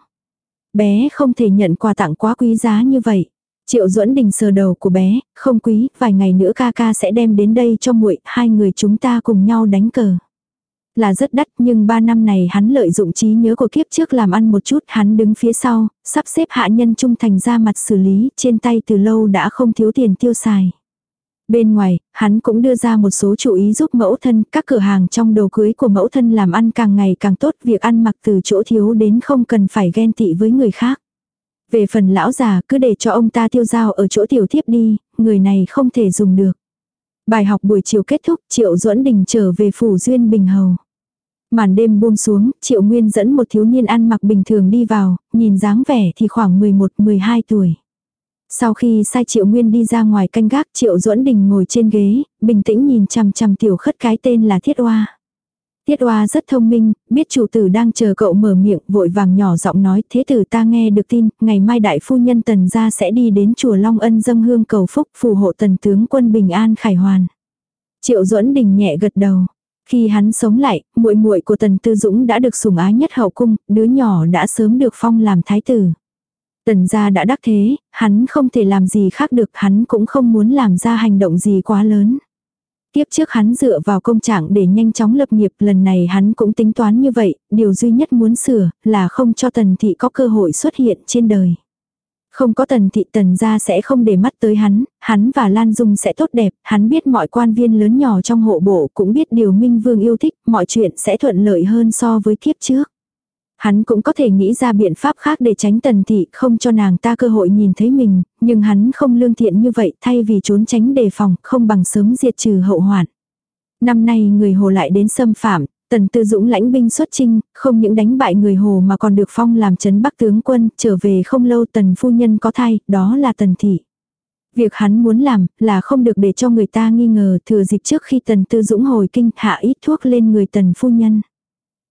Bé không thể nhận quà tặng quá quý giá như vậy. Triệu duẫn đình sờ đầu của bé, không quý, vài ngày nữa ca ca sẽ đem đến đây cho muội, hai người chúng ta cùng nhau đánh cờ. Là rất đắt nhưng ba năm này hắn lợi dụng trí nhớ của kiếp trước làm ăn một chút, hắn đứng phía sau, sắp xếp hạ nhân trung thành ra mặt xử lý, trên tay từ lâu đã không thiếu tiền tiêu xài. Bên ngoài, hắn cũng đưa ra một số chủ ý giúp mẫu thân, các cửa hàng trong đồ cưới của mẫu thân làm ăn càng ngày càng tốt, việc ăn mặc từ chỗ thiếu đến không cần phải ghen tị với người khác. Về phần lão già cứ để cho ông ta tiêu giao ở chỗ tiểu thiếp đi, người này không thể dùng được. Bài học buổi chiều kết thúc, Triệu Duẫn Đình trở về phủ Duyên Bình Hầu. Màn đêm buông xuống, Triệu Nguyên dẫn một thiếu niên ăn mặc bình thường đi vào, nhìn dáng vẻ thì khoảng 11-12 tuổi. Sau khi sai Triệu Nguyên đi ra ngoài canh gác Triệu Duẫn Đình ngồi trên ghế, bình tĩnh nhìn chằm chằm tiểu khất cái tên là Thiết Oa. Tiết Oa rất thông minh, biết chủ tử đang chờ cậu mở miệng, vội vàng nhỏ giọng nói, thế tử ta nghe được tin, ngày mai đại phu nhân tần gia sẽ đi đến chùa Long Ân dâng hương cầu phúc, phù hộ tần tướng quân bình an khải hoàn. Triệu Duẫn Đình nhẹ gật đầu. Khi hắn sống lại, muội muội của Tần Tư Dũng đã được sủng ái nhất hậu cung, đứa nhỏ đã sớm được phong làm thái tử. Tần gia đã đắc thế, hắn không thể làm gì khác được, hắn cũng không muốn làm ra hành động gì quá lớn. Tiếp trước hắn dựa vào công trạng để nhanh chóng lập nghiệp, lần này hắn cũng tính toán như vậy, điều duy nhất muốn sửa là không cho tần thị có cơ hội xuất hiện trên đời. Không có tần thị tần gia sẽ không để mắt tới hắn, hắn và Lan Dung sẽ tốt đẹp, hắn biết mọi quan viên lớn nhỏ trong hộ bộ cũng biết điều Minh Vương yêu thích, mọi chuyện sẽ thuận lợi hơn so với kiếp trước. Hắn cũng có thể nghĩ ra biện pháp khác để tránh tần thị không cho nàng ta cơ hội nhìn thấy mình, nhưng hắn không lương thiện như vậy thay vì trốn tránh đề phòng không bằng sớm diệt trừ hậu hoạn. Năm nay người hồ lại đến xâm phạm, tần tư dũng lãnh binh xuất chinh, không những đánh bại người hồ mà còn được phong làm chấn bắc tướng quân, trở về không lâu tần phu nhân có thai, đó là tần thị. Việc hắn muốn làm là không được để cho người ta nghi ngờ thừa dịp trước khi tần tư dũng hồi kinh hạ ít thuốc lên người tần phu nhân.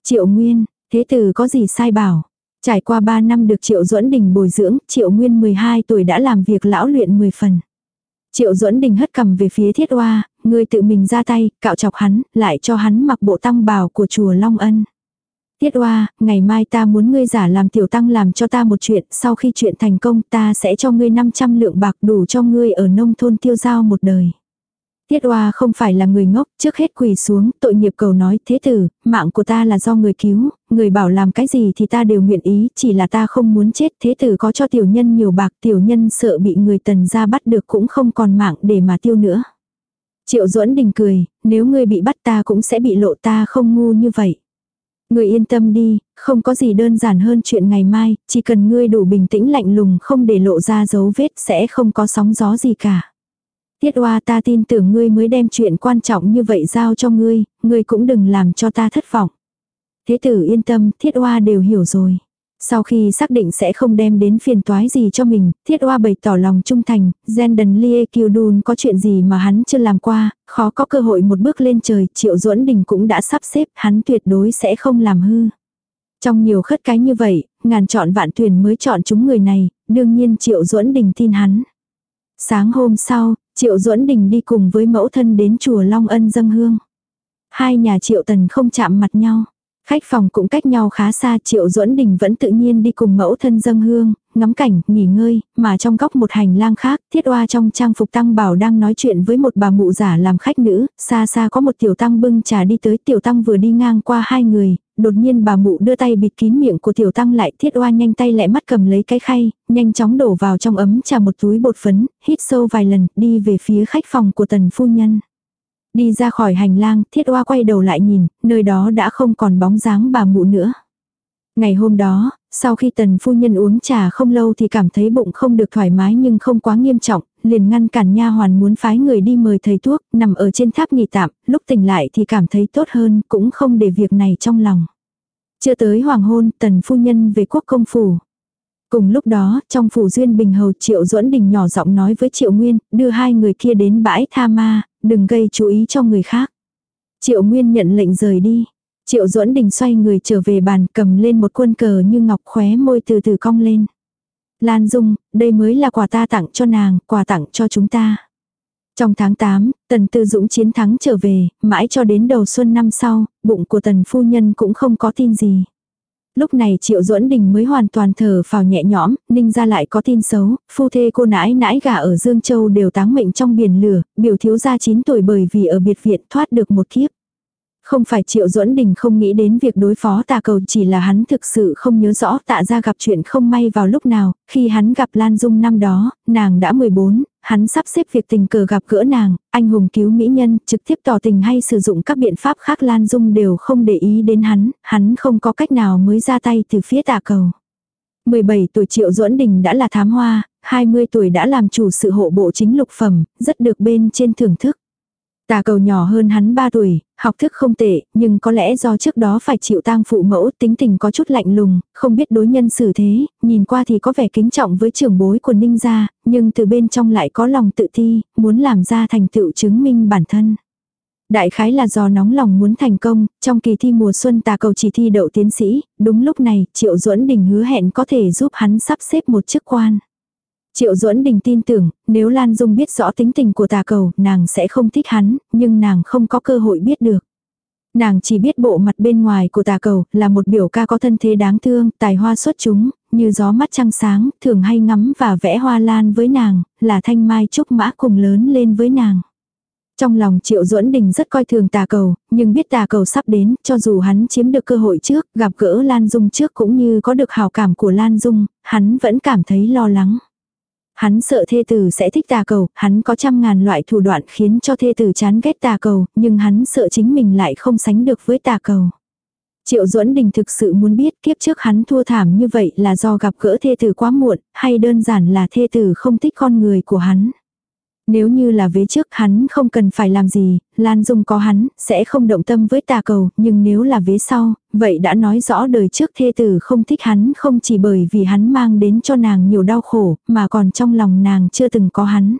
Triệu Nguyên, Thế tử có gì sai bảo. Trải qua 3 năm được Triệu Duẫn Đình bồi dưỡng, Triệu Nguyên 12 tuổi đã làm việc lão luyện 10 phần. Triệu Duẫn Đình hất cầm về phía Thiết Oa, người tự mình ra tay, cạo chọc hắn, lại cho hắn mặc bộ tăng bào của chùa Long Ân. Thiết Oa, ngày mai ta muốn ngươi giả làm tiểu tăng làm cho ta một chuyện, sau khi chuyện thành công ta sẽ cho ngươi 500 lượng bạc đủ cho ngươi ở nông thôn tiêu giao một đời. Tiết Oa không phải là người ngốc, trước hết quỳ xuống, tội nghiệp cầu nói, thế tử, mạng của ta là do người cứu, người bảo làm cái gì thì ta đều nguyện ý, chỉ là ta không muốn chết, thế tử có cho tiểu nhân nhiều bạc, tiểu nhân sợ bị người tần ra bắt được cũng không còn mạng để mà tiêu nữa. Triệu duẫn đình cười, nếu ngươi bị bắt ta cũng sẽ bị lộ ta không ngu như vậy. Ngươi yên tâm đi, không có gì đơn giản hơn chuyện ngày mai, chỉ cần ngươi đủ bình tĩnh lạnh lùng không để lộ ra dấu vết sẽ không có sóng gió gì cả. Tiết Oa ta tin tưởng ngươi mới đem chuyện quan trọng như vậy giao cho ngươi, ngươi cũng đừng làm cho ta thất vọng. Thế tử yên tâm, thiết oa đều hiểu rồi. Sau khi xác định sẽ không đem đến phiền toái gì cho mình, thiết oa bày tỏ lòng trung thành, Zenden Lie Kyudun có chuyện gì mà hắn chưa làm qua, khó có cơ hội một bước lên trời, triệu duẫn đình cũng đã sắp xếp, hắn tuyệt đối sẽ không làm hư. Trong nhiều khất cái như vậy, ngàn chọn vạn tuyển mới chọn chúng người này, đương nhiên triệu duẫn đình tin hắn. Sáng hôm sau, triệu duẫn đình đi cùng với mẫu thân đến chùa Long Ân dâng hương. Hai nhà triệu tần không chạm mặt nhau. Khách phòng cũng cách nhau khá xa, Triệu Duẫn Đình vẫn tự nhiên đi cùng mẫu thân dâng hương, ngắm cảnh, nghỉ ngơi, mà trong góc một hành lang khác, Thiết Oa trong trang phục tăng bảo đang nói chuyện với một bà mụ giả làm khách nữ, xa xa có một tiểu tăng bưng trà đi tới, tiểu tăng vừa đi ngang qua hai người, đột nhiên bà mụ đưa tay bịt kín miệng của tiểu tăng lại, Thiết Oa nhanh tay lẹ mắt cầm lấy cái khay, nhanh chóng đổ vào trong ấm trà một túi bột phấn, hít sâu vài lần, đi về phía khách phòng của tần phu nhân. Đi ra khỏi hành lang, thiết oa quay đầu lại nhìn, nơi đó đã không còn bóng dáng bà mụ nữa. Ngày hôm đó, sau khi tần phu nhân uống trà không lâu thì cảm thấy bụng không được thoải mái nhưng không quá nghiêm trọng, liền ngăn cản nha hoàn muốn phái người đi mời thầy thuốc, nằm ở trên tháp nghỉ tạm, lúc tỉnh lại thì cảm thấy tốt hơn, cũng không để việc này trong lòng. Chưa tới hoàng hôn, tần phu nhân về quốc công phủ. Cùng lúc đó, trong phủ duyên bình hầu Triệu Duẫn Đình nhỏ giọng nói với Triệu Nguyên, đưa hai người kia đến bãi tha ma, đừng gây chú ý cho người khác. Triệu Nguyên nhận lệnh rời đi. Triệu Duẫn Đình xoay người trở về bàn cầm lên một quân cờ như ngọc khóe môi từ từ cong lên. Lan Dung, đây mới là quà ta tặng cho nàng, quà tặng cho chúng ta. Trong tháng 8, Tần Tư Dũng chiến thắng trở về, mãi cho đến đầu xuân năm sau, bụng của Tần Phu Nhân cũng không có tin gì. Lúc này Triệu Duẫn Đình mới hoàn toàn thở phào nhẹ nhõm, Ninh ra lại có tin xấu, phu thê cô nãi nãi gà ở Dương Châu đều táng mệnh trong biển lửa, biểu thiếu gia 9 tuổi bởi vì ở biệt viện thoát được một kiếp. Không phải Triệu Duẫn Đình không nghĩ đến việc đối phó tà cầu chỉ là hắn thực sự không nhớ rõ tạ ra gặp chuyện không may vào lúc nào, khi hắn gặp Lan Dung năm đó, nàng đã 14, hắn sắp xếp việc tình cờ gặp gỡ nàng, anh hùng cứu mỹ nhân, trực tiếp tỏ tình hay sử dụng các biện pháp khác Lan Dung đều không để ý đến hắn, hắn không có cách nào mới ra tay từ phía tà cầu. 17 tuổi Triệu Duẫn Đình đã là thám hoa, 20 tuổi đã làm chủ sự hộ bộ chính lục phẩm, rất được bên trên thưởng thức. Tà cầu nhỏ hơn hắn 3 tuổi, học thức không tệ, nhưng có lẽ do trước đó phải chịu tang phụ mẫu tính tình có chút lạnh lùng, không biết đối nhân xử thế, nhìn qua thì có vẻ kính trọng với trưởng bối của Ninh gia, nhưng từ bên trong lại có lòng tự ti, muốn làm ra thành tựu chứng minh bản thân. Đại khái là do nóng lòng muốn thành công, trong kỳ thi mùa xuân tà cầu chỉ thi đậu tiến sĩ, đúng lúc này Triệu Duẫn Đình hứa hẹn có thể giúp hắn sắp xếp một chức quan. Triệu Duẫn Đình tin tưởng, nếu Lan Dung biết rõ tính tình của tà cầu, nàng sẽ không thích hắn, nhưng nàng không có cơ hội biết được. Nàng chỉ biết bộ mặt bên ngoài của tà cầu là một biểu ca có thân thế đáng thương, tài hoa xuất chúng, như gió mắt trăng sáng, thường hay ngắm và vẽ hoa lan với nàng, là thanh mai trúc mã cùng lớn lên với nàng. Trong lòng Triệu Duẫn Đình rất coi thường tà cầu, nhưng biết tà cầu sắp đến, cho dù hắn chiếm được cơ hội trước, gặp gỡ Lan Dung trước cũng như có được hào cảm của Lan Dung, hắn vẫn cảm thấy lo lắng. Hắn sợ thê tử sẽ thích tà cầu, hắn có trăm ngàn loại thủ đoạn khiến cho thê tử chán ghét tà cầu, nhưng hắn sợ chính mình lại không sánh được với tà cầu. Triệu Duẫn Đình thực sự muốn biết kiếp trước hắn thua thảm như vậy là do gặp gỡ thê tử quá muộn, hay đơn giản là thê tử không thích con người của hắn. Nếu như là vế trước hắn không cần phải làm gì, Lan Dung có hắn, sẽ không động tâm với tà cầu, nhưng nếu là vế sau, vậy đã nói rõ đời trước thê tử không thích hắn không chỉ bởi vì hắn mang đến cho nàng nhiều đau khổ, mà còn trong lòng nàng chưa từng có hắn.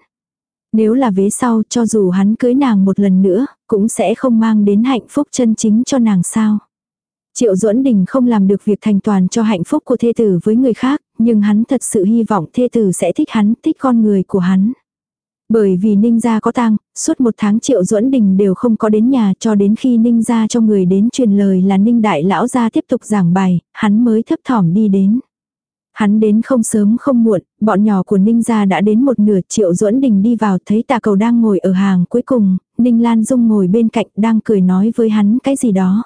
Nếu là vế sau, cho dù hắn cưới nàng một lần nữa, cũng sẽ không mang đến hạnh phúc chân chính cho nàng sao. Triệu Duẫn Đình không làm được việc thành toàn cho hạnh phúc của thê tử với người khác, nhưng hắn thật sự hy vọng thê tử sẽ thích hắn, thích con người của hắn. Bởi vì Ninh gia có tang, suốt một tháng Triệu Duẫn Đình đều không có đến nhà cho đến khi Ninh gia cho người đến truyền lời là Ninh đại lão gia tiếp tục giảng bài, hắn mới thấp thỏm đi đến. Hắn đến không sớm không muộn, bọn nhỏ của Ninh gia đã đến một nửa Triệu Duẫn Đình đi vào thấy tà cầu đang ngồi ở hàng cuối cùng, Ninh Lan Dung ngồi bên cạnh đang cười nói với hắn cái gì đó.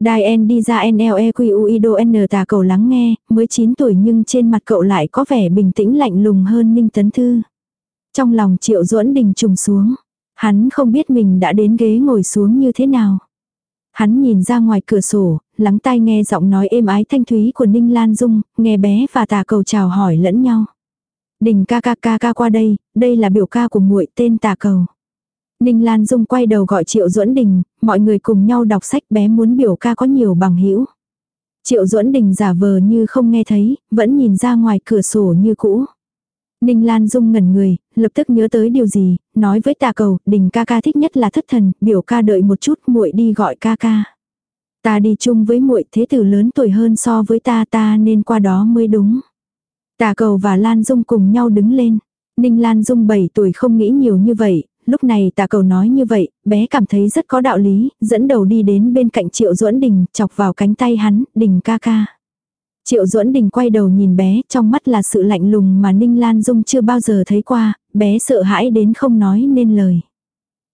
Đài N đi ra NLEQUIDO N tà cầu lắng nghe, mới 9 tuổi nhưng trên mặt cậu lại có vẻ bình tĩnh lạnh lùng hơn Ninh Tấn Thư. Trong lòng Triệu Duẫn Đình trùng xuống. Hắn không biết mình đã đến ghế ngồi xuống như thế nào. Hắn nhìn ra ngoài cửa sổ, lắng tai nghe giọng nói êm ái thanh thúy của Ninh Lan Dung, nghe bé và tà cầu chào hỏi lẫn nhau. Đình ca ca ca ca qua đây, đây là biểu ca của muội tên tà cầu. Ninh Lan Dung quay đầu gọi Triệu Duẫn Đình, mọi người cùng nhau đọc sách bé muốn biểu ca có nhiều bằng hữu. Triệu Duẫn Đình giả vờ như không nghe thấy, vẫn nhìn ra ngoài cửa sổ như cũ. Ninh Lan Dung ngẩn người, lập tức nhớ tới điều gì, nói với tà cầu, đình ca ca thích nhất là thất thần, biểu ca đợi một chút muội đi gọi ca ca. Ta đi chung với muội thế tử lớn tuổi hơn so với ta ta nên qua đó mới đúng. Tà cầu và Lan Dung cùng nhau đứng lên. Ninh Lan Dung 7 tuổi không nghĩ nhiều như vậy, lúc này tà cầu nói như vậy, bé cảm thấy rất có đạo lý, dẫn đầu đi đến bên cạnh Triệu Duẫn Đình, chọc vào cánh tay hắn, đình ca ca. Triệu Duẫn Đình quay đầu nhìn bé, trong mắt là sự lạnh lùng mà Ninh Lan Dung chưa bao giờ thấy qua, bé sợ hãi đến không nói nên lời.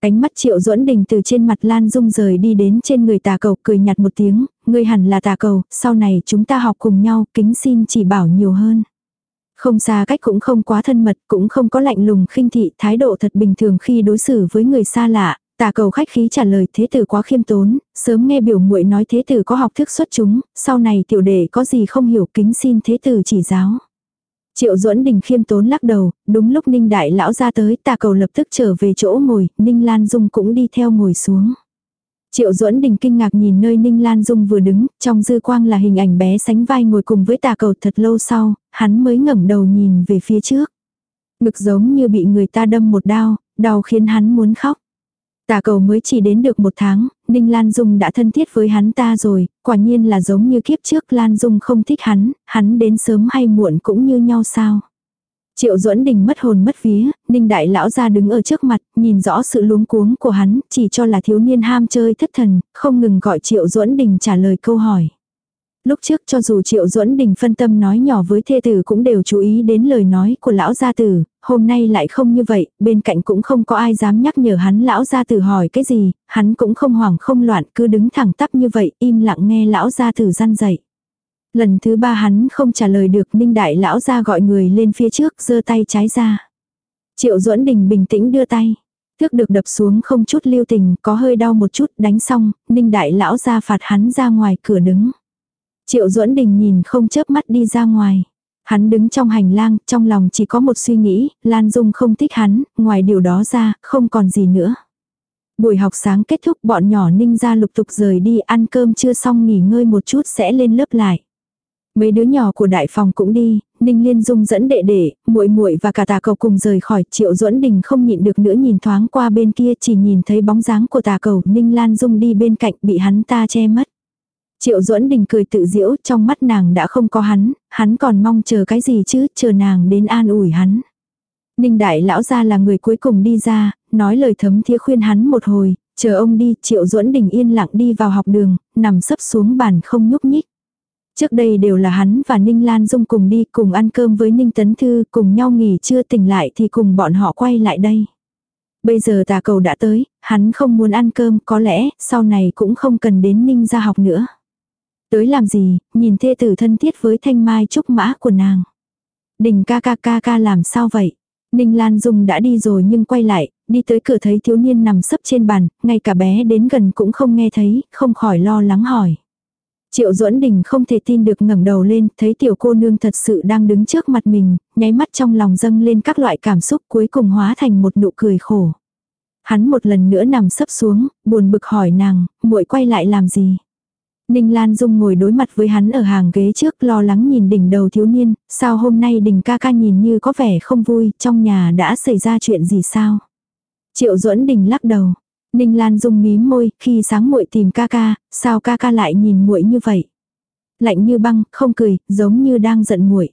Ánh mắt Triệu Duẫn Đình từ trên mặt Lan Dung rời đi đến trên người tà cầu cười nhạt một tiếng, ngươi hẳn là tà cầu, sau này chúng ta học cùng nhau, kính xin chỉ bảo nhiều hơn. Không xa cách cũng không quá thân mật, cũng không có lạnh lùng khinh thị, thái độ thật bình thường khi đối xử với người xa lạ tả cầu khách khí trả lời thế tử quá khiêm tốn, sớm nghe biểu muội nói thế tử có học thức xuất chúng, sau này tiểu đệ có gì không hiểu kính xin thế tử chỉ giáo. Triệu duẫn đình khiêm tốn lắc đầu, đúng lúc ninh đại lão ra tới tà cầu lập tức trở về chỗ ngồi, ninh lan dung cũng đi theo ngồi xuống. Triệu duẫn đình kinh ngạc nhìn nơi ninh lan dung vừa đứng, trong dư quang là hình ảnh bé sánh vai ngồi cùng với tà cầu thật lâu sau, hắn mới ngẩng đầu nhìn về phía trước. Ngực giống như bị người ta đâm một đao, đau khiến hắn muốn khóc. Tà cầu mới chỉ đến được một tháng, Ninh Lan Dung đã thân thiết với hắn ta rồi, quả nhiên là giống như kiếp trước Lan Dung không thích hắn, hắn đến sớm hay muộn cũng như nhau sao. Triệu duẫn đình mất hồn mất vía, Ninh Đại Lão ra đứng ở trước mặt, nhìn rõ sự luống cuống của hắn, chỉ cho là thiếu niên ham chơi thất thần, không ngừng gọi Triệu duẫn đình trả lời câu hỏi. Lúc trước cho dù Triệu Duẫn Đình phân tâm nói nhỏ với thê tử cũng đều chú ý đến lời nói của lão gia tử, hôm nay lại không như vậy, bên cạnh cũng không có ai dám nhắc nhở hắn lão gia tử hỏi cái gì, hắn cũng không hoảng không loạn cứ đứng thẳng tắp như vậy, im lặng nghe lão gia tử răn dậy. Lần thứ ba hắn không trả lời được ninh đại lão gia gọi người lên phía trước giơ tay trái ra. Triệu Duẫn Đình bình tĩnh đưa tay. Thước được đập xuống không chút lưu tình, có hơi đau một chút, đánh xong, ninh đại lão gia phạt hắn ra ngoài cửa đứng. Triệu duẫn đình nhìn không chớp mắt đi ra ngoài. Hắn đứng trong hành lang, trong lòng chỉ có một suy nghĩ, Lan Dung không thích hắn, ngoài điều đó ra, không còn gì nữa. Buổi học sáng kết thúc bọn nhỏ ninh ra lục tục rời đi ăn cơm chưa xong nghỉ ngơi một chút sẽ lên lớp lại. Mấy đứa nhỏ của đại phòng cũng đi, Ninh Liên Dung dẫn đệ đệ, muội muội và cả tà cầu cùng rời khỏi, Triệu Duẫn Đình không nhịn được nữa nhìn thoáng qua bên kia, chỉ nhìn thấy bóng dáng của tà cầu, Ninh Lan Dung đi bên cạnh bị hắn ta che mất. Triệu duẫn đình cười tự diễu trong mắt nàng đã không có hắn, hắn còn mong chờ cái gì chứ, chờ nàng đến an ủi hắn. Ninh đại lão gia là người cuối cùng đi ra, nói lời thấm thía khuyên hắn một hồi, chờ ông đi, triệu duẫn đình yên lặng đi vào học đường, nằm sấp xuống bàn không nhúc nhích. Trước đây đều là hắn và Ninh Lan Dung cùng đi cùng ăn cơm với Ninh Tấn Thư cùng nhau nghỉ trưa tỉnh lại thì cùng bọn họ quay lại đây. Bây giờ tà cầu đã tới, hắn không muốn ăn cơm có lẽ sau này cũng không cần đến Ninh ra học nữa. Tới làm gì, nhìn thê tử thân thiết với thanh mai trúc mã của nàng. Đình ca ca ca ca làm sao vậy? Ninh Lan Dung đã đi rồi nhưng quay lại, đi tới cửa thấy thiếu niên nằm sấp trên bàn, ngay cả bé đến gần cũng không nghe thấy, không khỏi lo lắng hỏi. Triệu duẫn đình không thể tin được ngẩng đầu lên, thấy tiểu cô nương thật sự đang đứng trước mặt mình, nháy mắt trong lòng dâng lên các loại cảm xúc cuối cùng hóa thành một nụ cười khổ. Hắn một lần nữa nằm sấp xuống, buồn bực hỏi nàng, muội quay lại làm gì? Ninh Lan Dung ngồi đối mặt với hắn ở hàng ghế trước lo lắng nhìn đỉnh đầu thiếu niên, sao hôm nay đỉnh ca ca nhìn như có vẻ không vui, trong nhà đã xảy ra chuyện gì sao? Triệu duẫn đỉnh lắc đầu. Ninh Lan Dung mím môi, khi sáng muội tìm ca ca, sao ca ca lại nhìn muội như vậy? Lạnh như băng, không cười, giống như đang giận muội.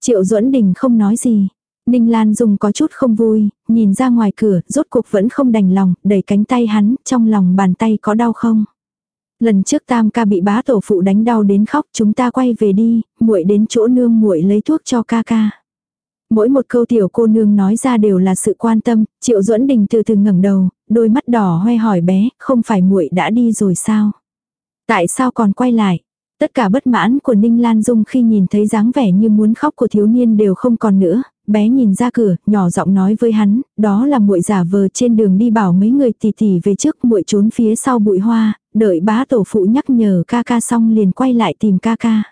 Triệu duẫn đỉnh không nói gì. Ninh Lan Dung có chút không vui, nhìn ra ngoài cửa, rốt cuộc vẫn không đành lòng, đẩy cánh tay hắn, trong lòng bàn tay có đau không? Lần trước tam ca bị bá tổ phụ đánh đau đến khóc chúng ta quay về đi, muội đến chỗ nương muội lấy thuốc cho ca ca. Mỗi một câu tiểu cô nương nói ra đều là sự quan tâm, triệu duẫn đình từ từ ngẩng đầu, đôi mắt đỏ hoe hỏi bé, không phải muội đã đi rồi sao? Tại sao còn quay lại? Tất cả bất mãn của Ninh Lan Dung khi nhìn thấy dáng vẻ như muốn khóc của thiếu niên đều không còn nữa, bé nhìn ra cửa, nhỏ giọng nói với hắn, đó là muội giả vờ trên đường đi bảo mấy người tỉ tỉ về trước muội trốn phía sau bụi hoa, đợi bá tổ phụ nhắc nhở ca ca xong liền quay lại tìm ca ca.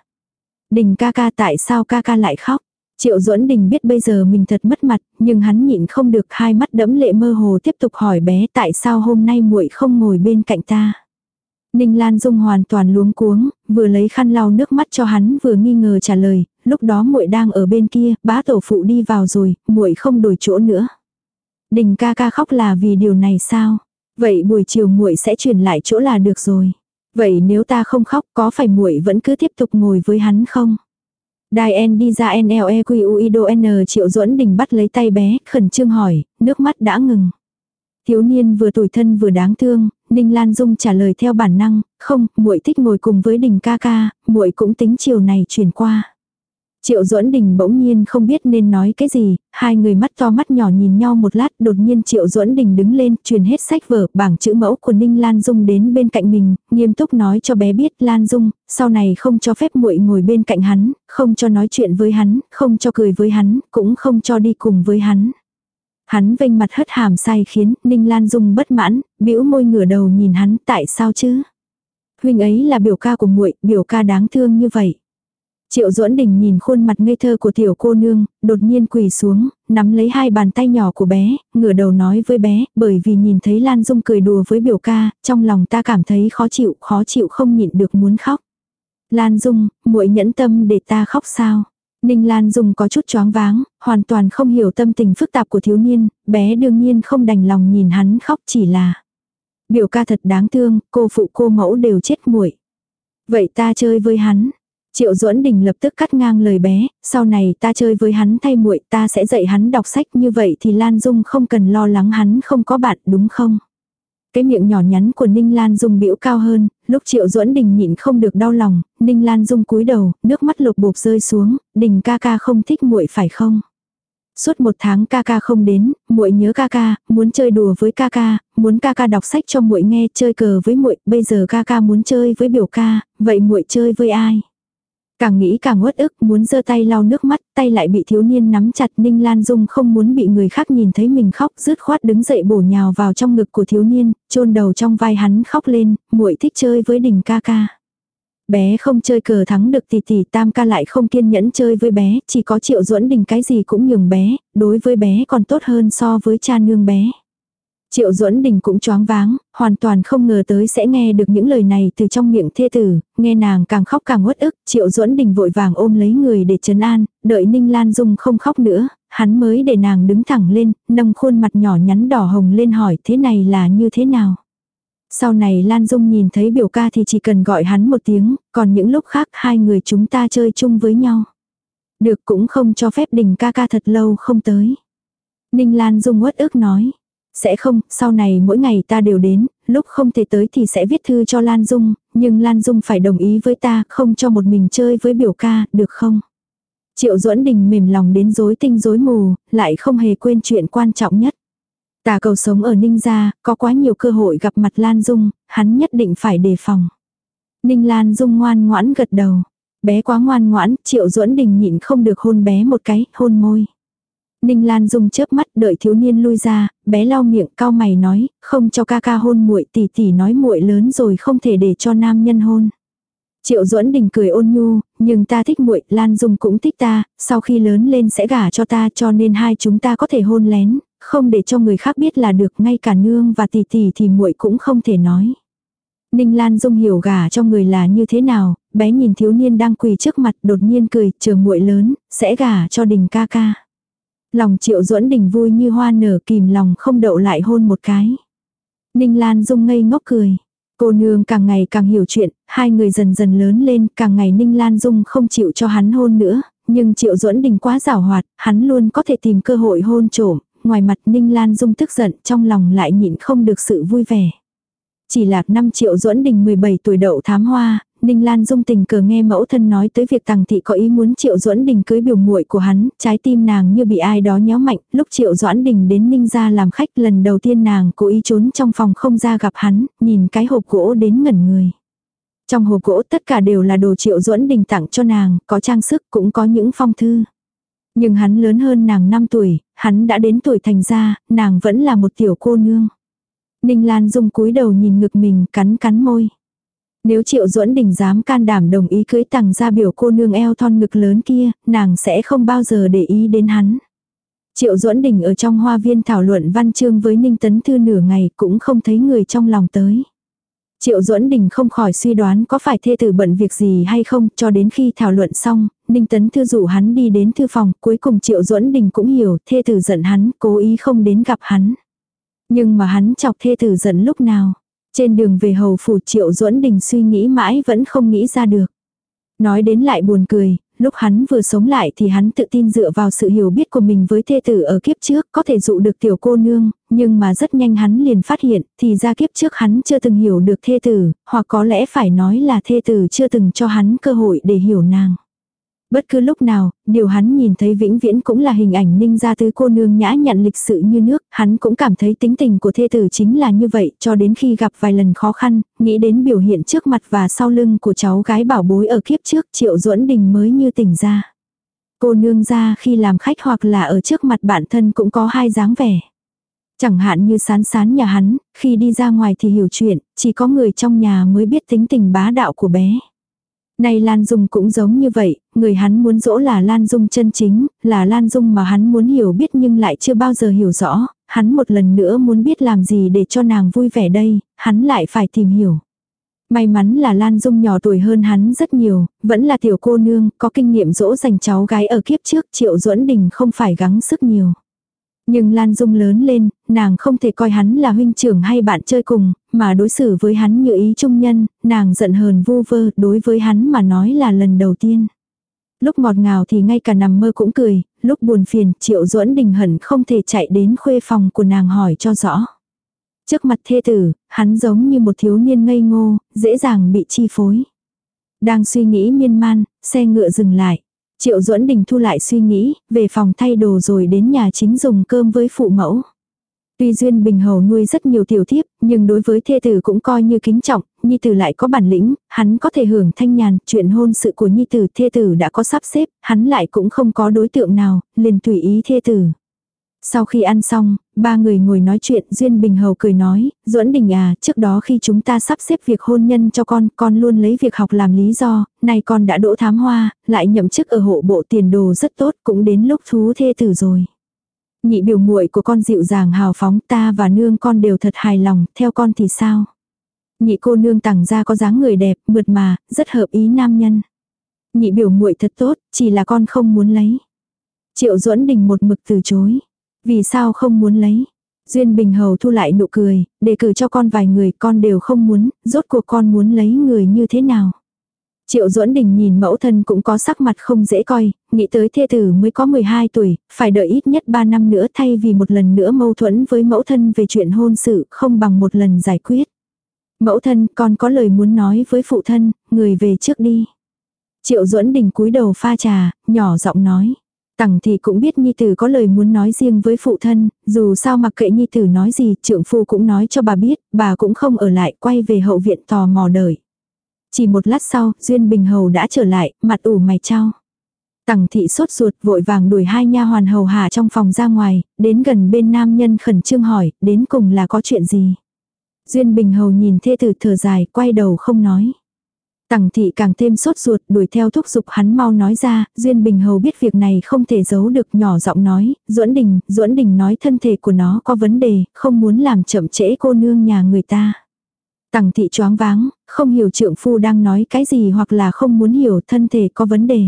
Đình ca ca tại sao ca ca lại khóc? Triệu Duẫn Đình biết bây giờ mình thật mất mặt, nhưng hắn nhịn không được hai mắt đẫm lệ mơ hồ tiếp tục hỏi bé tại sao hôm nay muội không ngồi bên cạnh ta. Ninh Lan Dung hoàn toàn luống cuống, vừa lấy khăn lau nước mắt cho hắn vừa nghi ngờ trả lời, lúc đó muội đang ở bên kia, bá tổ phụ đi vào rồi, muội không đổi chỗ nữa. Đình ca ca khóc là vì điều này sao? Vậy buổi chiều muội sẽ chuyển lại chỗ là được rồi. Vậy nếu ta không khóc có phải muội vẫn cứ tiếp tục ngồi với hắn không? Diane đi ra NLEQUIDO N triệu duẫn đình bắt lấy tay bé, khẩn trương hỏi, nước mắt đã ngừng. Thiếu niên vừa tủi thân vừa đáng thương, Ninh Lan Dung trả lời theo bản năng, không, muội thích ngồi cùng với đình ca ca, muội cũng tính chiều này chuyển qua. Triệu Duẫn Đình bỗng nhiên không biết nên nói cái gì, hai người mắt to mắt nhỏ nhìn nhau một lát, đột nhiên Triệu Duẫn Đình đứng lên, truyền hết sách vở, bảng chữ mẫu của Ninh Lan Dung đến bên cạnh mình, nghiêm túc nói cho bé biết, Lan Dung, sau này không cho phép muội ngồi bên cạnh hắn, không cho nói chuyện với hắn, không cho cười với hắn, cũng không cho đi cùng với hắn. Hắn vênh mặt hất hàm sai khiến Ninh Lan Dung bất mãn, bĩu môi ngửa đầu nhìn hắn, tại sao chứ? Huynh ấy là biểu ca của muội, biểu ca đáng thương như vậy. Triệu Duẫn Đình nhìn khuôn mặt ngây thơ của tiểu cô nương, đột nhiên quỳ xuống, nắm lấy hai bàn tay nhỏ của bé, ngửa đầu nói với bé, bởi vì nhìn thấy Lan Dung cười đùa với biểu ca, trong lòng ta cảm thấy khó chịu, khó chịu không nhịn được muốn khóc. Lan Dung, muội nhẫn tâm để ta khóc sao? Ninh Lan Dung có chút choáng váng, hoàn toàn không hiểu tâm tình phức tạp của thiếu niên, bé đương nhiên không đành lòng nhìn hắn khóc chỉ là. Biểu ca thật đáng thương, cô phụ cô mẫu đều chết muội. Vậy ta chơi với hắn, Triệu Duẫn Đình lập tức cắt ngang lời bé, sau này ta chơi với hắn thay muội, ta sẽ dạy hắn đọc sách như vậy thì Lan Dung không cần lo lắng hắn không có bạn đúng không? Cái miệng nhỏ nhắn của Ninh Lan Dung biểu cao hơn, lúc Triệu Duẫn Đình nhịn không được đau lòng, Ninh Lan Dung cúi đầu, nước mắt lục bột rơi xuống, Đình ca ca không thích muội phải không? Suốt một tháng ca ca không đến, muội nhớ ca ca, muốn chơi đùa với ca ca, muốn ca ca đọc sách cho muội nghe, chơi cờ với muội, bây giờ ca ca muốn chơi với biểu ca, vậy muội chơi với ai? Càng nghĩ càng uất ức, muốn giơ tay lau nước mắt, tay lại bị thiếu niên nắm chặt Ninh Lan Dung không muốn bị người khác nhìn thấy mình khóc, rứt khoát đứng dậy bổ nhào vào trong ngực của thiếu niên, chôn đầu trong vai hắn khóc lên, muội thích chơi với đình ca ca. Bé không chơi cờ thắng được tỷ tỷ tam ca lại không kiên nhẫn chơi với bé, chỉ có triệu duẫn đình cái gì cũng nhường bé, đối với bé còn tốt hơn so với cha nương bé. Triệu Duẫn Đình cũng choáng váng, hoàn toàn không ngờ tới sẽ nghe được những lời này từ trong miệng thê tử, nghe nàng càng khóc càng uất ức, Triệu Duẫn Đình vội vàng ôm lấy người để trấn an, đợi Ninh Lan Dung không khóc nữa, hắn mới để nàng đứng thẳng lên, nâng khuôn mặt nhỏ nhắn đỏ hồng lên hỏi thế này là như thế nào. Sau này Lan Dung nhìn thấy biểu ca thì chỉ cần gọi hắn một tiếng, còn những lúc khác hai người chúng ta chơi chung với nhau. Được cũng không cho phép đình ca ca thật lâu không tới. Ninh Lan Dung uất ức nói. Sẽ không, sau này mỗi ngày ta đều đến, lúc không thể tới thì sẽ viết thư cho Lan Dung, nhưng Lan Dung phải đồng ý với ta, không cho một mình chơi với biểu ca, được không? Triệu Duẫn Đình mềm lòng đến rối tinh rối mù, lại không hề quên chuyện quan trọng nhất. Tà cầu sống ở Ninh Gia, có quá nhiều cơ hội gặp mặt Lan Dung, hắn nhất định phải đề phòng. Ninh Lan Dung ngoan ngoãn gật đầu. Bé quá ngoan ngoãn, Triệu Duẫn Đình nhịn không được hôn bé một cái, hôn môi. Ninh Lan Dung chớp mắt đợi thiếu niên lui ra, bé lau miệng cao mày nói, không cho ca ca hôn muội tỷ tỷ nói muội lớn rồi không thể để cho nam nhân hôn. Triệu Duẫn Đình cười ôn nhu, nhưng ta thích muội, Lan Dung cũng thích ta, sau khi lớn lên sẽ gả cho ta cho nên hai chúng ta có thể hôn lén, không để cho người khác biết là được, ngay cả nương và tỷ tỷ thì muội cũng không thể nói. Ninh Lan Dung hiểu gả cho người là như thế nào, bé nhìn thiếu niên đang quỳ trước mặt đột nhiên cười, chờ muội lớn, sẽ gả cho đình ca ca. Lòng triệu duẫn đình vui như hoa nở kìm lòng không đậu lại hôn một cái. Ninh Lan Dung ngây ngốc cười. Cô nương càng ngày càng hiểu chuyện, hai người dần dần lớn lên, càng ngày Ninh Lan Dung không chịu cho hắn hôn nữa, nhưng Triệu Duẫn Đình quá giảo hoạt, hắn luôn có thể tìm cơ hội hôn trộm, ngoài mặt Ninh Lan Dung tức giận, trong lòng lại nhịn không được sự vui vẻ. Chỉ là năm Triệu Duẫn Đình 17 tuổi đậu thám hoa, Ninh Lan Dung tình cờ nghe mẫu thân nói tới việc Tằng thị có ý muốn Triệu Duẫn Đình cưới biểu muội của hắn, trái tim nàng như bị ai đó nhéo mạnh, lúc Triệu Duẫn Đình đến Ninh gia làm khách lần đầu tiên nàng cố ý trốn trong phòng không ra gặp hắn, nhìn cái hộp gỗ đến ngẩn người. Trong hộp gỗ tất cả đều là đồ Triệu Duẫn Đình tặng cho nàng, có trang sức cũng có những phong thư. Nhưng hắn lớn hơn nàng 5 tuổi, hắn đã đến tuổi thành gia, nàng vẫn là một tiểu cô nương. Ninh Lan Dung cúi đầu nhìn ngực mình, cắn cắn môi. Nếu Triệu Duẫn Đình dám can đảm đồng ý cưới tàng gia biểu cô nương eo thon ngực lớn kia, nàng sẽ không bao giờ để ý đến hắn. Triệu Duẫn Đình ở trong hoa viên thảo luận văn chương với Ninh Tấn Thư nửa ngày cũng không thấy người trong lòng tới. Triệu Duẫn Đình không khỏi suy đoán có phải thê tử bận việc gì hay không, cho đến khi thảo luận xong, Ninh Tấn Thư rủ hắn đi đến thư phòng, cuối cùng Triệu Duẫn Đình cũng hiểu, thê tử giận hắn, cố ý không đến gặp hắn. Nhưng mà hắn chọc thê tử giận lúc nào? Trên đường về hầu phủ Triệu Duẫn Đình suy nghĩ mãi vẫn không nghĩ ra được. Nói đến lại buồn cười, lúc hắn vừa sống lại thì hắn tự tin dựa vào sự hiểu biết của mình với thê tử ở kiếp trước có thể dụ được tiểu cô nương, nhưng mà rất nhanh hắn liền phát hiện thì ra kiếp trước hắn chưa từng hiểu được thê tử, hoặc có lẽ phải nói là thê tử chưa từng cho hắn cơ hội để hiểu nàng. Bất cứ lúc nào, điều hắn nhìn thấy vĩnh viễn cũng là hình ảnh ninh gia tứ cô nương nhã nhặn lịch sự như nước, hắn cũng cảm thấy tính tình của thê tử chính là như vậy, cho đến khi gặp vài lần khó khăn, nghĩ đến biểu hiện trước mặt và sau lưng của cháu gái bảo bối ở kiếp trước, triệu duẫn đình mới như tỉnh ra. Cô nương ra khi làm khách hoặc là ở trước mặt bạn thân cũng có hai dáng vẻ. Chẳng hạn như sán sán nhà hắn, khi đi ra ngoài thì hiểu chuyện, chỉ có người trong nhà mới biết tính tình bá đạo của bé. Nay Lan Dung cũng giống như vậy, người hắn muốn dỗ là Lan Dung chân chính, là Lan Dung mà hắn muốn hiểu biết nhưng lại chưa bao giờ hiểu rõ, hắn một lần nữa muốn biết làm gì để cho nàng vui vẻ đây, hắn lại phải tìm hiểu. May mắn là Lan Dung nhỏ tuổi hơn hắn rất nhiều, vẫn là tiểu cô nương, có kinh nghiệm dỗ dành cháu gái ở kiếp trước, Triệu Duẫn Đình không phải gắng sức nhiều. Nhưng Lan Dung lớn lên, nàng không thể coi hắn là huynh trưởng hay bạn chơi cùng, mà đối xử với hắn như ý trung nhân, nàng giận hờn vu vơ, đối với hắn mà nói là lần đầu tiên. Lúc ngọt ngào thì ngay cả nằm mơ cũng cười, lúc buồn phiền, Triệu Duẫn Đình hẳn không thể chạy đến khuê phòng của nàng hỏi cho rõ. Trước mặt thê tử, hắn giống như một thiếu niên ngây ngô, dễ dàng bị chi phối. Đang suy nghĩ miên man, xe ngựa dừng lại. Triệu Duẫn Đình thu lại suy nghĩ, về phòng thay đồ rồi đến nhà chính dùng cơm với phụ mẫu. Tuy Duyên Bình Hầu nuôi rất nhiều tiểu thiếp, nhưng đối với thê tử cũng coi như kính trọng, Nhi tử lại có bản lĩnh, hắn có thể hưởng thanh nhàn, chuyện hôn sự của Nhi tử thê tử đã có sắp xếp, hắn lại cũng không có đối tượng nào, liền tùy ý thê tử. Sau khi ăn xong, ba người ngồi nói chuyện, Duyên Bình Hầu cười nói, Duẫn Đình à, trước đó khi chúng ta sắp xếp việc hôn nhân cho con, con luôn lấy việc học làm lý do, nay con đã đỗ thám hoa, lại nhậm chức ở hộ bộ tiền đồ rất tốt, cũng đến lúc thú thê tử rồi. Nhị biểu muội của con dịu dàng hào phóng, ta và nương con đều thật hài lòng, theo con thì sao? Nhị cô nương tặng ra có dáng người đẹp, mượt mà, rất hợp ý nam nhân. Nhị biểu muội thật tốt, chỉ là con không muốn lấy. Triệu Duẫn Đình một mực từ chối. Vì sao không muốn lấy? Duyên Bình Hầu thu lại nụ cười, đề cử cho con vài người con đều không muốn, rốt cuộc con muốn lấy người như thế nào? Triệu Duẫn Đình nhìn mẫu thân cũng có sắc mặt không dễ coi, nghĩ tới thê tử mới có 12 tuổi, phải đợi ít nhất 3 năm nữa thay vì một lần nữa mâu thuẫn với mẫu thân về chuyện hôn sự không bằng một lần giải quyết. Mẫu thân con có lời muốn nói với phụ thân, người về trước đi. Triệu Duẫn Đình cúi đầu pha trà, nhỏ giọng nói. Tằng thì cũng biết Nhi Tử có lời muốn nói riêng với phụ thân, dù sao mặc kệ Nhi Tử nói gì, trượng phu cũng nói cho bà biết, bà cũng không ở lại, quay về hậu viện tò mò đợi. Chỉ một lát sau, Duyên Bình Hầu đã trở lại, mặt ủ mày trao. Tằng thị sốt ruột vội vàng đuổi hai nha hoàn hầu hạ trong phòng ra ngoài, đến gần bên nam nhân khẩn trương hỏi, đến cùng là có chuyện gì. Duyên Bình Hầu nhìn thê tử thở dài, quay đầu không nói. Tằng thị càng thêm sốt ruột, đuổi theo thúc giục hắn mau nói ra, Duyên Bình Hầu biết việc này không thể giấu được, nhỏ giọng nói, Duẫn Đình, Duẫn Đình nói thân thể của nó có vấn đề, không muốn làm chậm trễ cô nương nhà người ta. Tằng thị choáng váng, không hiểu trượng phu đang nói cái gì hoặc là không muốn hiểu thân thể có vấn đề.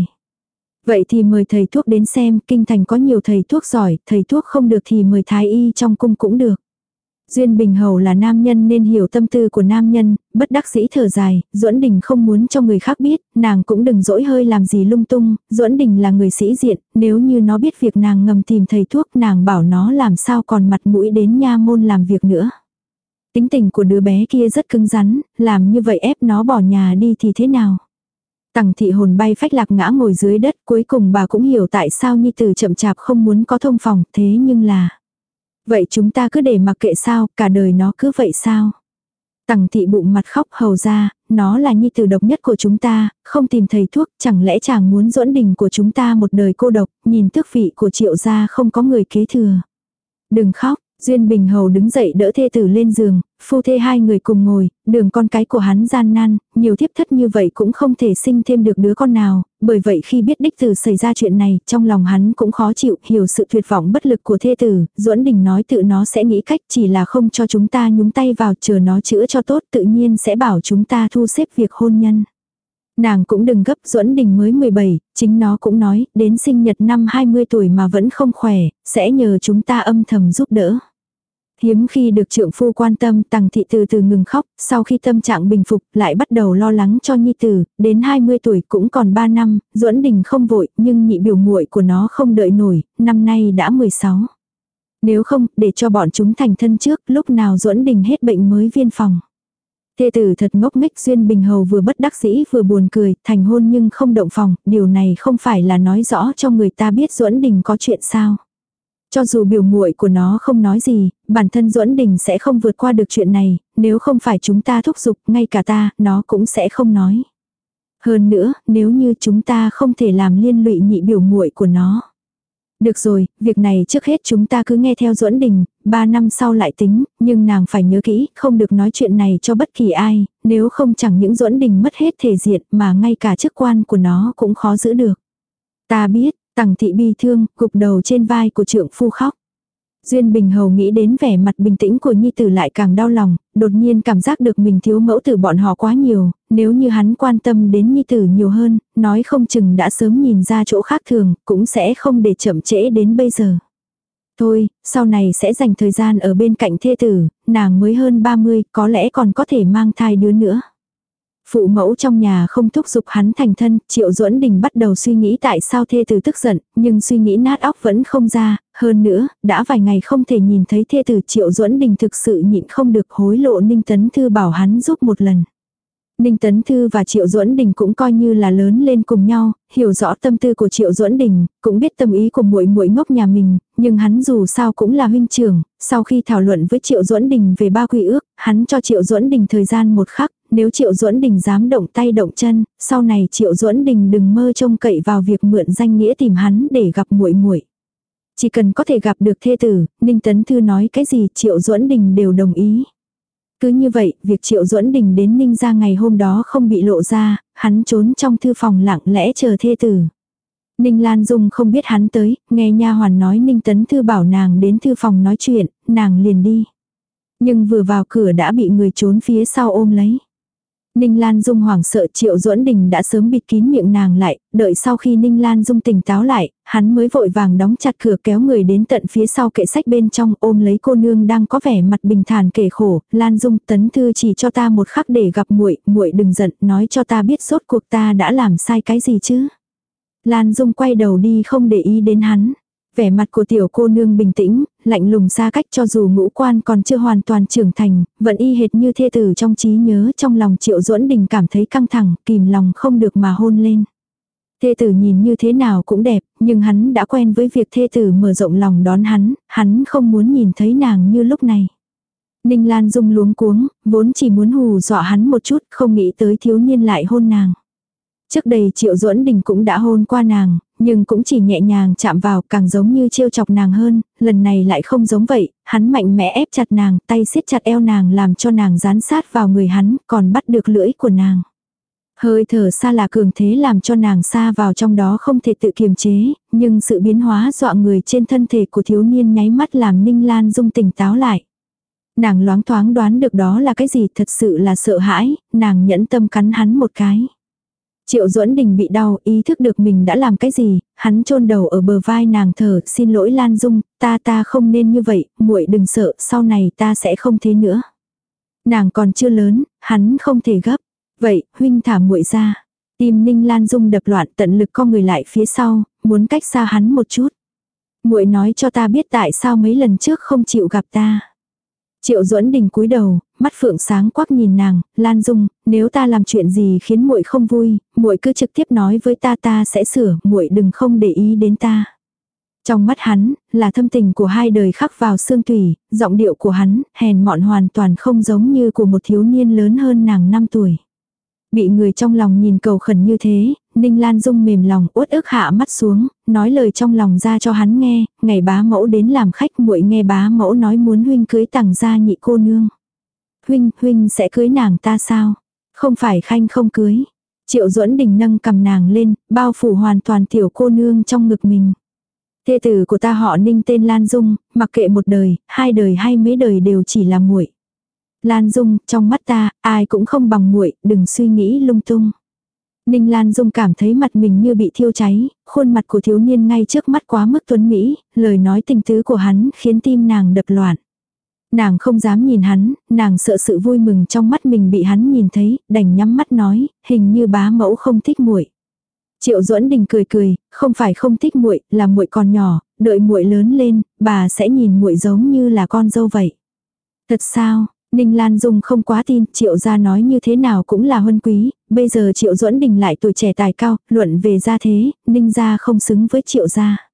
Vậy thì mời thầy thuốc đến xem, kinh thành có nhiều thầy thuốc giỏi, thầy thuốc không được thì mời thái y trong cung cũng được. Duyên Bình Hầu là nam nhân nên hiểu tâm tư của nam nhân, bất đắc dĩ thở dài, Duẫn Đình không muốn cho người khác biết, nàng cũng đừng dỗi hơi làm gì lung tung, Duẫn Đình là người sĩ diện, nếu như nó biết việc nàng ngầm tìm thầy thuốc nàng bảo nó làm sao còn mặt mũi đến nha môn làm việc nữa. Tính tình của đứa bé kia rất cứng rắn, làm như vậy ép nó bỏ nhà đi thì thế nào? Tằng thị hồn bay phách lạc ngã ngồi dưới đất, cuối cùng bà cũng hiểu tại sao Nhi Tử chậm chạp không muốn có thông phòng, thế nhưng là... Vậy chúng ta cứ để mặc kệ sao, cả đời nó cứ vậy sao? Tằng thị bụng mặt khóc hầu ra, nó là nhi tử độc nhất của chúng ta, không tìm thầy thuốc, chẳng lẽ chàng muốn dỗn đình của chúng ta một đời cô độc, nhìn tước vị của triệu gia không có người kế thừa. Đừng khóc, Duyên Bình Hầu đứng dậy đỡ thê tử lên giường, phu thê hai người cùng ngồi, đường con cái của hắn gian nan, nhiều thiếp thất như vậy cũng không thể sinh thêm được đứa con nào, bởi vậy khi biết đích tử xảy ra chuyện này, trong lòng hắn cũng khó chịu, hiểu sự tuyệt vọng bất lực của thê tử, duẫn đình nói tự nó sẽ nghĩ cách chỉ là không cho chúng ta nhúng tay vào chờ nó chữa cho tốt tự nhiên sẽ bảo chúng ta thu xếp việc hôn nhân. Nàng cũng đừng gấp duẫn đình mới 17, chính nó cũng nói, đến sinh nhật năm 20 tuổi mà vẫn không khỏe, sẽ nhờ chúng ta âm thầm giúp đỡ. Hiếm khi được trượng phu quan tâm tằng thị từ từ ngừng khóc, sau khi tâm trạng bình phục lại bắt đầu lo lắng cho nhi tử, đến 20 tuổi cũng còn 3 năm, duẫn đình không vội nhưng nhị biểu muội của nó không đợi nổi, năm nay đã 16. Nếu không, để cho bọn chúng thành thân trước, lúc nào duẫn đình hết bệnh mới viên phòng. Thê tử thật ngốc nghếch duyên bình hầu vừa bất đắc dĩ vừa buồn cười, thành hôn nhưng không động phòng, điều này không phải là nói rõ cho người ta biết duẫn đình có chuyện sao. Cho dù biểu muội của nó không nói gì, bản thân duẫn đình sẽ không vượt qua được chuyện này, nếu không phải chúng ta thúc giục, ngay cả ta, nó cũng sẽ không nói. Hơn nữa, nếu như chúng ta không thể làm liên lụy nhị biểu muội của nó. Được rồi, việc này trước hết chúng ta cứ nghe theo duẫn đình, ba năm sau lại tính, nhưng nàng phải nhớ kỹ, không được nói chuyện này cho bất kỳ ai, nếu không chẳng những duẫn đình mất hết thể diện mà ngay cả chức quan của nó cũng khó giữ được. Ta biết, tằng thị bi thương, gục đầu trên vai của trượng phu khóc. Duyên Bình Hầu nghĩ đến vẻ mặt bình tĩnh của Nhi Tử lại càng đau lòng, đột nhiên cảm giác được mình thiếu mẫu tử bọn họ quá nhiều, nếu như hắn quan tâm đến Nhi Tử nhiều hơn, nói không chừng đã sớm nhìn ra chỗ khác thường, cũng sẽ không để chậm trễ đến bây giờ. Thôi, sau này sẽ dành thời gian ở bên cạnh thê tử, nàng mới hơn 30, có lẽ còn có thể mang thai đứa nữa. Phụ mẫu trong nhà không thúc giục hắn thành thân, Triệu Duẫn Đình bắt đầu suy nghĩ tại sao thê tử tức giận, nhưng suy nghĩ nát óc vẫn không ra, hơn nữa, đã vài ngày không thể nhìn thấy thê tử Triệu Duẫn Đình thực sự nhịn không được hối lộ Ninh Tấn Thư bảo hắn giúp một lần. Ninh Tấn Thư và Triệu Duẫn Đình cũng coi như là lớn lên cùng nhau, hiểu rõ tâm tư của Triệu Duẫn Đình, cũng biết tâm ý của muội muội ngốc nhà mình, nhưng hắn dù sao cũng là huynh trưởng, sau khi thảo luận với Triệu Duẫn Đình về ba quy ước, hắn cho Triệu Duẫn Đình thời gian một khắc, nếu Triệu Duẫn Đình dám động tay động chân, sau này Triệu Duẫn Đình đừng mơ trông cậy vào việc mượn danh nghĩa tìm hắn để gặp muội muội. Chỉ cần có thể gặp được thê tử, Ninh Tấn Thư nói cái gì Triệu Duẫn Đình đều đồng ý. Cứ như vậy, việc Triệu Duẫn Đình đến Ninh ra ngày hôm đó không bị lộ ra, hắn trốn trong thư phòng lặng lẽ chờ thê tử. Ninh Lan Dung không biết hắn tới, nghe nha hoàn nói Ninh Tấn Thư bảo nàng đến thư phòng nói chuyện, nàng liền đi. Nhưng vừa vào cửa đã bị người trốn phía sau ôm lấy. Ninh Lan Dung hoảng sợ Triệu Duẫn Đình đã sớm bịt kín miệng nàng lại, đợi sau khi Ninh Lan Dung tỉnh táo lại, hắn mới vội vàng đóng chặt cửa kéo người đến tận phía sau kệ sách bên trong ôm lấy cô nương đang có vẻ mặt bình thản kể khổ, Lan Dung tấn thư chỉ cho ta một khắc để gặp muội, muội đừng giận, nói cho ta biết rốt cuộc ta đã làm sai cái gì chứ. Lan Dung quay đầu đi không để ý đến hắn. Vẻ mặt của tiểu cô nương bình tĩnh, lạnh lùng xa cách cho dù ngũ quan còn chưa hoàn toàn trưởng thành, vẫn y hệt như thê tử trong trí nhớ trong lòng triệu duẫn đình cảm thấy căng thẳng, kìm lòng không được mà hôn lên. Thê tử nhìn như thế nào cũng đẹp, nhưng hắn đã quen với việc thê tử mở rộng lòng đón hắn, hắn không muốn nhìn thấy nàng như lúc này. Ninh Lan Dung luống cuống, vốn chỉ muốn hù dọa hắn một chút, không nghĩ tới thiếu niên lại hôn nàng. Trước đây Triệu Duẫn Đình cũng đã hôn qua nàng, nhưng cũng chỉ nhẹ nhàng chạm vào càng giống như trêu chọc nàng hơn, lần này lại không giống vậy, hắn mạnh mẽ ép chặt nàng, tay siết chặt eo nàng làm cho nàng dán sát vào người hắn, còn bắt được lưỡi của nàng. Hơi thở xa là cường thế làm cho nàng xa vào trong đó không thể tự kiềm chế, nhưng sự biến hóa dọa người trên thân thể của thiếu niên nháy mắt làm Ninh Lan Dung tỉnh táo lại. Nàng loáng thoáng đoán được đó là cái gì thật sự là sợ hãi, nàng nhẫn tâm cắn hắn một cái. Triệu Duẫn Đình bị đau, ý thức được mình đã làm cái gì, hắn chôn đầu ở bờ vai nàng thở, xin lỗi Lan Dung, ta ta không nên như vậy, muội đừng sợ, sau này ta sẽ không thế nữa. Nàng còn chưa lớn, hắn không thể gấp. Vậy, huynh thả muội ra. Tim Ninh Lan Dung đập loạn tận lực co người lại phía sau, muốn cách xa hắn một chút. Muội nói cho ta biết tại sao mấy lần trước không chịu gặp ta. Triệu Duẫn Đình cúi đầu, mắt phượng sáng quắc nhìn nàng, Lan Dung, nếu ta làm chuyện gì khiến muội không vui, muội cứ trực tiếp nói với ta ta sẽ sửa, muội đừng không để ý đến ta. Trong mắt hắn, là thâm tình của hai đời khắc vào xương tủy, giọng điệu của hắn, hèn mọn hoàn toàn không giống như của một thiếu niên lớn hơn nàng 5 tuổi. Bị người trong lòng nhìn cầu khẩn như thế, Ninh Lan Dung mềm lòng uất ức hạ mắt xuống, nói lời trong lòng ra cho hắn nghe, ngày bá mẫu đến làm khách muội nghe bá mẫu nói muốn huynh cưới tặng gia nhị cô nương. Huynh, huynh sẽ cưới nàng ta sao? Không phải khanh không cưới. Triệu duẫn đình nâng cầm nàng lên, bao phủ hoàn toàn tiểu cô nương trong ngực mình. Thê tử của ta họ ninh tên Lan Dung, mặc kệ một đời, hai đời hay mấy đời đều chỉ là muội. Lan Dung, trong mắt ta, ai cũng không bằng muội, đừng suy nghĩ lung tung. Ninh Lan Dung cảm thấy mặt mình như bị thiêu cháy, khuôn mặt của thiếu niên ngay trước mắt quá mức tuấn Mỹ, lời nói tình tứ của hắn khiến tim nàng đập loạn. Nàng không dám nhìn hắn, nàng sợ sự vui mừng trong mắt mình bị hắn nhìn thấy, đành nhắm mắt nói, hình như bá mẫu không thích muội. Triệu Duẫn Đình cười cười, không phải không thích muội, là muội còn nhỏ, đợi muội lớn lên, bà sẽ nhìn muội giống như là con dâu vậy. Thật sao? Ninh Lan Dung không quá tin, Triệu gia nói như thế nào cũng là huân quý, bây giờ Triệu Duẫn Đình lại tuổi trẻ tài cao, luận về gia thế, Ninh gia không xứng với Triệu gia.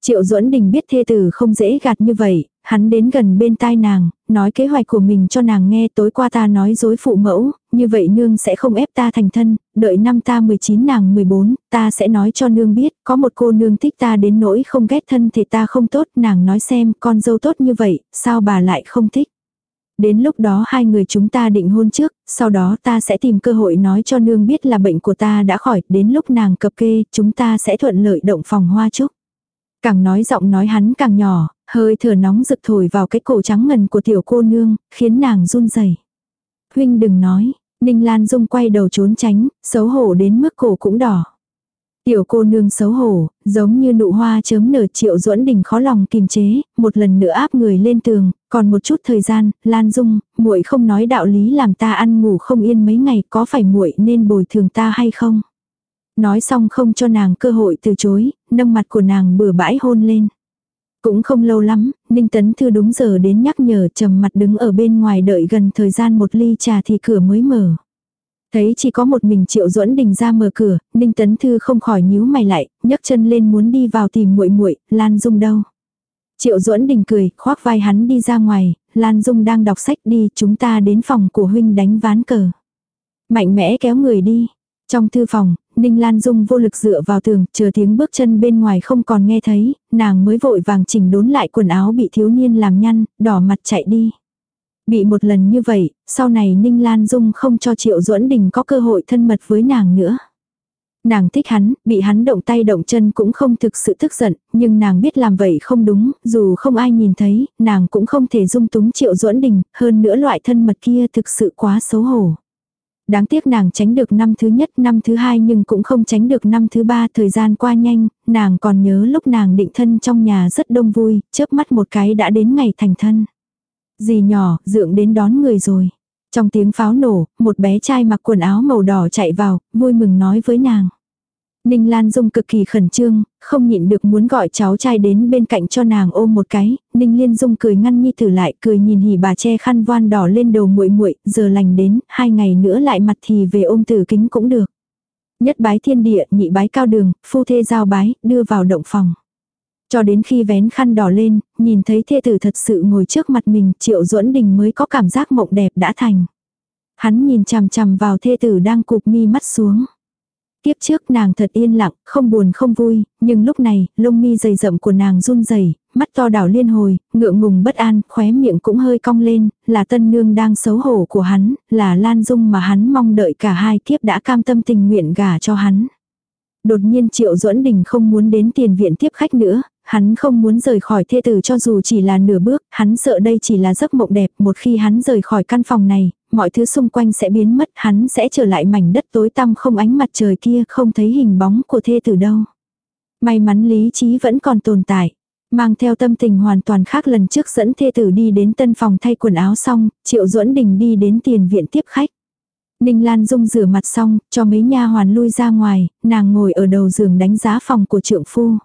Triệu Duẫn Đình biết thê tử không dễ gạt như vậy, hắn đến gần bên tai nàng, nói kế hoạch của mình cho nàng nghe tối qua ta nói dối phụ mẫu, như vậy nương sẽ không ép ta thành thân, đợi năm ta 19 nàng 14, ta sẽ nói cho nương biết, có một cô nương thích ta đến nỗi không ghét thân thì ta không tốt, nàng nói xem con dâu tốt như vậy, sao bà lại không thích. Đến lúc đó hai người chúng ta định hôn trước, sau đó ta sẽ tìm cơ hội nói cho nương biết là bệnh của ta đã khỏi, đến lúc nàng cập kê, chúng ta sẽ thuận lợi động phòng hoa trúc. Càng nói giọng nói hắn càng nhỏ, hơi thở nóng rực thổi vào cái cổ trắng ngần của tiểu cô nương, khiến nàng run rẩy. Huynh đừng nói, Ninh Lan Dung quay đầu trốn tránh, xấu hổ đến mức cổ cũng đỏ. Tiểu cô nương xấu hổ, giống như nụ hoa chớm nở triệu duẫn đình khó lòng kìm chế, một lần nữa áp người lên tường, còn một chút thời gian, Lan Dung, muội không nói đạo lý làm ta ăn ngủ không yên mấy ngày, có phải muội nên bồi thường ta hay không? Nói xong không cho nàng cơ hội từ chối, nâng mặt của nàng bừa bãi hôn lên. Cũng không lâu lắm, Ninh Tấn Thư đúng giờ đến nhắc nhở trầm mặt đứng ở bên ngoài đợi gần thời gian một ly trà thì cửa mới mở. Thấy chỉ có một mình Triệu Duẫn Đình ra mở cửa, Ninh Tấn Thư không khỏi nhíu mày lại, nhấc chân lên muốn đi vào tìm muội muội, Lan Dung đâu. Triệu Duẫn Đình cười, khoác vai hắn đi ra ngoài, Lan Dung đang đọc sách đi, chúng ta đến phòng của huynh đánh ván cờ. Mạnh mẽ kéo người đi. Trong thư phòng, Ninh Lan Dung vô lực dựa vào tường, chờ tiếng bước chân bên ngoài không còn nghe thấy, nàng mới vội vàng chỉnh đốn lại quần áo bị thiếu niên làm nhăn, đỏ mặt chạy đi. Bị một lần như vậy, sau này Ninh Lan Dung không cho Triệu Duẫn Đình có cơ hội thân mật với nàng nữa. Nàng thích hắn, bị hắn động tay động chân cũng không thực sự tức giận, nhưng nàng biết làm vậy không đúng, dù không ai nhìn thấy, nàng cũng không thể dung túng Triệu Duẫn Đình, hơn nữa loại thân mật kia thực sự quá xấu hổ. Đáng tiếc nàng tránh được năm thứ nhất, năm thứ hai nhưng cũng không tránh được năm thứ ba, thời gian qua nhanh, nàng còn nhớ lúc nàng định thân trong nhà rất đông vui, chớp mắt một cái đã đến ngày thành thân. Dì nhỏ, dượng đến đón người rồi. Trong tiếng pháo nổ, một bé trai mặc quần áo màu đỏ chạy vào, vui mừng nói với nàng. Ninh Lan Dung cực kỳ khẩn trương, không nhịn được muốn gọi cháu trai đến bên cạnh cho nàng ôm một cái, Ninh Liên Dung cười ngăn Nhi Tử lại, cười nhìn hỉ bà che khăn voan đỏ lên đầu muội muội, giờ lành đến, hai ngày nữa lại mặt thì về ôm tử kính cũng được. Nhất bái thiên địa, nhị bái cao đường, phu thê giao bái, đưa vào động phòng. Cho đến khi vén khăn đỏ lên, nhìn thấy thê tử thật sự ngồi trước mặt mình, Triệu Duẫn Đình mới có cảm giác mộng đẹp đã thành. Hắn nhìn chằm chằm vào thê tử đang cụp mi mắt xuống. Tiếp trước nàng thật yên lặng, không buồn không vui, nhưng lúc này, lông mi dày rậm của nàng run rẩy, mắt to đảo liên hồi, ngượng ngùng bất an, khóe miệng cũng hơi cong lên, là tân nương đang xấu hổ của hắn, là Lan Dung mà hắn mong đợi cả hai kiếp đã cam tâm tình nguyện gả cho hắn. Đột nhiên Triệu Duẫn Đình không muốn đến tiền viện tiếp khách nữa, hắn không muốn rời khỏi thê tử cho dù chỉ là nửa bước, hắn sợ đây chỉ là giấc mộng đẹp, một khi hắn rời khỏi căn phòng này, mọi thứ xung quanh sẽ biến mất, hắn sẽ trở lại mảnh đất tối tăm không ánh mặt trời kia, không thấy hình bóng của thê tử đâu. May mắn lý trí vẫn còn tồn tại. Mang theo tâm tình hoàn toàn khác lần trước dẫn thê tử đi đến tân phòng thay quần áo xong, Triệu Duẫn Đình đi đến tiền viện tiếp khách. Ninh Lan Dung rửa mặt xong, cho mấy nha hoàn lui ra ngoài, nàng ngồi ở đầu giường đánh giá phòng của trượng phu.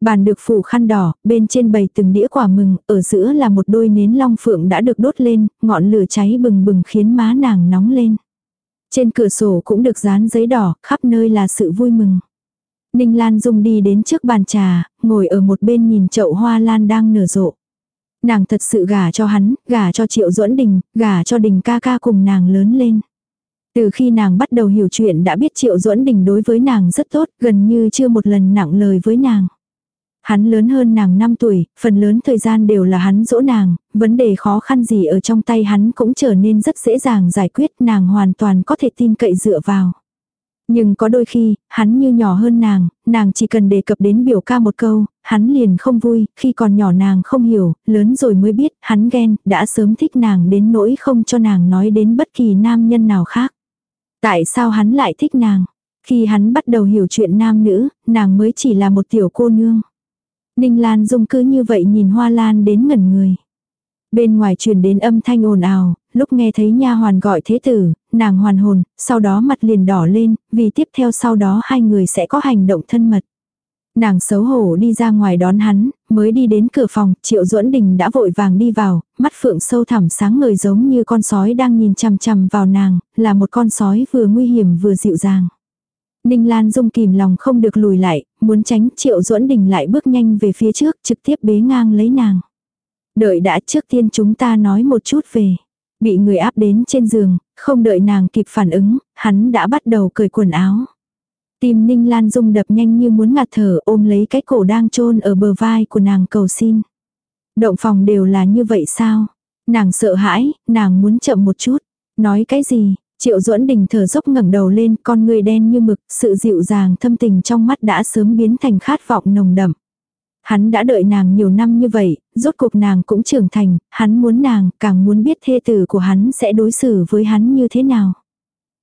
Bàn được phủ khăn đỏ, bên trên bầy từng đĩa quả mừng, ở giữa là một đôi nến long phượng đã được đốt lên, ngọn lửa cháy bừng bừng khiến má nàng nóng lên. Trên cửa sổ cũng được dán giấy đỏ, khắp nơi là sự vui mừng. Ninh Lan Dung đi đến trước bàn trà, ngồi ở một bên nhìn chậu hoa lan đang nở rộ. Nàng thật sự gả cho hắn, gả cho Triệu Duẫn Đình, gả cho Đình ca ca cùng nàng lớn lên. Từ khi nàng bắt đầu hiểu chuyện đã biết Triệu Duẫn Đình đối với nàng rất tốt, gần như chưa một lần nặng lời với nàng. Hắn lớn hơn nàng 5 tuổi, phần lớn thời gian đều là hắn dỗ nàng, vấn đề khó khăn gì ở trong tay hắn cũng trở nên rất dễ dàng giải quyết nàng hoàn toàn có thể tin cậy dựa vào. Nhưng có đôi khi, hắn như nhỏ hơn nàng, nàng chỉ cần đề cập đến biểu ca một câu, hắn liền không vui, khi còn nhỏ nàng không hiểu, lớn rồi mới biết, hắn ghen, đã sớm thích nàng đến nỗi không cho nàng nói đến bất kỳ nam nhân nào khác. Tại sao hắn lại thích nàng? Khi hắn bắt đầu hiểu chuyện nam nữ, nàng mới chỉ là một tiểu cô nương. Ninh Lan Dung cứ như vậy nhìn Hoa Lan đến ngẩn người. Bên ngoài truyền đến âm thanh ồn ào, lúc nghe thấy nha hoàn gọi thế tử, nàng hoàn hồn, sau đó mặt liền đỏ lên, vì tiếp theo sau đó hai người sẽ có hành động thân mật. Nàng xấu hổ đi ra ngoài đón hắn, mới đi đến cửa phòng, Triệu Duẫn Đình đã vội vàng đi vào, mắt phượng sâu thẳm sáng ngời giống như con sói đang nhìn chằm chằm vào nàng, là một con sói vừa nguy hiểm vừa dịu dàng. Ninh Lan Dung kìm lòng không được lùi lại, muốn tránh Triệu Duẫn Đình lại bước nhanh về phía trước, trực tiếp bế ngang lấy nàng. Đợi đã trước tiên chúng ta nói một chút về. Bị người áp đến trên giường, không đợi nàng kịp phản ứng, hắn đã bắt đầu cởi quần áo. Tim Ninh Lan Dung đập nhanh như muốn ngạt thở ôm lấy cái cổ đang chôn ở bờ vai của nàng cầu xin. Động phòng đều là như vậy sao? Nàng sợ hãi, nàng muốn chậm một chút. Nói cái gì? Triệu duẫn đình thở dốc ngẩng đầu lên, con người đen như mực, sự dịu dàng thâm tình trong mắt đã sớm biến thành khát vọng nồng đậm. Hắn đã đợi nàng nhiều năm như vậy, rốt cuộc nàng cũng trưởng thành, hắn muốn nàng, càng muốn biết thê tử của hắn sẽ đối xử với hắn như thế nào.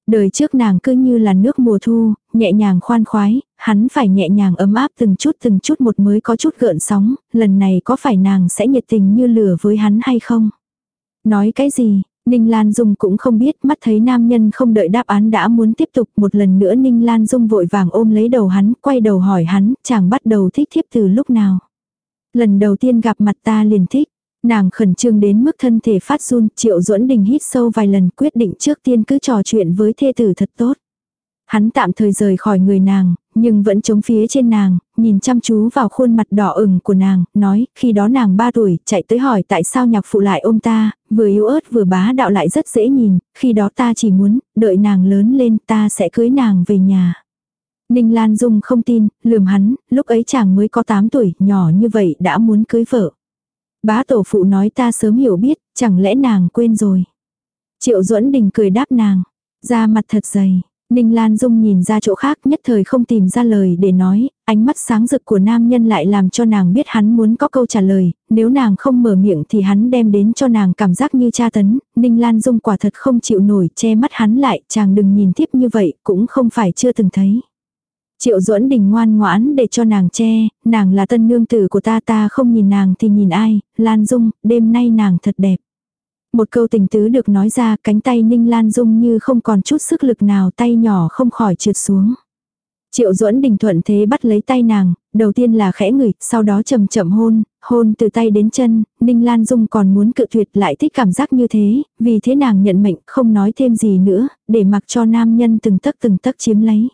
Đời trước nàng cứ như là nước mùa thu, nhẹ nhàng khoan khoái, hắn phải nhẹ nhàng ấm áp từng chút từng chút một mới có chút gợn sóng, lần này có phải nàng sẽ nhiệt tình như lửa với hắn hay không? Nói cái gì, Ninh Lan Dung cũng không biết, mắt thấy nam nhân không đợi đáp án đã muốn tiếp tục, một lần nữa Ninh Lan Dung vội vàng ôm lấy đầu hắn, quay đầu hỏi hắn, chàng bắt đầu thích thiếp từ lúc nào. Lần đầu tiên gặp mặt ta liền thích, nàng khẩn trương đến mức thân thể phát run, triệu duẫn đình hít sâu vài lần quyết định trước tiên cứ trò chuyện với thê tử thật tốt. Hắn tạm thời rời khỏi người nàng, nhưng vẫn chống phía trên nàng, nhìn chăm chú vào khuôn mặt đỏ ửng của nàng, nói, khi đó nàng 3 tuổi, chạy tới hỏi tại sao nhạc phụ lại ôm ta, vừa yếu ớt vừa bá đạo lại rất dễ nhìn, khi đó ta chỉ muốn, đợi nàng lớn lên ta sẽ cưới nàng về nhà. Ninh Lan Dung không tin, lườm hắn, lúc ấy chàng mới có 8 tuổi, nhỏ như vậy đã muốn cưới vợ. Bá tổ phụ nói ta sớm hiểu biết, chẳng lẽ nàng quên rồi. Triệu duẫn đình cười đáp nàng, da mặt thật dày, Ninh Lan Dung nhìn ra chỗ khác nhất thời không tìm ra lời để nói, ánh mắt sáng rực của nam nhân lại làm cho nàng biết hắn muốn có câu trả lời, nếu nàng không mở miệng thì hắn đem đến cho nàng cảm giác như cha tấn, Ninh Lan Dung quả thật không chịu nổi che mắt hắn lại, chàng đừng nhìn tiếp như vậy, cũng không phải chưa từng thấy. Triệu duẫn đình ngoan ngoãn để cho nàng che, nàng là tân nương tử của ta ta không nhìn nàng thì nhìn ai, Lan Dung, đêm nay nàng thật đẹp. Một câu tình tứ được nói ra cánh tay Ninh Lan Dung như không còn chút sức lực nào tay nhỏ không khỏi trượt xuống. Triệu duẫn đình thuận thế bắt lấy tay nàng, đầu tiên là khẽ ngửi, sau đó chậm chậm hôn, hôn từ tay đến chân, Ninh Lan Dung còn muốn cự tuyệt lại thích cảm giác như thế, vì thế nàng nhận mệnh không nói thêm gì nữa, để mặc cho nam nhân từng tấc từng tấc chiếm lấy.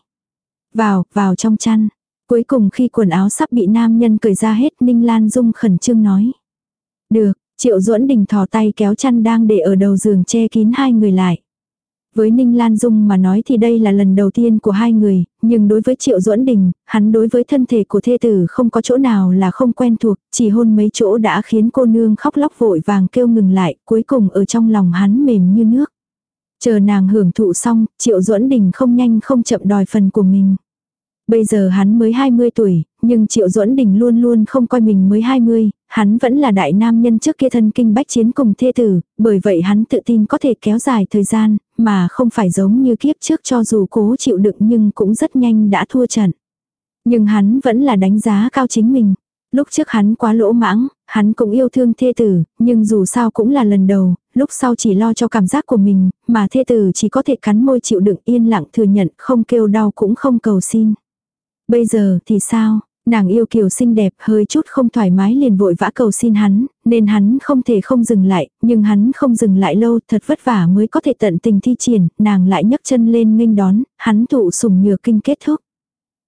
Vào, vào trong chăn. Cuối cùng khi quần áo sắp bị nam nhân cởi ra hết Ninh Lan Dung khẩn trương nói. Được, Triệu duẫn đình thò tay kéo chăn đang để ở đầu giường che kín hai người lại. Với Ninh Lan Dung mà nói thì đây là lần đầu tiên của hai người, nhưng đối với Triệu Duẫn Đình, hắn đối với thân thể của thê tử không có chỗ nào là không quen thuộc, chỉ hôn mấy chỗ đã khiến cô nương khóc lóc vội vàng kêu ngừng lại, cuối cùng ở trong lòng hắn mềm như nước. Chờ nàng hưởng thụ xong, Triệu Duẫn Đình không nhanh không chậm đòi phần của mình. Bây giờ hắn mới 20 tuổi, nhưng Triệu Duẫn Đình luôn luôn không coi mình mới 20, hắn vẫn là đại nam nhân trước kia thân kinh bách chiến cùng thê tử, bởi vậy hắn tự tin có thể kéo dài thời gian, mà không phải giống như kiếp trước cho dù cố chịu đựng nhưng cũng rất nhanh đã thua trận. Nhưng hắn vẫn là đánh giá cao chính mình. Lúc trước hắn quá lỗ mãng, hắn cũng yêu thương thê tử, nhưng dù sao cũng là lần đầu, lúc sau chỉ lo cho cảm giác của mình, mà thê tử chỉ có thể cắn môi chịu đựng yên lặng thừa nhận, không kêu đau cũng không cầu xin. Bây giờ thì sao? Nàng yêu kiều xinh đẹp hơi chút không thoải mái liền vội vã cầu xin hắn, nên hắn không thể không dừng lại, nhưng hắn không dừng lại lâu thật vất vả mới có thể tận tình thi triển, nàng lại nhấc chân lên nghênh đón, hắn thụ sùng nhược kinh kết thúc.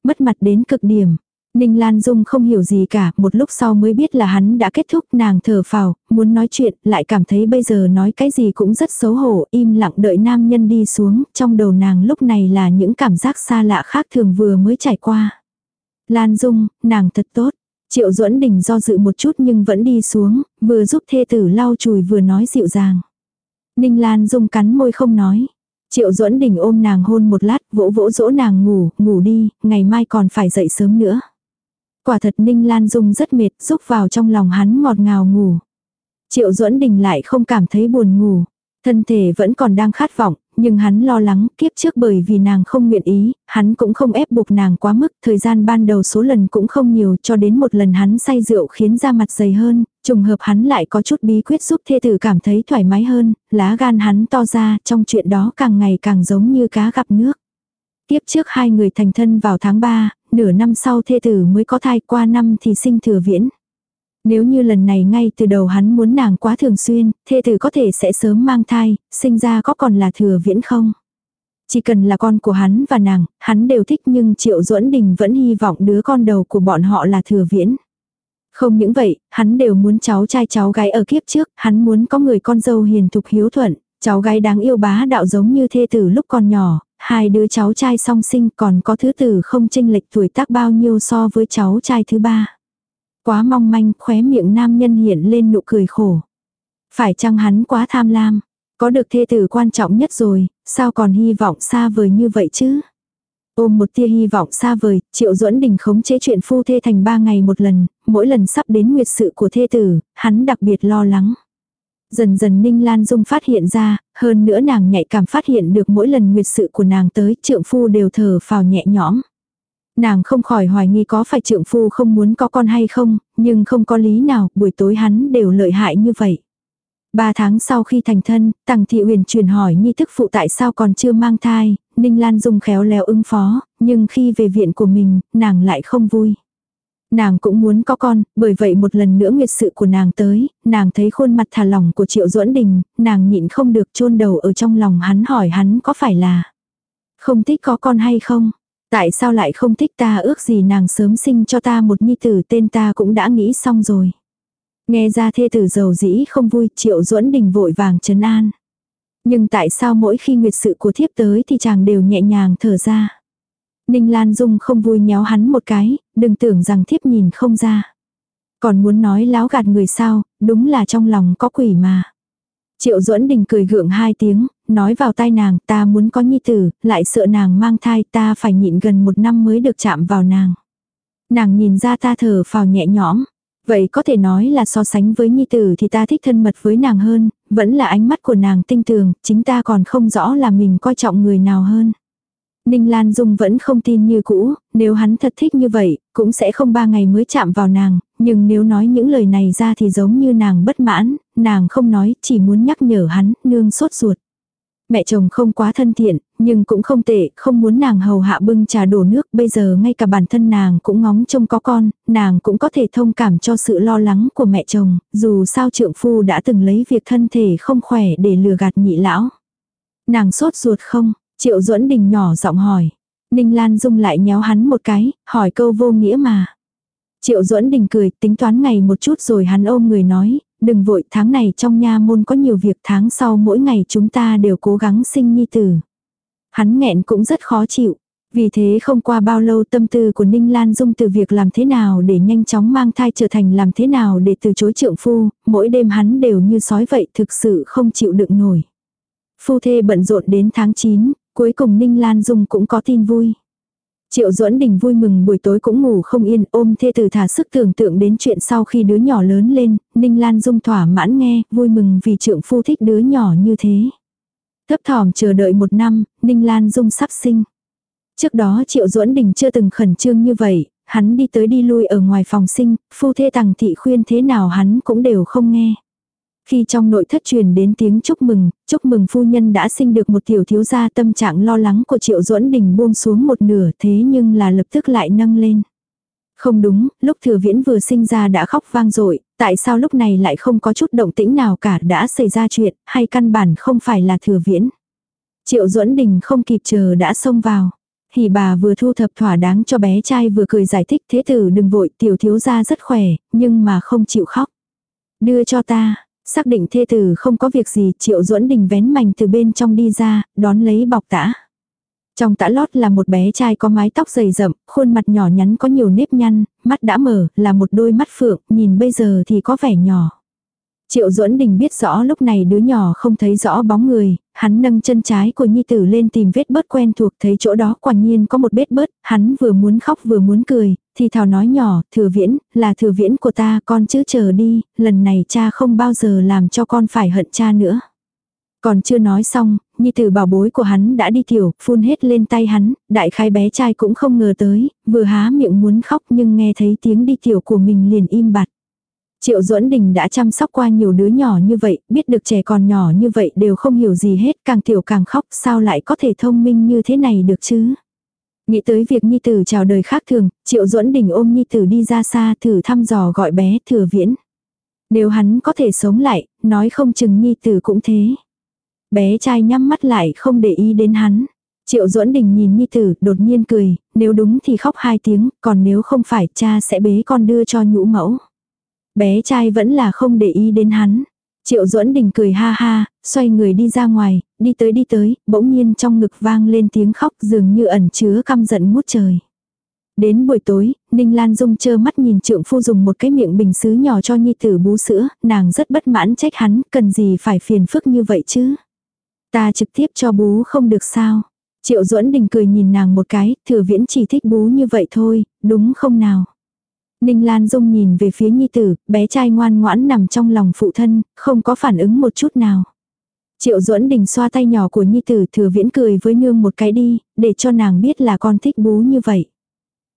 Mất mặt đến cực điểm. Ninh Lan Dung không hiểu gì cả, một lúc sau mới biết là hắn đã kết thúc, nàng thở phào, muốn nói chuyện, lại cảm thấy bây giờ nói cái gì cũng rất xấu hổ, im lặng đợi nam nhân đi xuống, trong đầu nàng lúc này là những cảm giác xa lạ khác thường vừa mới trải qua. Lan Dung, nàng thật tốt. Triệu duẫn đình do dự một chút nhưng vẫn đi xuống, vừa giúp thê tử lau chùi vừa nói dịu dàng. Ninh Lan Dung cắn môi không nói. Triệu duẫn đình ôm nàng hôn một lát, vỗ vỗ dỗ nàng ngủ, ngủ đi, ngày mai còn phải dậy sớm nữa. Quả thật Ninh Lan Dung rất mệt, rúc vào trong lòng hắn ngọt ngào ngủ. Triệu duẫn đình lại không cảm thấy buồn ngủ. Thân thể vẫn còn đang khát vọng, nhưng hắn lo lắng, kiếp trước bởi vì nàng không nguyện ý, hắn cũng không ép buộc nàng quá mức, thời gian ban đầu số lần cũng không nhiều, cho đến một lần hắn say rượu khiến da mặt dày hơn, trùng hợp hắn lại có chút bí quyết giúp thê tử cảm thấy thoải mái hơn, lá gan hắn to ra, trong chuyện đó càng ngày càng giống như cá gặp nước. Tiếp trước hai người thành thân vào tháng 3, nửa năm sau thê tử mới có thai qua năm thì sinh thừa viễn. Nếu như lần này ngay từ đầu hắn muốn nàng quá thường xuyên, thê tử có thể sẽ sớm mang thai, sinh ra có còn là thừa viễn không? Chỉ cần là con của hắn và nàng, hắn đều thích nhưng Triệu Duẫn Đình vẫn hy vọng đứa con đầu của bọn họ là thừa viễn. Không những vậy, hắn đều muốn cháu trai cháu gái ở kiếp trước, hắn muốn có người con dâu hiền thục hiếu thuận, cháu gái đáng yêu bá đạo giống như thê tử lúc còn nhỏ, hai đứa cháu trai song sinh còn có thứ tử không chênh lệch tuổi tác bao nhiêu so với cháu trai thứ ba. Quá mong manh, khóe miệng nam nhân hiện lên nụ cười khổ. Phải chăng hắn quá tham lam? Có được thê tử quan trọng nhất rồi, sao còn hy vọng xa vời như vậy chứ? Ôm một tia hy vọng xa vời, Triệu Duẫn Đình khống chế chuyện phu thê thành ba ngày một lần, mỗi lần sắp đến nguyệt sự của thê tử, hắn đặc biệt lo lắng. Dần dần Ninh Lan Dung phát hiện ra, hơn nữa nàng nhạy cảm phát hiện được mỗi lần nguyệt sự của nàng tới, trượng phu đều thở phào nhẹ nhõm. Nàng không khỏi hoài nghi có phải trượng phu không muốn có con hay không, nhưng không có lý nào, buổi tối hắn đều lợi hại như vậy. Ba tháng sau khi thành thân, Tằng Thị Huyền truyền hỏi Nhi thức phụ tại sao còn chưa mang thai, Ninh Lan dùng khéo léo ứng phó, nhưng khi về viện của mình, nàng lại không vui. Nàng cũng muốn có con, bởi vậy một lần nữa nguyệt sự của nàng tới, nàng thấy khuôn mặt thả lỏng của Triệu Duẫn Đình, nàng nhịn không được chôn đầu ở trong lòng hắn hỏi hắn có phải là không thích có con hay không. Tại sao lại không thích ta ước gì nàng sớm sinh cho ta một nhi tử tên ta cũng đã nghĩ xong rồi. Nghe ra thê tử giàu dĩ không vui triệu duẫn đình vội vàng trấn an. Nhưng tại sao mỗi khi nguyệt sự của thiếp tới thì chàng đều nhẹ nhàng thở ra. Ninh Lan Dung không vui nhéo hắn một cái, đừng tưởng rằng thiếp nhìn không ra. Còn muốn nói láo gạt người sao, đúng là trong lòng có quỷ mà. Triệu duẫn đình cười gượng hai tiếng, nói vào tai nàng ta muốn có nhi tử, lại sợ nàng mang thai ta phải nhịn gần một năm mới được chạm vào nàng. Nàng nhìn ra ta thở phào nhẹ nhõm. Vậy có thể nói là so sánh với nhi tử thì ta thích thân mật với nàng hơn, vẫn là ánh mắt của nàng tinh tường, chính ta còn không rõ là mình coi trọng người nào hơn. Ninh Lan Dung vẫn không tin như cũ, nếu hắn thật thích như vậy, cũng sẽ không ba ngày mới chạm vào nàng, nhưng nếu nói những lời này ra thì giống như nàng bất mãn, nàng không nói, chỉ muốn nhắc nhở hắn, nương sốt ruột. Mẹ chồng không quá thân thiện, nhưng cũng không tệ, không muốn nàng hầu hạ bưng trà đổ nước, bây giờ ngay cả bản thân nàng cũng ngóng trông có con, nàng cũng có thể thông cảm cho sự lo lắng của mẹ chồng, dù sao trượng phu đã từng lấy việc thân thể không khỏe để lừa gạt nhị lão. Nàng sốt ruột không? Triệu duẫn đình nhỏ giọng hỏi. Ninh Lan Dung lại nhéo hắn một cái, hỏi câu vô nghĩa mà. Triệu duẫn đình cười, tính toán ngày một chút rồi hắn ôm người nói, đừng vội tháng này trong nha môn có nhiều việc tháng sau mỗi ngày chúng ta đều cố gắng sinh nhi tử. Hắn nghẹn cũng rất khó chịu. Vì thế không qua bao lâu tâm tư của Ninh Lan Dung từ việc làm thế nào để nhanh chóng mang thai trở thành làm thế nào để từ chối trượng phu, mỗi đêm hắn đều như sói vậy thực sự không chịu đựng nổi. Phu thê bận rộn đến tháng 9, cuối cùng Ninh Lan Dung cũng có tin vui. Triệu Duẫn Đình vui mừng buổi tối cũng ngủ không yên, ôm thê tử thả sức tưởng tượng đến chuyện sau khi đứa nhỏ lớn lên, Ninh Lan Dung thỏa mãn nghe, vui mừng vì trượng phu thích đứa nhỏ như thế. Thấp thỏm chờ đợi một năm, Ninh Lan Dung sắp sinh. Trước đó Triệu Duẫn Đình chưa từng khẩn trương như vậy, hắn đi tới đi lui ở ngoài phòng sinh, phu thê tàng thị khuyên thế nào hắn cũng đều không nghe. Khi trong nội thất truyền đến tiếng chúc mừng, chúc mừng phu nhân đã sinh được một tiểu thiếu gia tâm trạng lo lắng của Triệu Duẫn Đình buông xuống một nửa thế nhưng là lập tức lại nâng lên. Không đúng, lúc thừa viễn vừa sinh ra đã khóc vang dội tại sao lúc này lại không có chút động tĩnh nào cả đã xảy ra chuyện, hay căn bản không phải là thừa viễn. Triệu Duẫn Đình không kịp chờ đã xông vào. Hỉ bà vừa thu thập thỏa đáng cho bé trai vừa cười giải thích thế tử đừng vội tiểu thiếu gia rất khỏe, nhưng mà không chịu khóc. Đưa cho ta, xác định thê tử không có việc gì triệu duẫn đình vén mảnh từ bên trong đi ra, đón lấy bọc tã. Trong tã lót là một bé trai có mái tóc dày rậm, khuôn mặt nhỏ nhắn có nhiều nếp nhăn, mắt đã mở, là một đôi mắt phượng, nhìn bây giờ thì có vẻ nhỏ. Triệu duẫn đình biết rõ lúc này đứa nhỏ không thấy rõ bóng người, hắn nâng chân trái của nhi tử lên tìm vết bớt quen thuộc thấy chỗ đó quả nhiên có một vết bớt, hắn vừa muốn khóc vừa muốn cười, thì thào nói nhỏ, thừa viễn, là thừa viễn của ta con chứ chờ đi, lần này cha không bao giờ làm cho con phải hận cha nữa. Còn chưa nói xong, nhi tử bảo bối của hắn đã đi tiểu, phun hết lên tay hắn, đại khai bé trai cũng không ngờ tới, vừa há miệng muốn khóc nhưng nghe thấy tiếng đi tiểu của mình liền im bặt. Triệu Duẫn Đình đã chăm sóc qua nhiều đứa nhỏ như vậy, biết được trẻ còn nhỏ như vậy đều không hiểu gì hết, càng tiểu càng khóc, sao lại có thể thông minh như thế này được chứ? Nghĩ tới việc Nhi Tử chào đời khác thường, Triệu Duẫn Đình ôm Nhi Tử đi ra xa thử thăm dò gọi bé thừa viễn. Nếu hắn có thể sống lại, nói không chừng Nhi Tử cũng thế. Bé trai nhắm mắt lại không để ý đến hắn. Triệu Duẫn Đình nhìn Nhi Tử đột nhiên cười, nếu đúng thì khóc hai tiếng, còn nếu không phải cha sẽ bế con đưa cho nhũ mẫu. Bé trai vẫn là không để ý đến hắn. Triệu duẫn đình cười ha ha, xoay người đi ra ngoài, đi tới đi tới, bỗng nhiên trong ngực vang lên tiếng khóc dường như ẩn chứa căm giận ngút trời. Đến buổi tối, Ninh Lan Dung chơ mắt nhìn trượng phu dùng một cái miệng bình sứ nhỏ cho nhi tử bú sữa, nàng rất bất mãn trách hắn, cần gì phải phiền phức như vậy chứ. Ta trực tiếp cho bú không được sao. Triệu duẫn đình cười nhìn nàng một cái, thừa viễn chỉ thích bú như vậy thôi, đúng không nào. Ninh Lan Dung nhìn về phía nhi tử, bé trai ngoan ngoãn nằm trong lòng phụ thân, không có phản ứng một chút nào. Triệu duẫn đình xoa tay nhỏ của nhi tử thừa viễn cười với nương một cái đi, để cho nàng biết là con thích bú như vậy.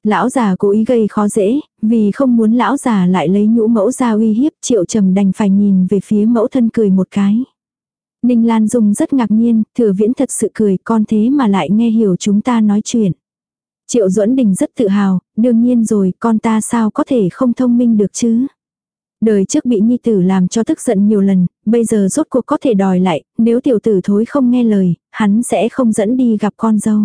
Lão già cố ý gây khó dễ, vì không muốn lão già lại lấy nhũ mẫu ra uy hiếp triệu trầm đành phải nhìn về phía mẫu thân cười một cái. Ninh Lan Dung rất ngạc nhiên, thừa viễn thật sự cười con thế mà lại nghe hiểu chúng ta nói chuyện. Triệu duẫn đình rất tự hào, đương nhiên rồi, con ta sao có thể không thông minh được chứ. Đời trước bị nhi tử làm cho tức giận nhiều lần, bây giờ rốt cuộc có thể đòi lại, nếu tiểu tử thối không nghe lời, hắn sẽ không dẫn đi gặp con dâu.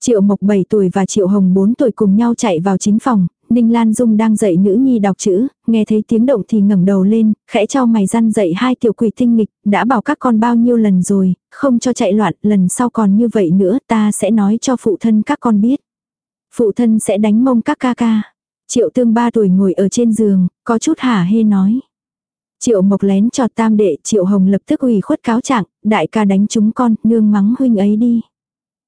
Triệu Mộc 7 tuổi và Triệu Hồng 4 tuổi cùng nhau chạy vào chính phòng, Ninh Lan Dung đang dạy nữ nhi đọc chữ, nghe thấy tiếng động thì ngẩng đầu lên, khẽ cho mày răn dạy hai tiểu quỷ tinh nghịch, đã bảo các con bao nhiêu lần rồi, không cho chạy loạn, lần sau còn như vậy nữa ta sẽ nói cho phụ thân các con biết. Phụ thân sẽ đánh mông các ca ca. Triệu tương ba tuổi ngồi ở trên giường, có chút hả hê nói. Triệu mộc lén trọt tam đệ, triệu hồng lập tức ủy khuất cáo trạng, đại ca đánh chúng con, nương mắng huynh ấy đi.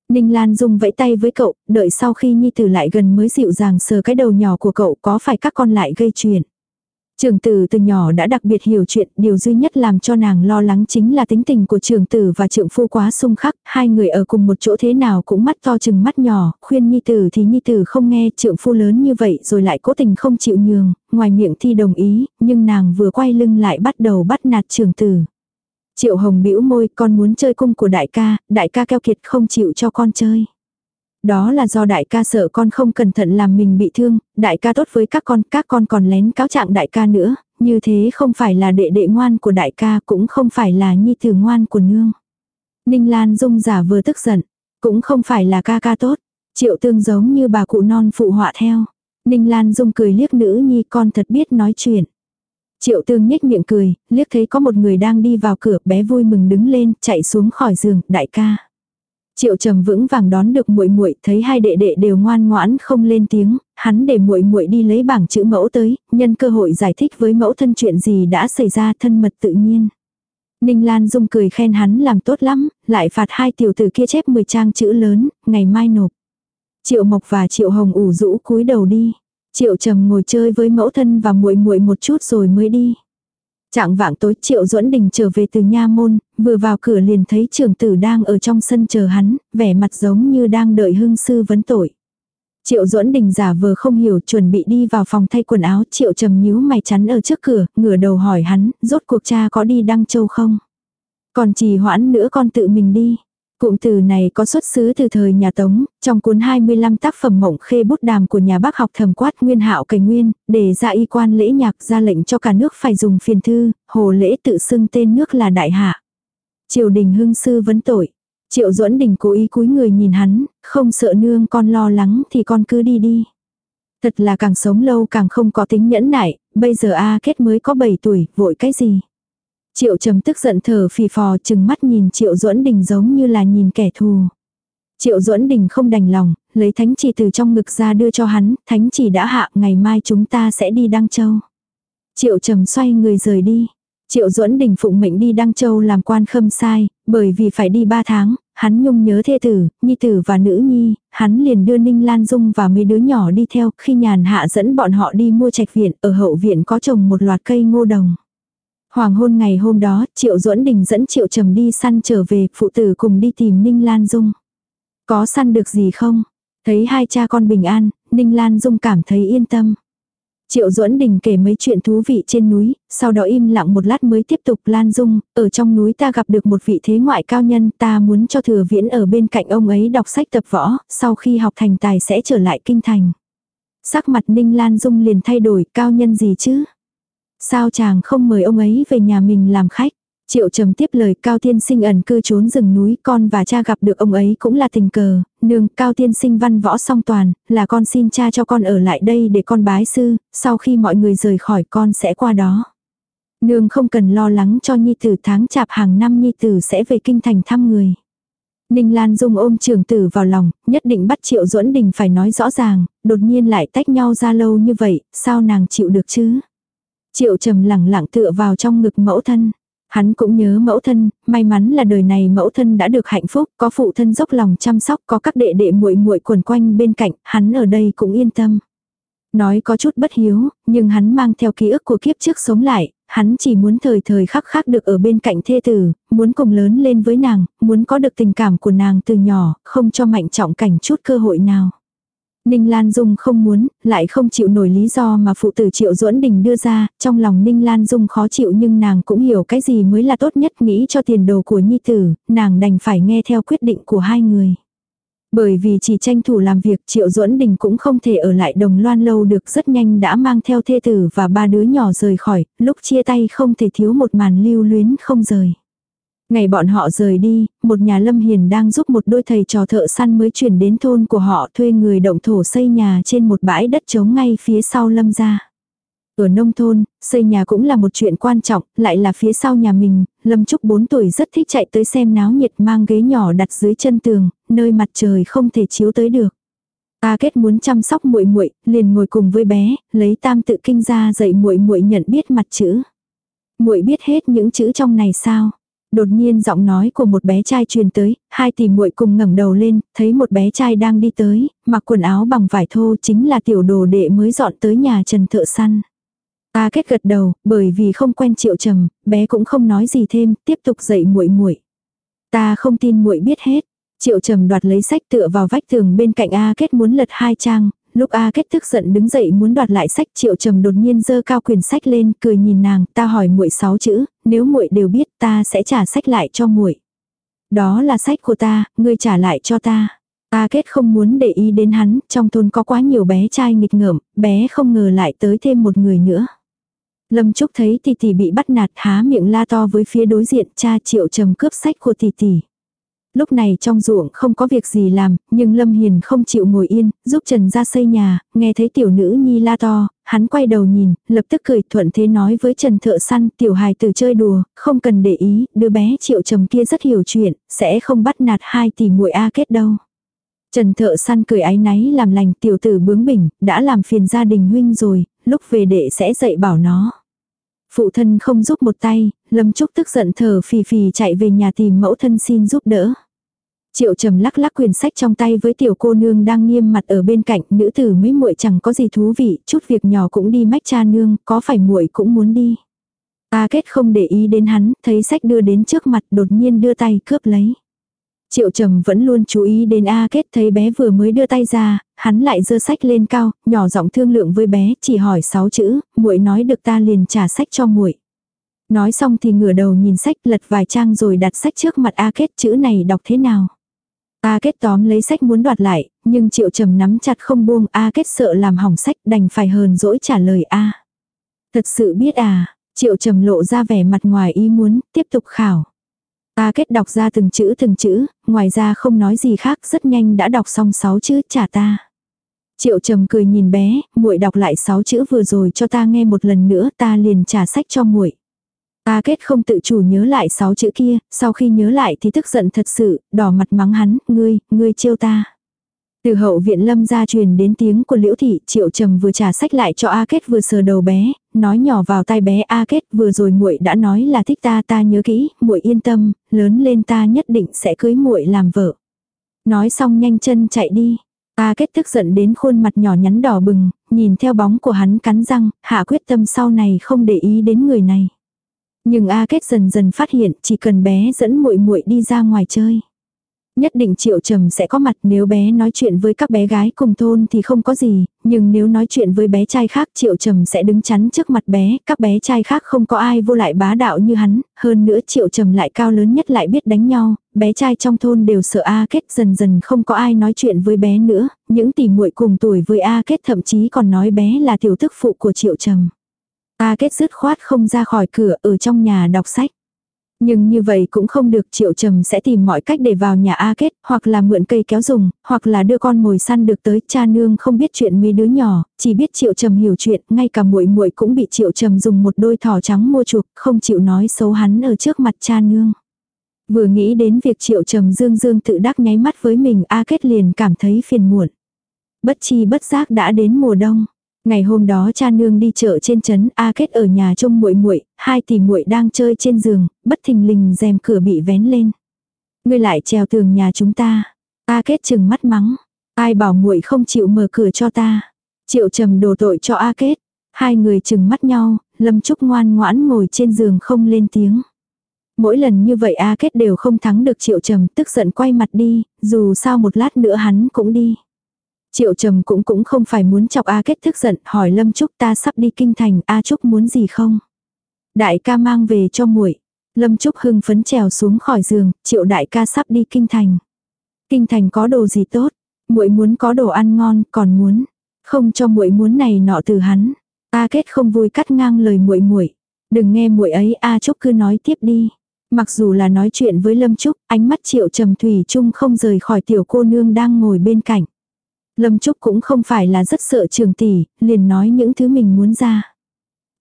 Ninh Lan dùng vẫy tay với cậu, đợi sau khi Nhi Tử lại gần mới dịu dàng sờ cái đầu nhỏ của cậu có phải các con lại gây chuyện. Trường tử từ nhỏ đã đặc biệt hiểu chuyện, điều duy nhất làm cho nàng lo lắng chính là tính tình của trường tử và trượng phu quá xung khắc, hai người ở cùng một chỗ thế nào cũng mắt to chừng mắt nhỏ, khuyên nhi tử thì nhi tử không nghe trượng phu lớn như vậy rồi lại cố tình không chịu nhường, ngoài miệng thi đồng ý, nhưng nàng vừa quay lưng lại bắt đầu bắt nạt trường tử. Triệu hồng bĩu môi, con muốn chơi cung của đại ca, đại ca keo kiệt không chịu cho con chơi. Đó là do đại ca sợ con không cẩn thận làm mình bị thương, đại ca tốt với các con, các con còn lén cáo trạng đại ca nữa, như thế không phải là đệ đệ ngoan của đại ca cũng không phải là nhi tử ngoan của nương. Ninh Lan Dung giả vừa tức giận, cũng không phải là ca ca tốt, triệu tương giống như bà cụ non phụ họa theo. Ninh Lan Dung cười liếc nữ nhi con thật biết nói chuyện. Triệu tương nhếch miệng cười, liếc thấy có một người đang đi vào cửa bé vui mừng đứng lên chạy xuống khỏi giường, đại ca. Triệu Trầm vững vàng đón được muội muội, thấy hai đệ đệ đều ngoan ngoãn không lên tiếng, hắn để muội muội đi lấy bảng chữ mẫu tới, nhân cơ hội giải thích với mẫu thân chuyện gì đã xảy ra thân mật tự nhiên. Ninh Lan Dung cười khen hắn làm tốt lắm, lại phạt hai tiểu tử kia chép 10 trang chữ lớn, ngày mai nộp. Triệu Mộc và Triệu Hồng ủ rũ cúi đầu đi. Triệu Trầm ngồi chơi với mẫu thân và muội muội một chút rồi mới đi. Trạng vạng tối Triệu Duẫn Đình trở về từ nha môn, vừa vào cửa liền thấy trưởng tử đang ở trong sân chờ hắn, vẻ mặt giống như đang đợi hương sư vấn tội. Triệu Duẫn Đình giả vờ không hiểu chuẩn bị đi vào phòng thay quần áo, Triệu Trầm nhíu mày chắn ở trước cửa, ngửa đầu hỏi hắn, rốt cuộc cha có đi Đăng Châu không? Còn trì hoãn nữa con tự mình đi. Cụm từ này có xuất xứ từ thời nhà Tống, trong cuốn 25 tác phẩm mộng khê bút đàm của nhà bác học thầm quát nguyên hạo cảnh nguyên, để ra y quan lễ nhạc ra lệnh cho cả nước phải dùng phiền thư, hồ lễ tự xưng tên nước là đại hạ. Triều đình hưng sư vấn tội. Triệu duẫn đình cố ý cúi người nhìn hắn, không sợ nương con lo lắng thì con cứ đi đi. Thật là càng sống lâu càng không có tính nhẫn nại, bây giờ A kết mới có 7 tuổi, vội cái gì. Triệu trầm tức giận thở phì phò chừng mắt nhìn triệu duẫn đình giống như là nhìn kẻ thù. Triệu duẫn đình không đành lòng, lấy thánh chỉ từ trong ngực ra đưa cho hắn, thánh chỉ đã hạ, ngày mai chúng ta sẽ đi Đăng Châu. Triệu trầm xoay người rời đi. Triệu duẫn đình phụng mệnh đi Đăng Châu làm quan khâm sai, bởi vì phải đi 3 tháng, hắn nhung nhớ thê tử, nhi tử và nữ nhi, hắn liền đưa Ninh Lan Dung và mấy đứa nhỏ đi theo, khi nhàn hạ dẫn bọn họ đi mua trạch viện, ở hậu viện có trồng một loạt cây ngô đồng. Hoàng hôn ngày hôm đó, Triệu Duẫn Đình dẫn Triệu Trầm đi săn trở về, phụ tử cùng đi tìm Ninh Lan Dung. Có săn được gì không? Thấy hai cha con bình an, Ninh Lan Dung cảm thấy yên tâm. Triệu Duẫn Đình kể mấy chuyện thú vị trên núi, sau đó im lặng một lát mới tiếp tục Lan Dung, ở trong núi ta gặp được một vị thế ngoại cao nhân, ta muốn cho thừa viễn ở bên cạnh ông ấy đọc sách tập võ, sau khi học thành tài sẽ trở lại kinh thành. Sắc mặt Ninh Lan Dung liền thay đổi, cao nhân gì chứ? Sao chàng không mời ông ấy về nhà mình làm khách? Triệu trầm tiếp lời Cao Tiên Sinh ẩn cư trốn rừng núi, con và cha gặp được ông ấy cũng là tình cờ, nương, Cao Tiên Sinh văn võ song toàn, là con xin cha cho con ở lại đây để con bái sư, sau khi mọi người rời khỏi con sẽ qua đó. Nương không cần lo lắng cho Nhi Tử tháng chạp hàng năm Nhi Tử sẽ về kinh thành thăm người. Ninh Lan Dung ôm trường tử vào lòng, nhất định bắt Triệu Duẫn Đình phải nói rõ ràng, đột nhiên lại tách nhau ra lâu như vậy, sao nàng chịu được chứ? Triệu trầm lẳng lặng tựa vào trong ngực mẫu thân. Hắn cũng nhớ mẫu thân, may mắn là đời này mẫu thân đã được hạnh phúc, có phụ thân dốc lòng chăm sóc, có các đệ đệ muội muội quần quanh bên cạnh, hắn ở đây cũng yên tâm. Nói có chút bất hiếu, nhưng hắn mang theo ký ức của kiếp trước sống lại, hắn chỉ muốn thời thời khắc khắc được ở bên cạnh thê tử, muốn cùng lớn lên với nàng, muốn có được tình cảm của nàng từ nhỏ, không cho mạnh trọng cảnh chút cơ hội nào. Ninh Lan Dung không muốn, lại không chịu nổi lý do mà phụ tử Triệu Duẫn Đình đưa ra, trong lòng Ninh Lan Dung khó chịu nhưng nàng cũng hiểu cái gì mới là tốt nhất nghĩ cho tiền đồ của Nhi Tử, nàng đành phải nghe theo quyết định của hai người. Bởi vì chỉ tranh thủ làm việc Triệu Duẫn Đình cũng không thể ở lại đồng loan lâu được rất nhanh đã mang theo thê tử và ba đứa nhỏ rời khỏi, lúc chia tay không thể thiếu một màn lưu luyến không rời. Ngày bọn họ rời đi, một nhà lâm hiền đang giúp một đôi thầy trò thợ săn mới chuyển đến thôn của họ thuê người động thổ xây nhà trên một bãi đất trống ngay phía sau lâm gia. Ở nông thôn, xây nhà cũng là một chuyện quan trọng, lại là phía sau nhà mình, Lâm Trúc 4 tuổi rất thích chạy tới xem náo nhiệt mang ghế nhỏ đặt dưới chân tường, nơi mặt trời không thể chiếu tới được. Ta kết muốn chăm sóc muội muội, liền ngồi cùng với bé, lấy tam tự kinh ra dạy muội muội nhận biết mặt chữ. Muội biết hết những chữ trong này sao? Đột nhiên giọng nói của một bé trai truyền tới, hai tỷ muội cùng ngẩng đầu lên, thấy một bé trai đang đi tới, mặc quần áo bằng vải thô chính là tiểu đồ đệ mới dọn tới nhà Trần Thợ Săn. Ta kết gật đầu, bởi vì không quen Triệu Trầm, bé cũng không nói gì thêm, tiếp tục dạy muội muội. Ta không tin muội biết hết. Triệu Trầm đoạt lấy sách tựa vào vách tường bên cạnh A Kết muốn lật hai trang, lúc A Kết thức giận đứng dậy muốn đoạt lại sách, Triệu Trầm đột nhiên dơ cao quyền sách lên, cười nhìn nàng, ta hỏi muội sáu chữ, nếu muội đều biết, ta sẽ trả sách lại cho muội. Đó là sách của ta, ngươi trả lại cho ta. A Kết không muốn để ý đến hắn, trong thôn có quá nhiều bé trai nghịch ngợm, bé không ngờ lại tới thêm một người nữa. Lâm Trúc thấy tỷ tỷ bị bắt nạt há miệng la to với phía đối diện cha triệu trầm cướp sách của tỷ tỷ. Lúc này trong ruộng không có việc gì làm, nhưng Lâm Hiền không chịu ngồi yên, giúp Trần ra xây nhà, nghe thấy tiểu nữ nhi la to, hắn quay đầu nhìn, lập tức cười thuận thế nói với Trần thợ săn tiểu hài tử chơi đùa, không cần để ý, đứa bé triệu trầm kia rất hiểu chuyện, sẽ không bắt nạt hai tỷ muội A kết đâu. Trần thợ săn cười áy náy làm lành tiểu tử bướng bỉnh, đã làm phiền gia đình huynh rồi, lúc về đệ sẽ dạy bảo nó. Phụ thân không giúp một tay, Lâm Trúc tức giận thở phì phì chạy về nhà tìm mẫu thân xin giúp đỡ. Triệu trầm lắc lắc quyển sách trong tay với tiểu cô nương đang nghiêm mặt ở bên cạnh, nữ tử mấy muội chẳng có gì thú vị, chút việc nhỏ cũng đi mách cha nương, có phải muội cũng muốn đi. a kết không để ý đến hắn, thấy sách đưa đến trước mặt đột nhiên đưa tay cướp lấy. Triệu trầm vẫn luôn chú ý đến A kết thấy bé vừa mới đưa tay ra, hắn lại giơ sách lên cao, nhỏ giọng thương lượng với bé, chỉ hỏi sáu chữ, muội nói được ta liền trả sách cho muội. Nói xong thì ngửa đầu nhìn sách lật vài trang rồi đặt sách trước mặt A kết chữ này đọc thế nào. A kết tóm lấy sách muốn đoạt lại, nhưng triệu trầm nắm chặt không buông A kết sợ làm hỏng sách đành phải hờn dỗi trả lời A. Thật sự biết à, triệu trầm lộ ra vẻ mặt ngoài ý muốn, tiếp tục khảo. A kết đọc ra từng chữ từng chữ, ngoài ra không nói gì khác, rất nhanh đã đọc xong 6 chữ trả ta. Triệu trầm cười nhìn bé, muội đọc lại 6 chữ vừa rồi cho ta nghe một lần nữa, ta liền trả sách cho muội. A kết không tự chủ nhớ lại sáu chữ kia, sau khi nhớ lại thì tức giận thật sự, đỏ mặt mắng hắn, ngươi, ngươi trêu ta. Từ hậu viện lâm ra truyền đến tiếng của liễu thị, triệu trầm vừa trả sách lại cho A Kết vừa sờ đầu bé, nói nhỏ vào tai bé A Kết vừa rồi muội đã nói là thích ta ta nhớ kỹ, muội yên tâm, lớn lên ta nhất định sẽ cưới muội làm vợ. Nói xong nhanh chân chạy đi. A Kết tức giận đến khuôn mặt nhỏ nhắn đỏ bừng, nhìn theo bóng của hắn cắn răng, hạ quyết tâm sau này không để ý đến người này. Nhưng A Kết dần dần phát hiện chỉ cần bé dẫn muội muội đi ra ngoài chơi. Nhất định triệu trầm sẽ có mặt nếu bé nói chuyện với các bé gái cùng thôn thì không có gì, nhưng nếu nói chuyện với bé trai khác triệu trầm sẽ đứng chắn trước mặt bé, các bé trai khác không có ai vô lại bá đạo như hắn, hơn nữa triệu trầm lại cao lớn nhất lại biết đánh nhau, bé trai trong thôn đều sợ A kết dần dần không có ai nói chuyện với bé nữa, những tỷ muội cùng tuổi với A kết thậm chí còn nói bé là tiểu thức phụ của triệu trầm. A kết dứt khoát không ra khỏi cửa ở trong nhà đọc sách. Nhưng như vậy cũng không được triệu trầm sẽ tìm mọi cách để vào nhà A Kết, hoặc là mượn cây kéo dùng, hoặc là đưa con mồi săn được tới cha nương không biết chuyện mấy đứa nhỏ, chỉ biết triệu trầm hiểu chuyện, ngay cả muội muội cũng bị triệu trầm dùng một đôi thỏ trắng mua chuộc, không chịu nói xấu hắn ở trước mặt cha nương. Vừa nghĩ đến việc triệu trầm dương dương tự đắc nháy mắt với mình A Kết liền cảm thấy phiền muộn. Bất chi bất giác đã đến mùa đông. Ngày hôm đó cha nương đi chợ trên trấn, A Kết ở nhà trông muội muội, hai tỷ muội đang chơi trên giường, bất thình lình rèm cửa bị vén lên. Ngươi lại trèo tường nhà chúng ta. A Kết chừng mắt mắng, ai bảo muội không chịu mở cửa cho ta. Triệu Trầm đổ tội cho A Kết. Hai người chừng mắt nhau, Lâm Trúc ngoan ngoãn ngồi trên giường không lên tiếng. Mỗi lần như vậy A Kết đều không thắng được Triệu Trầm, tức giận quay mặt đi, dù sao một lát nữa hắn cũng đi. Triệu trầm cũng cũng không phải muốn chọc A kết thức giận, hỏi Lâm Trúc ta sắp đi kinh thành, A Trúc muốn gì không? Đại ca mang về cho muội. Lâm Trúc hưng phấn trèo xuống khỏi giường, triệu đại ca sắp đi kinh thành. Kinh thành có đồ gì tốt? muội muốn có đồ ăn ngon, còn muốn. Không cho muội muốn này nọ từ hắn. A kết không vui cắt ngang lời muội muội. Đừng nghe muội ấy A Trúc cứ nói tiếp đi. Mặc dù là nói chuyện với Lâm Trúc, ánh mắt triệu trầm thủy chung không rời khỏi tiểu cô nương đang ngồi bên cạnh. Lâm Trúc cũng không phải là rất sợ trường tỷ, liền nói những thứ mình muốn ra.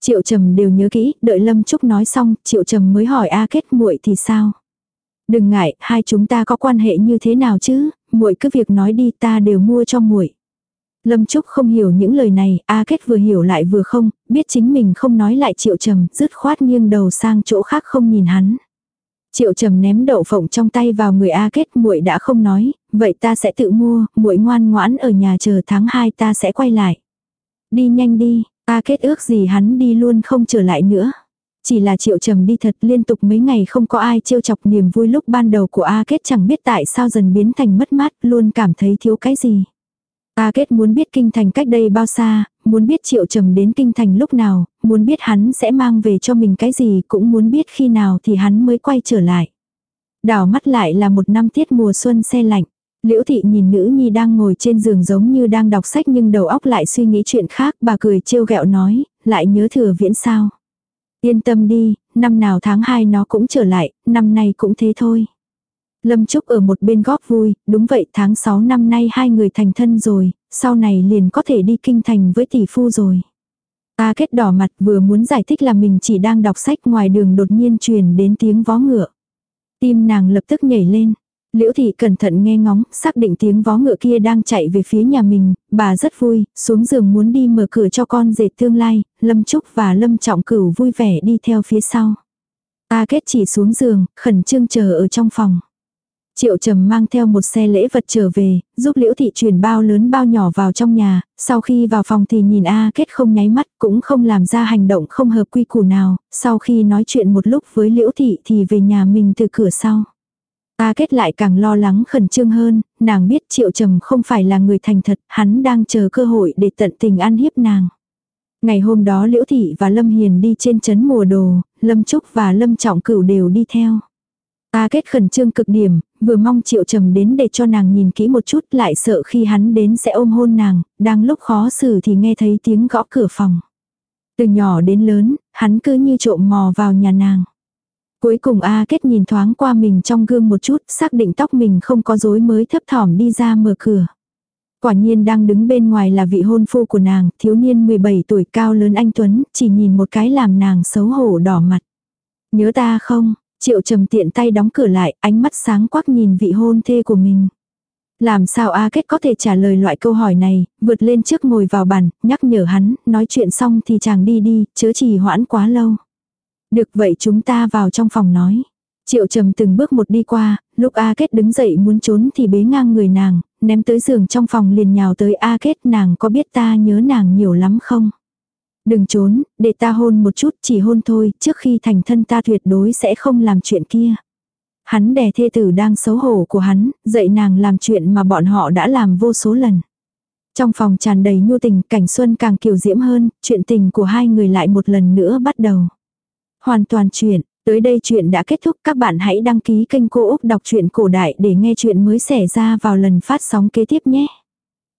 Triệu Trầm đều nhớ kỹ, đợi Lâm Trúc nói xong, Triệu Trầm mới hỏi A Kết muội thì sao? Đừng ngại, hai chúng ta có quan hệ như thế nào chứ, muội cứ việc nói đi ta đều mua cho muội. Lâm Trúc không hiểu những lời này, A Kết vừa hiểu lại vừa không, biết chính mình không nói lại Triệu Trầm, dứt khoát nghiêng đầu sang chỗ khác không nhìn hắn. Triệu Trầm ném đậu phộng trong tay vào người A Kết, muội đã không nói, vậy ta sẽ tự mua, muội ngoan ngoãn ở nhà chờ tháng 2 ta sẽ quay lại. Đi nhanh đi, A Kết ước gì hắn đi luôn không trở lại nữa. Chỉ là Triệu Trầm đi thật liên tục mấy ngày không có ai trêu chọc niềm vui lúc ban đầu của A Kết chẳng biết tại sao dần biến thành mất mát, luôn cảm thấy thiếu cái gì. A Kết muốn biết kinh thành cách đây bao xa, muốn biết Triệu Trầm đến kinh thành lúc nào, muốn biết hắn sẽ mang về cho mình cái gì, cũng muốn biết khi nào thì hắn mới quay trở lại. Đảo mắt lại là một năm tiết mùa xuân xe lạnh. Liễu thị nhìn nữ nhi đang ngồi trên giường giống như đang đọc sách nhưng đầu óc lại suy nghĩ chuyện khác, bà cười trêu ghẹo nói, lại nhớ thừa viễn sao. Yên tâm đi, năm nào tháng 2 nó cũng trở lại, năm nay cũng thế thôi. Lâm Trúc ở một bên góp vui, đúng vậy tháng 6 năm nay hai người thành thân rồi, sau này liền có thể đi kinh thành với tỷ phu rồi. Ta kết đỏ mặt vừa muốn giải thích là mình chỉ đang đọc sách ngoài đường đột nhiên truyền đến tiếng vó ngựa. Tim nàng lập tức nhảy lên. Liễu thị cẩn thận nghe ngóng, xác định tiếng vó ngựa kia đang chạy về phía nhà mình, bà rất vui, xuống giường muốn đi mở cửa cho con dệt tương lai, Lâm Trúc và Lâm Trọng Cửu vui vẻ đi theo phía sau. Ta kết chỉ xuống giường, khẩn trương chờ ở trong phòng. Triệu Trầm mang theo một xe lễ vật trở về, giúp Liễu Thị chuyển bao lớn bao nhỏ vào trong nhà, sau khi vào phòng thì nhìn A Kết không nháy mắt, cũng không làm ra hành động không hợp quy củ nào, sau khi nói chuyện một lúc với Liễu Thị thì về nhà mình từ cửa sau. A Kết lại càng lo lắng khẩn trương hơn, nàng biết Triệu Trầm không phải là người thành thật, hắn đang chờ cơ hội để tận tình ăn hiếp nàng. Ngày hôm đó Liễu Thị và Lâm Hiền đi trên chấn mùa đồ, Lâm Trúc và Lâm Trọng Cửu đều đi theo. A kết khẩn trương cực điểm, vừa mong triệu trầm đến để cho nàng nhìn kỹ một chút lại sợ khi hắn đến sẽ ôm hôn nàng, đang lúc khó xử thì nghe thấy tiếng gõ cửa phòng. Từ nhỏ đến lớn, hắn cứ như trộm mò vào nhà nàng. Cuối cùng A Kết nhìn thoáng qua mình trong gương một chút, xác định tóc mình không có rối mới thấp thỏm đi ra mở cửa. Quả nhiên đang đứng bên ngoài là vị hôn phu của nàng, thiếu niên 17 tuổi cao lớn anh Tuấn, chỉ nhìn một cái làm nàng xấu hổ đỏ mặt. Nhớ ta không, triệu trầm tiện tay đóng cửa lại, ánh mắt sáng quắc nhìn vị hôn thê của mình. Làm sao A Kết có thể trả lời loại câu hỏi này, vượt lên trước ngồi vào bàn, nhắc nhở hắn, nói chuyện xong thì chàng đi đi, chớ trì hoãn quá lâu. Được vậy chúng ta vào trong phòng nói. Triệu trầm từng bước một đi qua, lúc A Kết đứng dậy muốn trốn thì bế ngang người nàng, ném tới giường trong phòng liền nhào tới A Kết nàng có biết ta nhớ nàng nhiều lắm không? Đừng trốn, để ta hôn một chút, chỉ hôn thôi, trước khi thành thân ta tuyệt đối sẽ không làm chuyện kia. Hắn đè thê tử đang xấu hổ của hắn, dạy nàng làm chuyện mà bọn họ đã làm vô số lần. Trong phòng tràn đầy nhu tình, cảnh xuân càng kiều diễm hơn, chuyện tình của hai người lại một lần nữa bắt đầu. Hoàn toàn chuyện, tới đây chuyện đã kết thúc các bạn hãy đăng ký kênh Cô Úc Đọc truyện Cổ Đại để nghe chuyện mới xảy ra vào lần phát sóng kế tiếp nhé.